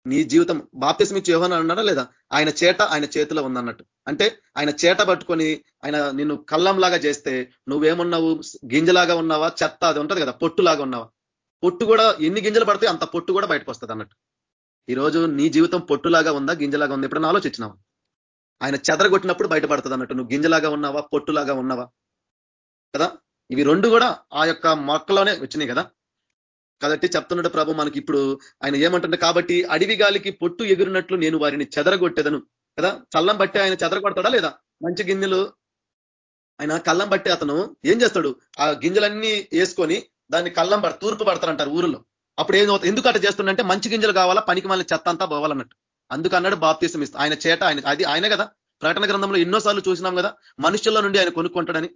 S2: నీ జీవితం బాప్తిస్మిచ్చి యోహన అన్నాడా లేదా? ఆయన చేట ఆయన చేతిలో ఉందన్నట్టు. అంటే ఆయన చేట పట్టుకొని ఆయన నిన్ను కళ్ళంలాగా చేస్తే నువ్వేమున్నావు? గింజలాగా ఉన్నావా? చెత్త అది ఉంటుంది కదా పొట్టులాగా ఉన్నావా? పొట్టు కూడా ఎన్ని గింజలు పడితే అంత పొట్టు కూడా బయటకు వస్తుంది అన్నట్టు. ఈరోజు నీ జీవితం పొట్టులాగా ఉందా? గింజలాగా ఉంది? ఎప్పుడన్నా ఆలోచించినావు? ఆయన చెదరగొట్టినప్పుడు బయటపడుతుంది అన్నట్టు. నువ్వు గింజలాగా ఉన్నావా? పొట్టులాగా ఉన్నావా? కదా? ఇవి రెండు కూడా ఆ యొక్క మొక్కలోనే వచ్చినాయి కదా. కాబట్టి చెప్తున్నాడు ప్రభు మనకి ఇప్పుడు ఆయన ఏమంటుండే కాబట్టి అడవి గాలికి పొట్టు ఎగురినట్లు నేను వారిని చెదరగొట్టేదను. కదా? చల్లం బట్టి ఆయన చెదరగొడతాడా లేదా? మంచి గింజలు ఆయన కళ్ళం బట్టి అతను ఏం చేస్తాడు? ఆ గింజలన్నీ వేసుకొని దాన్ని కళ్ళం పడ తూర్పు పడతారంటారు ఊరిలో. అప్పుడు ఏం ఎందుకు అట్లా చేస్తుండంటే మంచి గింజలు కావాలా పనికి మళ్ళీ చెత్త అంతా పోవాలన్నట్టు. అందుకన్నాడు బాప్తీసం ఇస్తా ఆయన చేట ఆయన అది ఆయన కదా? ప్రకటన గ్రంథంలో ఎన్నోసార్లు చూసినాం కదా మనుషుల్లో నుండి ఆయన కొనుక్కుంటాడని.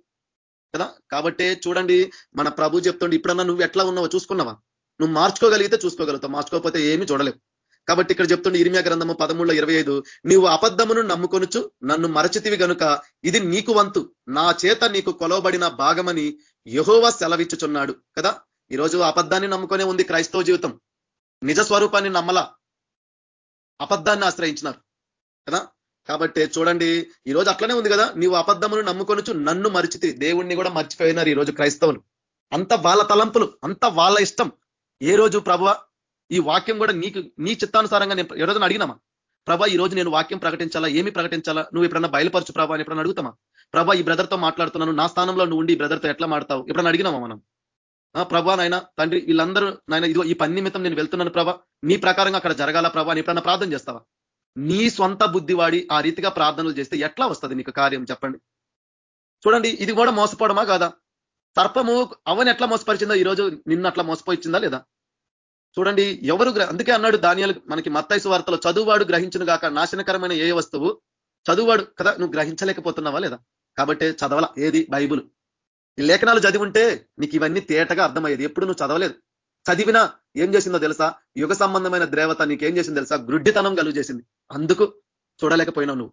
S2: కదా? కాబట్టి చూడండి మన ప్రభు చెప్తుండే ఇప్పుడన్నా నువ్వు ఎట్లా ఉన్నావో చూసుకున్నావా? నువ్వు మార్చుకోగలిగితే చూసుకోగలుగుతావు. మార్చుకోకపోతే ఏమీ చూడలేవు. కాబట్టి ఇక్కడ చెప్తుండే ఇరిమియా గ్రంథము పదమూడులో ఇరవై ఐదు నీవు అబద్ధమును నమ్ముకొనుచు నన్ను మరచితివి గనుక ఇది నీకు వంతు. నా చేత నీకు కొలవబడిన భాగమని యహోవా సెలవిచ్చుచున్నాడు. కదా? ఈరోజు అబద్ధాన్ని నమ్ముకొనే ఉంది క్రైస్తవ జీవితం. నిజ స్వరూపాన్ని నమ్మలా. అబద్ధాన్ని ఆశ్రయించినారు. కదా? కాబట్టి చూడండి ఈరోజు అట్లనే ఉంది కదా? నీవు అబద్ధమును నమ్ముకొనుచు నన్ను మరిచితి దేవుణ్ణి కూడా మర్చిపోయినారు ఈరోజు క్రైస్తవులు. అంత వాళ్ళ తలంపులు అంత వాళ్ళ ఇష్టం. ఏ రోజు ప్రభ ఈ వాక్యం కూడా నీకు నీ చిత్తానుసారంగా నేను ఏ రోజున అడిగినామా? ప్రభా ఈ రోజు నేను వాక్యం ప్రకటించాలా? ఏమి ప్రకటించాలా? నువ్వు ఎప్పుడన్నా బయలుపరచు ప్రభా అని ఎప్పుడన్నా అడుగుతామా? ప్రభా ఈ బ్రదర్తో మాట్లాడుతున్నాను. నా స్థానంలో నువ్వు ఉండి బ్రదర్తో ఎట్లా మాడతావు ఎప్పుడన్నా అడిగినామా మనం? ప్రభా నాయన తండ్రి వీళ్ళందరూ నాయన ఇదిగో ఈ పని నిమిత్తం నేను వెళ్తున్నాను ప్రభా. నీ ప్రకారంగా అక్కడ జరగాల ప్రభా అని ఎప్పుడన్నా ప్రార్థన చేస్తావా? నీ సొంత బుద్ధి వాడి ఆ రీతిగా ప్రార్థనలు చేస్తే ఎట్లా వస్తుంది నీకు కార్యం చెప్పండి? చూడండి ఇది కూడా మోసపోవడమా కాదా? సర్పము అవని ఎట్లా మోసపరిచిందో ఈరోజు నిన్న అట్లా మోసపోయిందా లేదా? చూడండి ఎవరు అందుకే అన్నాడు ధాన్యాలు మనకి మత్తైసు వార్తలో చదువువాడు గ్రహించును గాక నాశనకరమైన ఏ వస్తువు? చదువువాడు కదా నువ్వు గ్రహించలేకపోతున్నావా లేదా? కాబట్టి చదవాల ఏది? బైబుల్. ఈ లేఖనాలు చదివి ఉంటే నీకు ఇవన్నీ తేటగా అర్థమయ్యేది. ఎప్పుడు నువ్వు చదవలేదు. చదివినా ఏం చేసిందో తెలుసా? యుగ సంబంధమైన దేవత నీకేం చేసింది తెలుసా? గుడ్డితనం కలుగు చేసింది. అందుకు చూడలేకపోయినావు నువ్వు.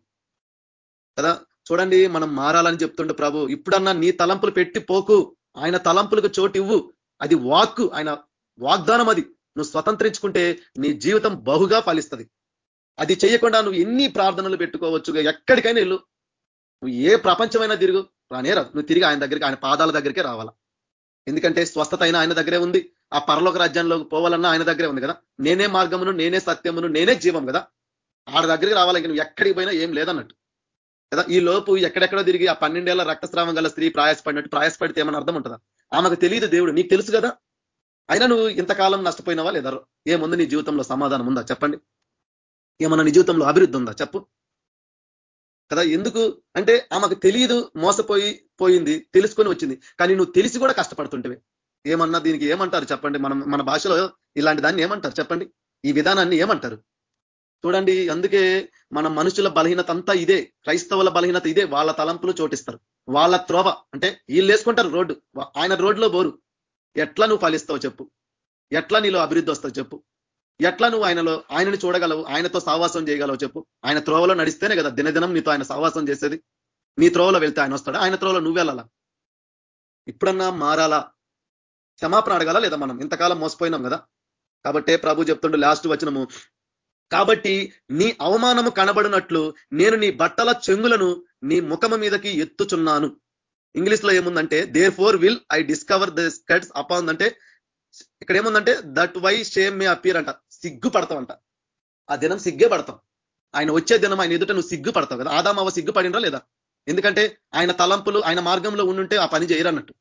S2: కదా? చూడండి మనం మారాలని చెప్తుండే ప్రభు ఇప్పుడన్నా నీ తలంపులు పెట్టి పోకు. ఆయన తలంపులకు చోటు ఇవ్వు అది వాక్కు ఆయన వాగ్దానం అది. నువ్వు స్వతంత్రించుకుంటే నీ జీవితం బహుగా ఫలిస్తుంది. అది చేయకుండా నువ్వు ఎన్ని ప్రార్థనలు పెట్టుకోవచ్చు ఎక్కడికైనా వెళ్ళు. నువ్వు ఏ ప్రపంచమైనా తిరుగు. రానే రాదు. నువ్వు తిరిగి ఆయన దగ్గరికి ఆయన పాదాల దగ్గరికే రావాలా? ఎందుకంటే స్వస్థత అయినా ఆయన దగ్గరే ఉంది. ఆ పరలోక రాజ్యంలోకి పోవాలన్నా ఆయన దగ్గరే ఉంది కదా. నేనే మార్గమును నేనే సత్యమును నేనే జీవం కదా. ఆడ దగ్గరికి రావాలి. నువ్వు ఎక్కడికి పోయినా ఏం లేదన్నట్టు. కదా? ఈ లోపు ఎక్కడెక్కడో తిరిగి ఆ పన్నెండేళ్ళ రక్తస్రావం గల స్త్రీ ప్రయాసపడినట్టు ప్రయాసపడితే ఏమైనా అర్థం ఉంటుందా? ఆమెకు తెలియదు దేవుడు నీకు తెలుసు కదా? అయినా నువ్వు ఇంతకాలం నష్టపోయినవా లేదా? ఏముంది నీ జీవితంలో సమాధానం ఉందా? చెప్పండి. ఏమన్నా నీ జీవితంలో అభివృద్ధి ఉందా? చెప్పు. కదా ఎందుకు? అంటే ఆమెకు తెలియదు మోసపోయి పోయింది తెలుసుకొని వచ్చింది. కానీ నువ్వు తెలిసి కూడా కష్టపడుతుంటే ఏమన్నా దీనికి ఏమంటారు చెప్పండి? మనం మన భాషలో ఇలాంటి దాన్ని ఏమంటారు? చెప్పండి. ఈ విధానాన్ని ఏమంటారు? చూడండి అందుకే మన మనుషుల బలహీనత అంతా ఇదే క్రైస్తవుల బలహీనత ఇదే వాళ్ళ తలంపులు చోటిస్తారు. వాళ్ళ త్రోవ అంటే వీళ్ళు వేసుకుంటారు రోడ్డు ఆయన రోడ్లో బోరు. ఎట్లా నువ్వు ఫలిస్తావు చెప్పు. ఎట్లా నీలో అభివృద్ధి వస్తావు చెప్పు. ఎట్లా నువ్వు ఆయనలో ఆయనని చూడగలవు ఆయనతో సావాసం చేయగలవు చెప్పు. ఆయన త్రోవలో నడిస్తేనే కదా దినదినం నీతో ఆయన సావాసం చేసేది. నీ త్రోవలో వెళ్తే ఆయన వస్తాడు? ఆయన త్రోవలో నువ్వు వెళ్ళాలా? ఇప్పుడన్నా మారాలా? క్షమాపణ అడగాల లేదా మనం? ఇంతకాలం మోసపోయినాం కదా. కాబట్టే ప్రభు చెప్తుండే లాస్ట్ వచనము కాబట్టి నీ అవమానము కనబడినట్లు నేను నీ బట్టల చెంగులను నీ ముఖము మీదకి ఎత్తుచున్నాను. ఇంగ్లీష్లో ఏముందంటే therefore will I discover the skirts upon అంటే ఇక్కడ ఏముందంటే that why shame may appear అంట. సిగ్గు పడతాం అంట ఆ దినం సిగ్గే పడతాం. ఆయన వచ్చే దినం ఆయన ఎదుట నువ్వు సిగ్గు పడతావు కదా. ఆదామావ సిగ్గు పడినరా లేదా? ఎందుకంటే ఆయన తలంపులు ఆయన మార్గంలో ఉండుంటే ఆ పని చేయరన్నట్టు.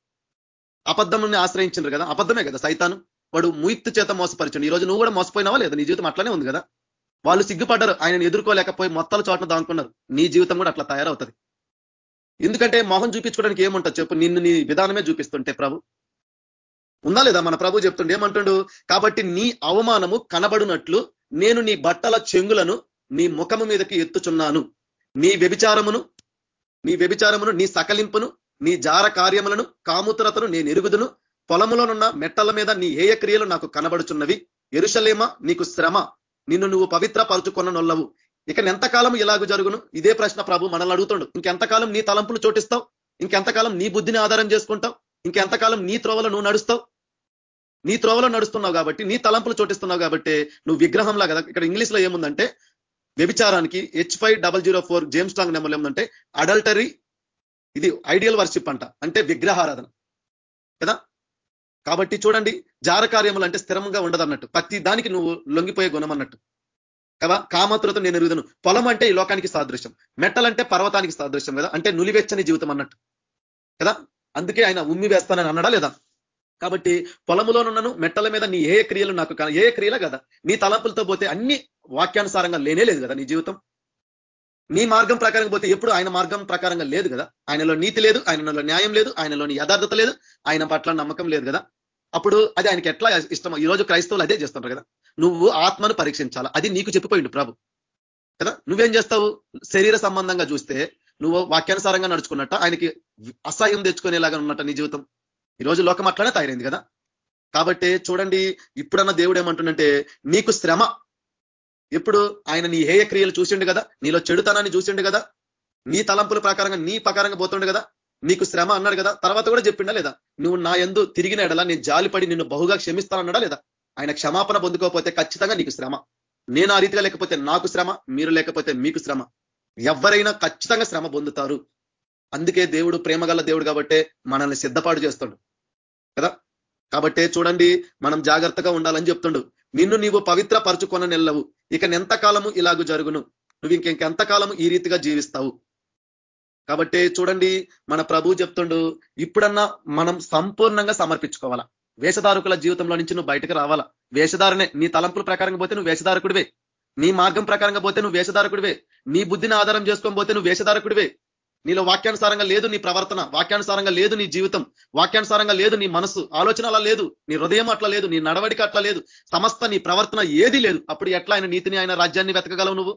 S2: అబద్ధముని ఆశ్రయించిండ్రు కదా. అబద్ధమే కదా సైతాను. వాడు ముయిత్తు చేత మోసపరిచండి. ఈ రోజు నువ్వు కూడా మోసపోయినావా లేదా? నీ జీవితం అట్లానే ఉంది కదా. వాళ్ళు సిగ్గుపడ్డారు. ఆయన ఎదుర్కోలేకపోయి మొత్తాల చోట్ల దానుకున్నారు నీ జీవితం కూడా అట్లా తయారవుతుంది. ఎందుకంటే మొహం చూపించుకోవడానికి ఏముంటుంది చెప్పు? నిన్ను నీ విధానమే చూపిస్తుంటే ప్రభు. ఉందా లేదా? మన ప్రభు చెప్తుండే. ఏమంటుండు? కాబట్టి నీ అవమానము కనబడినట్లు నేను నీ బట్టల చెంగులను నీ ముఖము మీదకి ఎత్తుచున్నాను. నీ వ్యభిచారమును నీ వ్యభిచారమును నీ సకలింపును నీ జార కార్యములను కాముతరతను నేను ఎరుగుదును. పొలములోనున్న మెట్టల మీద నీ ఏయ క్రియలు నాకు కనబడుచున్నవి. ఎరుషలేమ నీకు శ్రమ. నిన్ను నువ్వు పవిత్ర పరుచుకున్న నొల్లవు. ఇక ఎంతకాలం ఇలాగ జరుగును? ఇదే ప్రశ్న ప్రభు మనల్ని అడుగుతుండు. ఇంకెంతకాలం నీ తలంపులు చోటిస్తావు? ఇంకెంతకాలం నీ బుద్ధిని ఆధారం చేసుకుంటావు? ఇంకెంతకాలం నీ త్రోవలో నువ్వు నడుస్తావు? నీ త్రోవలో నడుస్తున్నావు కాబట్టి నీ తలంపులు చోటిస్తున్నావు కాబట్టి నువ్వు విగ్రహంలా కదా? ఇక్కడ ఇంగ్లీష్లో ఏముందంటే వ్యభిచారానికి H five double zero four James strong number ఏముందంటే అడల్టరీ ఇది ఐడియల్ వర్షిప్ అంట. అంటే విగ్రహారాధన. కదా? కాబట్టి చూడండి జార కార్యములు అంటే స్థిరంగా ఉండదు అన్నట్టు ప్రతి దానికి నువ్వు లొంగిపోయే గుణం అన్నట్టు కదా? కామతులతో నేను ఎరుగుదను. పొలం అంటే ఈ లోకానికి సాదృశ్యం. మెట్టలంటే పర్వతానికి సాదృశ్యం కదా? అంటే నులివెచ్చని జీవితం అన్నట్టు. కదా? అందుకే ఆయన ఉమ్మి వేస్తానని అన్నాడా లేదా? కాబట్టి పొలములోనున్నను మెట్టల మీద నీ ఏ క్రియలు నాకు ఏ క్రియలే కదా? నీ తలంపులతో పోతే అన్ని వాక్యానుసారంగా లేనే లేదు కదా నీ జీవితం? నీ మార్గం ప్రకారం పోతే ఎప్పుడు ఆయన మార్గం ప్రకారంగా లేదు కదా? ఆయనలో నీతి లేదు ఆయనలో న్యాయం లేదు ఆయనలోని యథార్థత లేదు ఆయన పట్ల నమ్మకం లేదు కదా? అప్పుడు అది ఆయనకి ఎట్లా ఇష్టం ఈ రోజు క్రైస్తవులు అదే చేస్తుంటారు కదా. నువ్వు ఆత్మను పరీక్షించాలా? అది నీకు చెప్పిపోయిండు ప్రభు. కదా? నువ్వేం చేస్తావు? శరీర సంబంధంగా చూస్తే నువ్వు వాక్యానుసారంగా నడుచుకున్నట్ట ఆయనకి అసహ్యం తెచ్చుకునేలాగా ఉన్నట్ట నీ జీవితం. ఈరోజు లోకం అట్లానే తయారైంది కదా. కాబట్టి చూడండి ఇప్పుడన్న దేవుడు ఏమంటుండంటే నీకు శ్రమ. ఎప్పుడు ఆయన నీ హేయ క్రియలు చూసిండు కదా? నీలో చెడుతనాన్ని చూసిండు కదా? నీ తలంపుల ప్రకారంగా నీ ప్రకారంగా పోతుండు కదా? నీకు శ్రమ అన్నాడు కదా తర్వాత కూడా చెప్పిండా లేదా? నువ్వు నా ఎందు తిరిగిన ఎడలా నేను జాలిపడి నిన్ను బహుగా క్షమిస్తానన్నాడా లేదా? ఆయన క్షమాపణ పొందుకోకపోతే ఖచ్చితంగా నీకు శ్రమ. నేను ఆ రీతిగా లేకపోతే నాకు శ్రమ మీరు లేకపోతే మీకు శ్రమ. ఎవరైనా ఖచ్చితంగా శ్రమ పొందుతారు. అందుకే దేవుడు ప్రేమగల దేవుడు కాబట్టే మనల్ని సిద్ధపాటు చేస్తాడు. కదా? కాబట్టే చూడండి మనం జాగ్రత్తగా ఉండాలని చెప్తుండు. నిన్ను నీవు పవిత్ర పరుచుకొన నెల్లవు ఇక ఎంతకాలము ఇలాగ జరుగును? నువ్వు ఇంకెంతకాలము ఈ రీతిగా జీవిస్తావు? కాబట్టి చూడండి మన ప్రభు చెప్తుండు ఇప్పుడన్నా మనం సంపూర్ణంగా సమర్పించుకోవాలా? వేషధారకుల జీవితంలో నుంచి నువ్వు బయటకు రావాలా? వేషధారనే నీ తలంపుల ప్రకారంగా పోతే నువ్వు వేషధారకుడివే. నీ మార్గం ప్రకారంగా పోతే నువ్వు వేషధారకుడివే. నీ బుద్ధిని ఆధారం చేసుకొని పోతే నువ్వు వేషధారకుడివే. నీలో వాక్యానుసారంగా లేదు నీ ప్రవర్తన వాక్యానుసారంగా లేదు నీ జీవితం వాక్యానుసారంగా లేదు నీ మనసు ఆలోచన అలా లేదు నీ హృదయం అట్లా లేదు నీ నడవడిక అట్లా లేదు సమస్త నీ ప్రవర్తన ఏది లేదు. అప్పుడు ఎట్లా ఆయన నీతిని ఆయన రాజ్యాన్ని వెతకగలవు నువ్వు?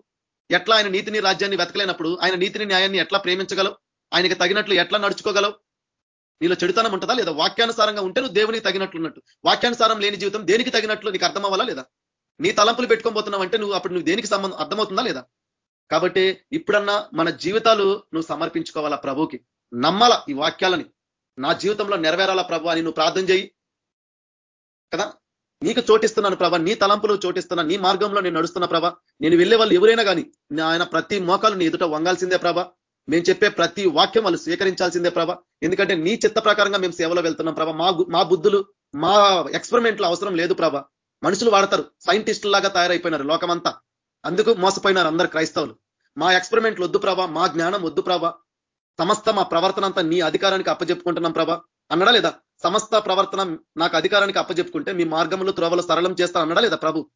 S2: ఎట్లా ఆయన నీతిని రాజ్యాన్ని వెతకలేనప్పుడు ఆయన నీతిని న్యాయాన్ని ఎట్లా ప్రేమించగలవు? ఆయనకి తగినట్లు ఎట్లా నడుచుకోగలవు? నీలో చెడుతనం ఉంటుందా లేదా? వాక్యానుసారంగా ఉంటే నువ్వు దేవునికి తగినట్లున్నట్టు. వాక్యానుసారం లేని జీవితం దేనికి తగినట్లు? నీకు అర్థం అవ్వాలా లేదా? నీ తలంపులు పెట్టుకోబోతున్నావు అంటే నువ్వు అప్పుడు నువ్వు దేనికి సంబంధం? అర్థమవుతుందా లేదా? కాబట్టి ఇప్పుడన్నా మన జీవితాలు నువ్వు సమర్పించుకోవాలా ప్రభుకి నమ్మాల ఈ వాక్యాలని? నా జీవితంలో నెరవేరాల ప్రభు అని నువ్వు ప్రార్థన చేయి. కదా? నీకు చోటిస్తున్నాను ప్రభ నీ తలంపులు చోటిస్తున్నా నీ మార్గంలో నేను నడుస్తున్న ప్రభ. నేను వెళ్ళే వాళ్ళు ఎవరైనా కానీ ఆయన ప్రతి మోకాలు నీ ఎదుట వంగాల్సిందే ప్రభ. మేము చెప్పే ప్రతి వాక్యం వాళ్ళు స్వీకరించాల్సిందే ప్రభ. ఎందుకంటే నీ చిత్త ప్రకారంగా మేము సేవలో వెళ్తున్నాం ప్రభ. మా మా బుద్ధులు మా ఎక్స్పెరిమెంట్లు అవసరం లేదు ప్రభ. మనుషులు వాడతారు సైంటిస్టుల లాగా తయారైపోయినారు లోకమంతా. అందుకు మోసపోయినారు అందరు క్రైస్తవులు. మా ఎక్స్పెరిమెంట్లు వద్దు ప్రభా మా జ్ఞానం వద్దు ప్రభా. సమస్త మా ప్రవర్తన అంతా నీ అధికారానికి అప్పచెప్పుకుంటున్నాం ప్రభా. అన్నడా లేదా? సమస్త ప్రవర్తన నాకు అధికారానికి అప్పచెప్పుకుంటే మీ మార్గంలో త్రోవలు సరళం చేస్తా అన్నాడా లేదా ప్రభు?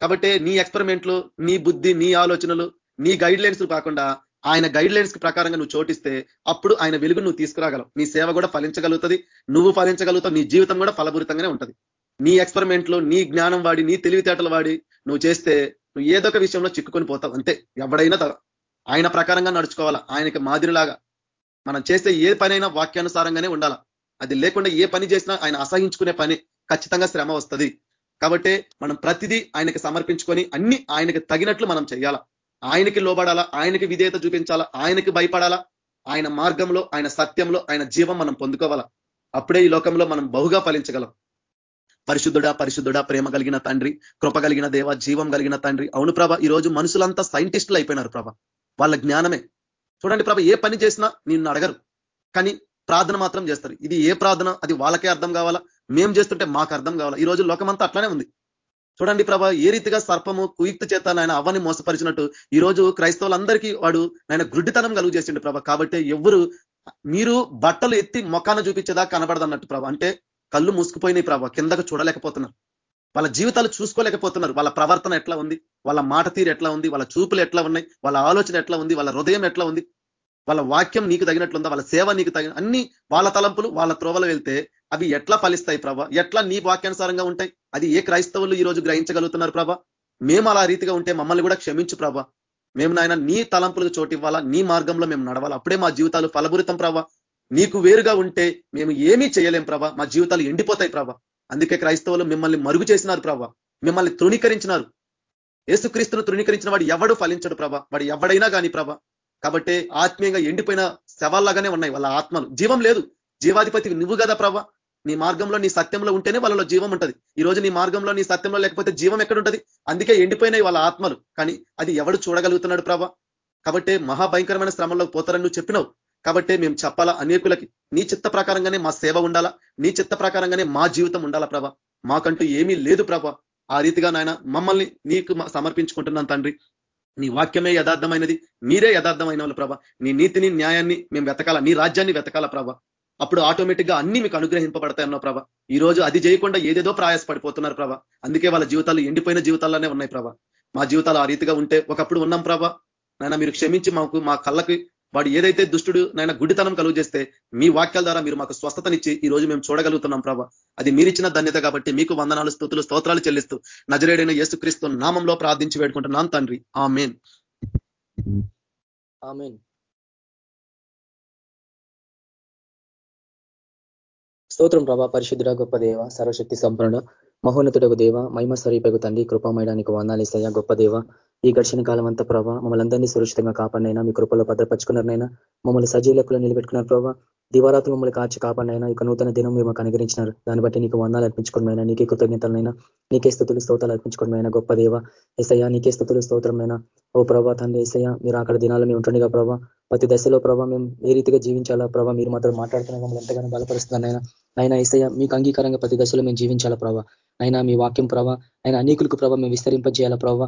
S2: కాబట్టి నీ ఎక్స్పెరిమెంట్లు నీ బుద్ధి నీ ఆలోచనలు నీ గైడ్ లైన్స్ కాకుండా ఆయన గైడ్ లైన్స్ ప్రకారంగా నువ్వు చోటిస్తే అప్పుడు ఆయన వెలుగు నువ్వు తీసుకురాగలవు. నీ సేవ కూడా ఫలించగలుగుతుంది. నువ్వు ఫలించగలుగుతావు. నీ జీవితం కూడా ఫలభూరితంగానే ఉంటుంది. నీ ఎక్స్పెరిమెంట్లు నీ జ్ఞానం వాడి నీ తెలివితేటలు వాడి నువ్వు చేస్తే నువ్వు ఏదో ఒక విషయంలో చిక్కుకొని పోతావు. అంతే. ఎవడైనా ఆయన ప్రకారంగా నడుచుకోవాలా? ఆయనకి మాదిరిలాగా మనం చేస్తే ఏ పనైనా వాక్యానుసారంగానే ఉండాలా? అది లేకుండా ఏ పని చేసినా ఆయన అసహించుకునే పని ఖచ్చితంగా శ్రమ వస్తుంది. కాబట్టి మనం ప్రతిదీ ఆయనకి సమర్పించుకొని అన్ని ఆయనకి తగినట్లు మనం చేయాలా ఆయనకి లోబడాలా ఆయనకి విధేయత చూపించాలా ఆయనకి భయపడాలా ఆయన మార్గంలో ఆయన సత్యంలో ఆయన జీవం మనం పొందుకోవాలా. అప్పుడే ఈ లోకంలో మనం బహుగా ఫలించగలం. పరిశుద్ధుడా పరిశుద్ధుడా ప్రేమ కలిగిన తండ్రి కృప కలిగిన దేవ జీవం కలిగిన తండ్రి. అవును ప్రభ ఈ రోజు మనుషులంతా సైంటిస్టులు అయిపోయినారు ప్రభ. వాళ్ళ జ్ఞానమే. చూడండి ప్రభ ఏ పని చేసినా నిన్ను అడగరు. కానీ ప్రార్థన మాత్రం చేస్తారు. ఇది ఏ ప్రార్థన? అది వాళ్ళకే అర్థం కావాలా? మేము చేస్తుంటే మాకు అర్థం కావాలా? ఈ రోజు లోకమంతా అట్లానే ఉంది. చూడండి ప్రభా ఏ రీతిగా సర్పము కుయుక్త చేత ఆయన అవ్వని మోసపరిచినట్టు ఈ రోజు క్రైస్తవులందరికీ వాడు ఆయన గుడ్డితనం కలుగు చేసిండు ప్రభా. కాబట్టి ఎవరు మీరు బట్టలు ఎత్తి మొఖాన చూపించేదా కనబడదన్నట్టు ప్రభా. అంటే కళ్ళు మూసుకుపోయినాయి ప్రభా కిందకు చూడలేకపోతున్నారు. వాళ్ళ జీవితాలు చూసుకోలేకపోతున్నారు. వాళ్ళ ప్రవర్తన ఎట్లా ఉంది? వాళ్ళ మాట తీరు ఎట్లా ఉంది? వాళ్ళ చూపులు ఎట్లా ఉన్నాయి? వాళ్ళ ఆలోచన ఎట్లా ఉంది? వాళ్ళ హృదయం ఎట్లా ఉంది? వాళ్ళ వాక్యం నీకు తగినట్లుందా? వాళ్ళ సేవ నీకు తగిన అన్ని వాళ్ళ తలంపులు వాళ్ళ త్రోవలు వెళ్తే అవి ఎట్లా ఫలిస్తాయి ప్రభ? ఎట్లా నీ వాక్యానుసారంగా ఉంటాయి? అది ఏ క్రైస్తవులు ఈ రోజు గ్రహించగలుగుతున్నారు ప్రభ? మేము అలా రీతిగా ఉంటే మమ్మల్ని కూడా క్షమించు ప్రభ. మేము నాయన నీ తలంపులకు చోటు ఇవ్వాలా? నీ మార్గంలో మేము నడవాలి? అప్పుడే మా జీవితాలు ఫలభూరితం ప్రభ. నీకు వేరుగా ఉంటే మేము ఏమీ చేయలేం ప్రభ. మా జీవితాలు ఎండిపోతాయి ప్రభ. అందుకే క్రైస్తవులు మిమ్మల్ని మరుగు చేసినారు ప్రభ. మిమ్మల్ని తృణీకరించినారు. ఏసుక్రీస్తును తృణీకరించిన వాడు ఎవడు ఫలించడు ప్రభ? వాడు ఎవడైనా కానీ ప్రభ. కాబట్టి ఆత్మీయంగా ఎండిపోయిన శవాల్లాగానే ఉన్నాయి వాళ్ళ ఆత్మలు. జీవం లేదు. జీవాధిపతికి నువ్వు కదా ప్రభ నీ మార్గంలో నీ సత్యంలో ఉంటేనే వాళ్ళలో జీవం ఉంటుంది. ఈ రోజు నీ మార్గంలో నీ సత్యంలో లేకపోతే జీవం ఎక్కడుంటది? అందుకే ఎండిపోయినాయి వాళ్ళ ఆత్మలు. కానీ అది ఎవడు చూడగలుగుతున్నాడు ప్రభ కాబట్టి మహాభయంకరమైన శ్రమంలోకి పోతారని నువ్వు చెప్పినావు. కాబట్టి మేము చెప్పాలా అనేకులకి? నీ చిత్త ప్రకారంగానే మా సేవ ఉండాలా? నీ చిత్త ప్రకారంగానే మా జీవితం ఉండాలా ప్రభ మాకంటూ ఏమీ లేదు ప్రభ ఆ రీతిగా నాయన మమ్మల్ని నీకు సమర్పించుకుంటున్నాను తండ్రి. నీ వాక్యమే యథార్థమైనది. మీరే యథార్థమైన వాళ్ళు ప్రభ. నీ నీతిని న్యాయాన్ని మేము వెతకాల. నీ రాజ్యాన్ని వెతకాల ప్రభ. అప్పుడు ఆటోమేటిక్గా అన్ని మీకు అనుగ్రహింపబడతాయి ప్రభా. ప్రభ ఈ రోజు అది చేయకుండా ఏదేదో ప్రయాసపడిపోతున్నారు ప్రభ. అందుకే వాళ్ళ జీవితాలు ఎండిపోయిన జీవితాల్లోనే ఉన్నాయి ప్రభ. మా జీవితాలు ఆ రీతిగా ఉంటే ఒకప్పుడు ఉన్నాం ప్రభ. నాయన మీరు క్షమించి మాకు మా కళ్ళకి వాడు ఏదైతే దుష్టుడు నాయన గుడితనం కలుగు చేస్తే మీ వాక్యాల ద్వారా మీరు మాకు స్వస్థతనిచ్చి ఈ రోజు మేము చూడగలుగుతున్నాం ప్రభా. అది మీరిచ్చిన ధన్యత కాబట్టి మీకు వందనాలు స్థుతులు స్తోత్రాలు చెల్లిస్తూ నజరేడైన యేసుక్రీస్తు నామంలో ప్రార్థించి వేడుకుంటున్నాను తండ్రి. ఆ
S5: మెయిన్ స్తోత్రం ప్రభా పరిశుద్ధుడ గొప్ప దేవ సర్వశక్తి సంపన్నుడ మహోన్నతుడకు దేవ మహిమ స్వరూపకు తండ్రి కృపమయడానికి వందాలేసయ్యా గొప్ప దేవ. ఈ ఘర్షణ కాలం అంతా ప్రభావ మమ్మల్ని అందరినీ సురక్షితంగా కాపాడినైనా మీ కృపలో భద్రపరుచుకున్నారనైనా మమ్మల్ని సజీలకులు నిలబెట్టుకున్నారు ప్రభావ దివారాత్రులు మమ్మల్ని కాచి కాపాడినైనా ఇక నూతన దినం మీరు మాకు అనుగ్రహించినారు దాన్ని బట్టి నీకు వందాలు అర్పించుకోవడమైనా నీకే కృతజ్ఞతలైనా నీకే స్థుతులు స్తోతాలు అర్పించుకోవడమైనా గొప్ప దేవ? ఎసయ్యా నీకే స్థుతులు స్తోత్రమైన? ఓ ప్రభా తండ్రి ఎసయ్యా మీరు అక్కడ దినాలు మేము ఉంటుండగా ప్రభావ ప్రతి దశలో ప్రభావ మేము ఏ రీతిగా జీవించాలా ప్రభావ మీరు మాత్రం మాట్లాడుతున్న మమ్మల్ని ఎంతగానో బలపరుస్తున్నారైనా అయినా ఎసయ్య మీకు అంగీకారంగా ప్రతి దశలో మేము జీవించాలా ప్రభావ అయినా మీ వాక్యం ప్రభావ అయినా అనేకులకు ప్రభావ మేము విస్తరింపజేయాలా ప్రభావ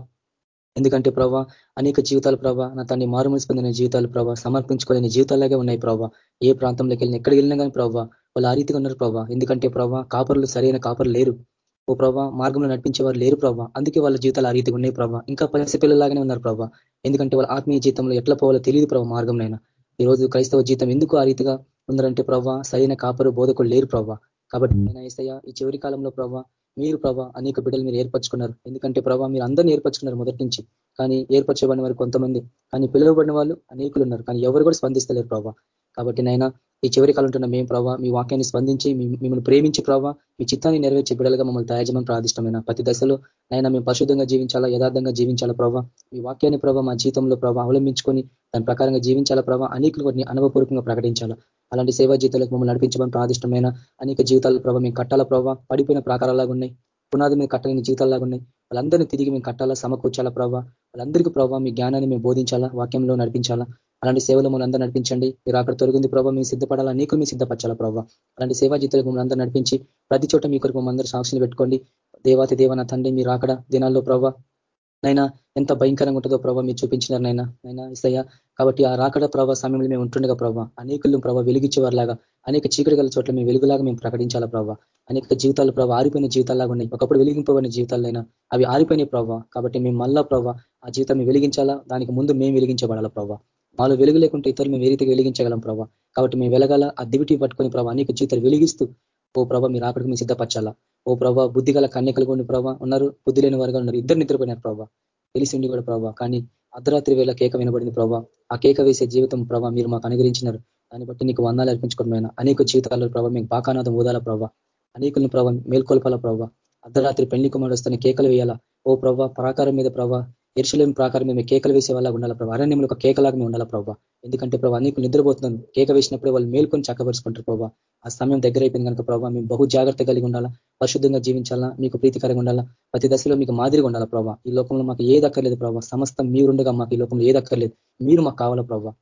S5: ఎందుకంటే ప్రభా అనేక జీవితాలు ప్రభా నా తన్ని మారుమూసి పొందిన జీవితాలు ప్రభా సమర్పించుకోలేని జీవితాలాగే ఉన్నాయి ప్రభా. ఏ ప్రాంతంలోకి వెళ్ళిన ఎక్కడికి వెళ్ళినా కానీ ప్రభా వాళ్ళు ఆ రీతిగా ఉన్నారు ప్రభా. ఎందుకంటే ప్రభా కాపర్లు సరైన కాపర్లు లేరు. ఓ ప్రభా మార్గంలో నడిపించే వారు లేరు ప్రభా. అందుకే వాళ్ళ జీవితాలు ఆ రీతిగా ఉన్నాయి ప్రభా. ఇంకా పసి పిల్లలాగానే ఉన్నారు ప్రభా. ఎందుకంటే వాళ్ళ ఆత్మీయ జీవితంలో ఎట్లా పోవాలో తెలియదు ప్రభా మార్గంనైనా ఈ రోజు క్రైస్తవ జీవితం ఎందుకు ఆ రీతిగా ఉందంటే ప్రభా సరైన కాపరు బోధకులు లేరు ప్రభా. కాబట్టి నేను ఏసయ్య ఈ చివరి కాలంలో ప్రభా మీరు ప్రభా అనేక బిడ్డలు మీరు ఏర్పరచుకున్నారు. ఎందుకంటే ప్రభా మీరు అందరినీ ఏర్పరచుకున్నారు మొదటి నుంచి. కానీ ఏర్పరచబడిన వారు కొంతమంది. కానీ పిలువబడిన వాళ్ళు అనేకులు ఉన్నారు. కానీ ఎవరు కూడా స్పందిస్తలేరు ప్రభా. కాబట్టి నైనా ఈ చివరి కాలం ఉంటున్న మేము ప్రభావ మీ వాక్యాన్ని స్పందించి మిమ్మల్ని ప్రేమించి ప్రభావ మీ చిత్తాన్ని నెరవేర్చే బిడలుగా మమ్మల్ని తయాజమని ప్రాదిష్టమైన ప్రతి దశలో నైనా మేము పరిశుద్ధంగా జీవించాలా యథార్థంగా జీవించాలా ప్రభావ మీ వాక్యాన్ని ప్రభావ మా జీవితంలో ప్రభావ అవలంబించుకొని దాని ప్రకారంగా జీవించాలా ప్రభావ అనేకులు వాటిని అనుభవపూర్వకంగా ప్రకటించాలా? అలాంటి సేవా జీవితాలకు మమ్మల్ని నడిపించమని ప్రాదిష్టమైన అనేక జీవితాల ప్రభావ మేము కట్టాల ప్రభావ పడిపోయిన ప్రాకారాలాగా ఉన్నాయి. పునాది మీద కట్టలేని జీవితాల్లాగా ఉన్నాయి. వాళ్ళందరినీ తిరిగి మేము కట్టాలా? సమకూర్చాలా ప్రభావ వాళ్ళందరికీ ప్రభావ మీ జ్ఞానాన్ని మేము బోధించాలా? వాక్యంలో నడిపించాలా? అలాంటి సేవలు మమ్మల్ని అందరూ నడిపించండి. మీరు అక్కడ తొలగింది ప్రభావ మేము సిద్ధపడాలా? నీకు మీ సిద్ధపరచాలా ప్రభావ అలాంటి సేవా జీతాలకు మమ్మల్ని అందరూ నడిపించి ప్రతి చోట మీ కొరకు మమ్మల్ని సాక్షులు పెట్టుకోండి. దేవాతి దేవన తండ్రి మీరు అక్కడ దినాల్లో ప్రభావ నైనా ఎంత భయంకరంగా ఉంటుందో ప్రభావ మీరు చూపించినారు నైనా. నైనా ఇసయ్య కాబట్టి ఆ రాకడ ప్రభావ సమయంలో మేము ఉంటుండగా ప్రభావ అనేకులు ప్రభావ వెలిగించేవారిలాగా అనేక చీకటి గల చోట్ల మేము వెలుగులాగా మేము ప్రకటించాలా ప్రభావ అనేక జీవితాలు ప్రభావ ఆరిపోయిన జీవితాలాగా ఉన్నాయి. ఒకప్పుడు వెలిగింపబడిన జీవితాలైనా అవి ఆరిపోయినాయి ప్రభావ కాబట్టి మేము మళ్ళా ప్రభావ ఆ జీవితాన్ని వెలిగించాలా? దానికి ముందు మేము వెలిగించబడాలా ప్రభావ మాలో వెలుగు లేకుంటే ఇతరులు మేము ఏ రీతిగా వెలిగించగలం ప్రభావ కాబట్టి మేము వెలగాల? ఆ దివిటి పట్టుకొని ప్రభావ అనేక జీవితాలు వెలిగిస్తూ ఓ ప్రభా మీరు అక్కడికి మేము సిద్ధపరచాలా? ఓ ప్రభా బుద్ధి గల కన్యకలు కొన్ని ప్రభా ఉన్నారు బుద్ధి లేని వారుగా ఉన్నారు. ఇద్దరు నిద్రపోయినారు ప్రభా. తెలిసి ఉండి కూడా ప్రభా కానీ అర్ధరాత్రి వేళ కేక వినబడింది ప్రభావ ఆ కేక వేసే జీవితం ప్రభా మీరు మాకు అనుగ్రహించినారు. దాన్ని బట్టి నీకు వందాలు అర్పించుకోవడం అనేక జీవితాల్లో ప్రభావ మీకు బాకానాథం ఊదాల ప్రభావ అనేకులను ప్రభావ మేల్కొల్పాల ప్రభావ అర్ధరాత్రి పెళ్ళి కుమారుడు వస్తున్న కేకలు వేయాలా? ఓ ప్రభా ప్రాకారం మీద ప్రభా ఎరుసలేం ప్రాకారం మేము కేకలు వేసే వాళ్ళ ఉండాలి ప్రభావ అరణ్యంలో ఒక కేకలాగా మేము ఉండాలి ప్రభావ ఎందుకంటే ప్రభావ అనేకులు నిద్రపోతున్నాను కేక వేసినప్పుడు వాళ్ళు మేల్కొని చక్కపరుచుకుంటారు ప్రభావ ఆ సమయం దగ్గర అయిపోయింది కనుక ప్రభావ మేము బహు జాగ్రత్త కలిగి ఉండాలా పరిశుద్ధంగా జీవించాలా మీకు ప్రీతికరంగా ఉండాలా ప్రతి దశలో మీకు మాదిరిగా ఉండాలా ప్రభావ ఈ లోకంలో మాకు ఏది అక్కర్లేదు ప్రభావ సమస్తం మీరుండగా మాకు ఈ లోకంలో ఏది అక్కర్లేదు. మీరు మాకు కావాలా ప్రభావ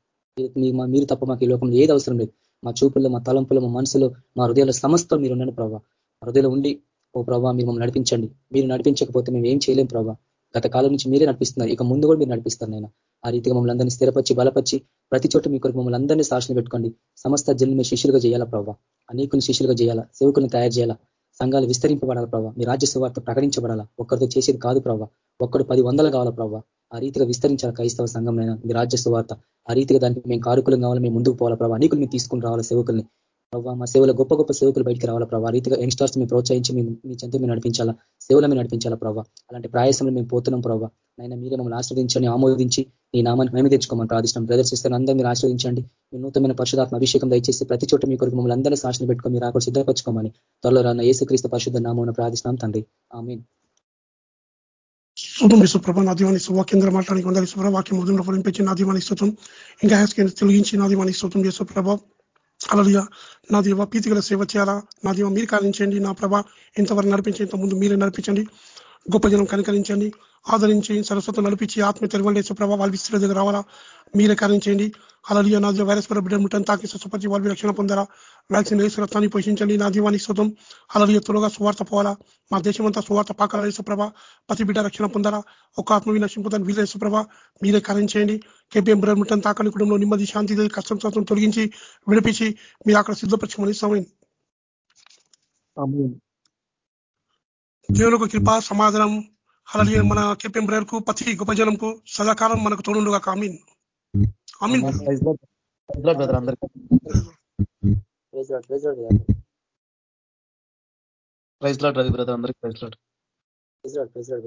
S5: మీరు తప్ప మాకు ఈ లోకంలో ఏది అవసరం లేదు. మా చూపుల్లో మా తలంపులో మా మనసులో మా హృదయంలో సమస్తం మీరు ఉండండి ప్రభావ హృదయలో ఉండి ఓ ప్రభావ మీరు మమ్మల్ని నడిపించండి. మీరు నడిపించకపోతే మేము ఏం చేయలేం ప్రభావ గత కాలం నుంచి మీరే నడిపిస్తున్నారు. ఇక ముందు కూడా మీరు నడిపిస్తారు నేను ఆ రీతిగా మమ్మల్ని అందరినీ స్థిరపరిచి బలపరిచి ప్రతి చోట మీ కొరకు మమ్మల్ని అందరినీ సాక్షులు పెట్టుకోండి. సమస్త జన్లు మీరు శిష్యులుగా చేయాలా ప్రభావ అనేకుని శిష్యులుగా చేయాలా? సేవకులను తయారు చేయాలా? సంఘాలు విస్తరింపబడాలి ప్రభావ మీ రాజ్య సువార్త ప్రకటించబడాలా? ఒక్కరితో చేసేది కాదు ప్రభావ ఒక్కడు పది వందలు కావాలా ప్రభావ ఆ రీతిగా విస్తరించాలి క్రైస్తవ సంఘంలో మీ రాజ్య సువార్త ఆ రీతిగా దానికి మేము కారుకులం కావాలి? మేము ముందుకు పోవాలా ప్రభావ అనేకులు మీరు తీసుకుని రావాలా సేవకుల్ని? ప్రభావ మా సేవలో గొప్ప గొప్ప సేవకులు బయటికి రావాలా ప్రభావ రీతిగా యంగ్స్టర్స్ మేము ప్రోత్సహించి మీ చెంత మేము నడిపించాలా సేవలు మేము నడిపించాలా ప్రభావ అలాంటి ప్రయాసంలో మేము పోతున్నాం ప్రభావ నైనా మీరే మమ్మల్ని ఆశ్రవదించండి ఆమోదించి మీ నామాన్ని మేము తెచ్చుకోమని ప్రార్థిస్తాం ప్రదర్శిస్తాను అందరూ మీరు ఆశ్రవదించండి. మీ నూతనమైన పరిశుధాత్మ అభిషేకం దయచేసి ప్రతి చోట మీ కొరకు మమ్మల్ని అందరినీ సాక్షిని పెట్టుకొని మీరు అక్కడ సిద్ధపరచుకోమని త్వరలో రాన్న ఏసుక్రీస్తు పరిశుద్ధ నామం ప్రార్థిస్తాం తండ్రి. ఆమె
S1: శుభం విశ్వప్రభ నా దీవాన్ని వాక్యంగా మాట్లాడానికి వందల సుప్రభ వాక్యం మొదలు ఫలింపించి నా స్తోత్రం. ఇంకా హ్యాస్కి తొలగించి నా స్తోత్రం అలలుగా నా దేవ ప్రీతిగల సేవ చేయాలా? నా దేవ మీరు కాలించండి నా ప్రభ ఇంతవరకు నడిపించే ఇంత ముందు మీరే నడిపించండి. గొప్ప జనం కనికరించండి. ఆదరించి సరస్వతం నడిపించి ఆత్మ తెలుగు సుప్రభ వాళ్ళ విస్తృత దగ్గర రావాలా? మీరే కరించండి అలాగే నా వైరస్ పర బిడ్డ ముట్టని తాకి స్వచ్ఛపరిచి వాళ్ళు రక్షణ పొందారా? వ్యాక్సిన్ వేసి రక్తాన్ని పోషించండి. నా దీవానికి శుతం అలాగే త్వరగా సువార్త పోవాలా? మా దేశమంతా సువార్త పాకాల సుప్రభ. ప్రతి బిడ్డ రక్షణ పొందారా ఒక ఆత్మ వినక్షింపుతాను వీళ్ళ సుప్రభ మీరే కారించేయండి కేపీఎం బ్రదర్ ముట్టని తాకని కుటుంబంలో నెమ్మది శాంతి కష్టం శాతం తొలగించి విడిపించి మీరు అక్కడ సిద్ధపరచమని సమయం దేవులకు కృప సమాధానం అలాగే మన కెపిఎం బ్రదర్కు ప్రతి గొప్ప జనంకు సదాకాలం మనకు తోడుగా కామీన్ ఆమీన్.
S2: బ్రదర్ అందరికీ. Praise Lord Ravi brother. అందరికీ praise Lord.
S5: Praise Lord praise Lord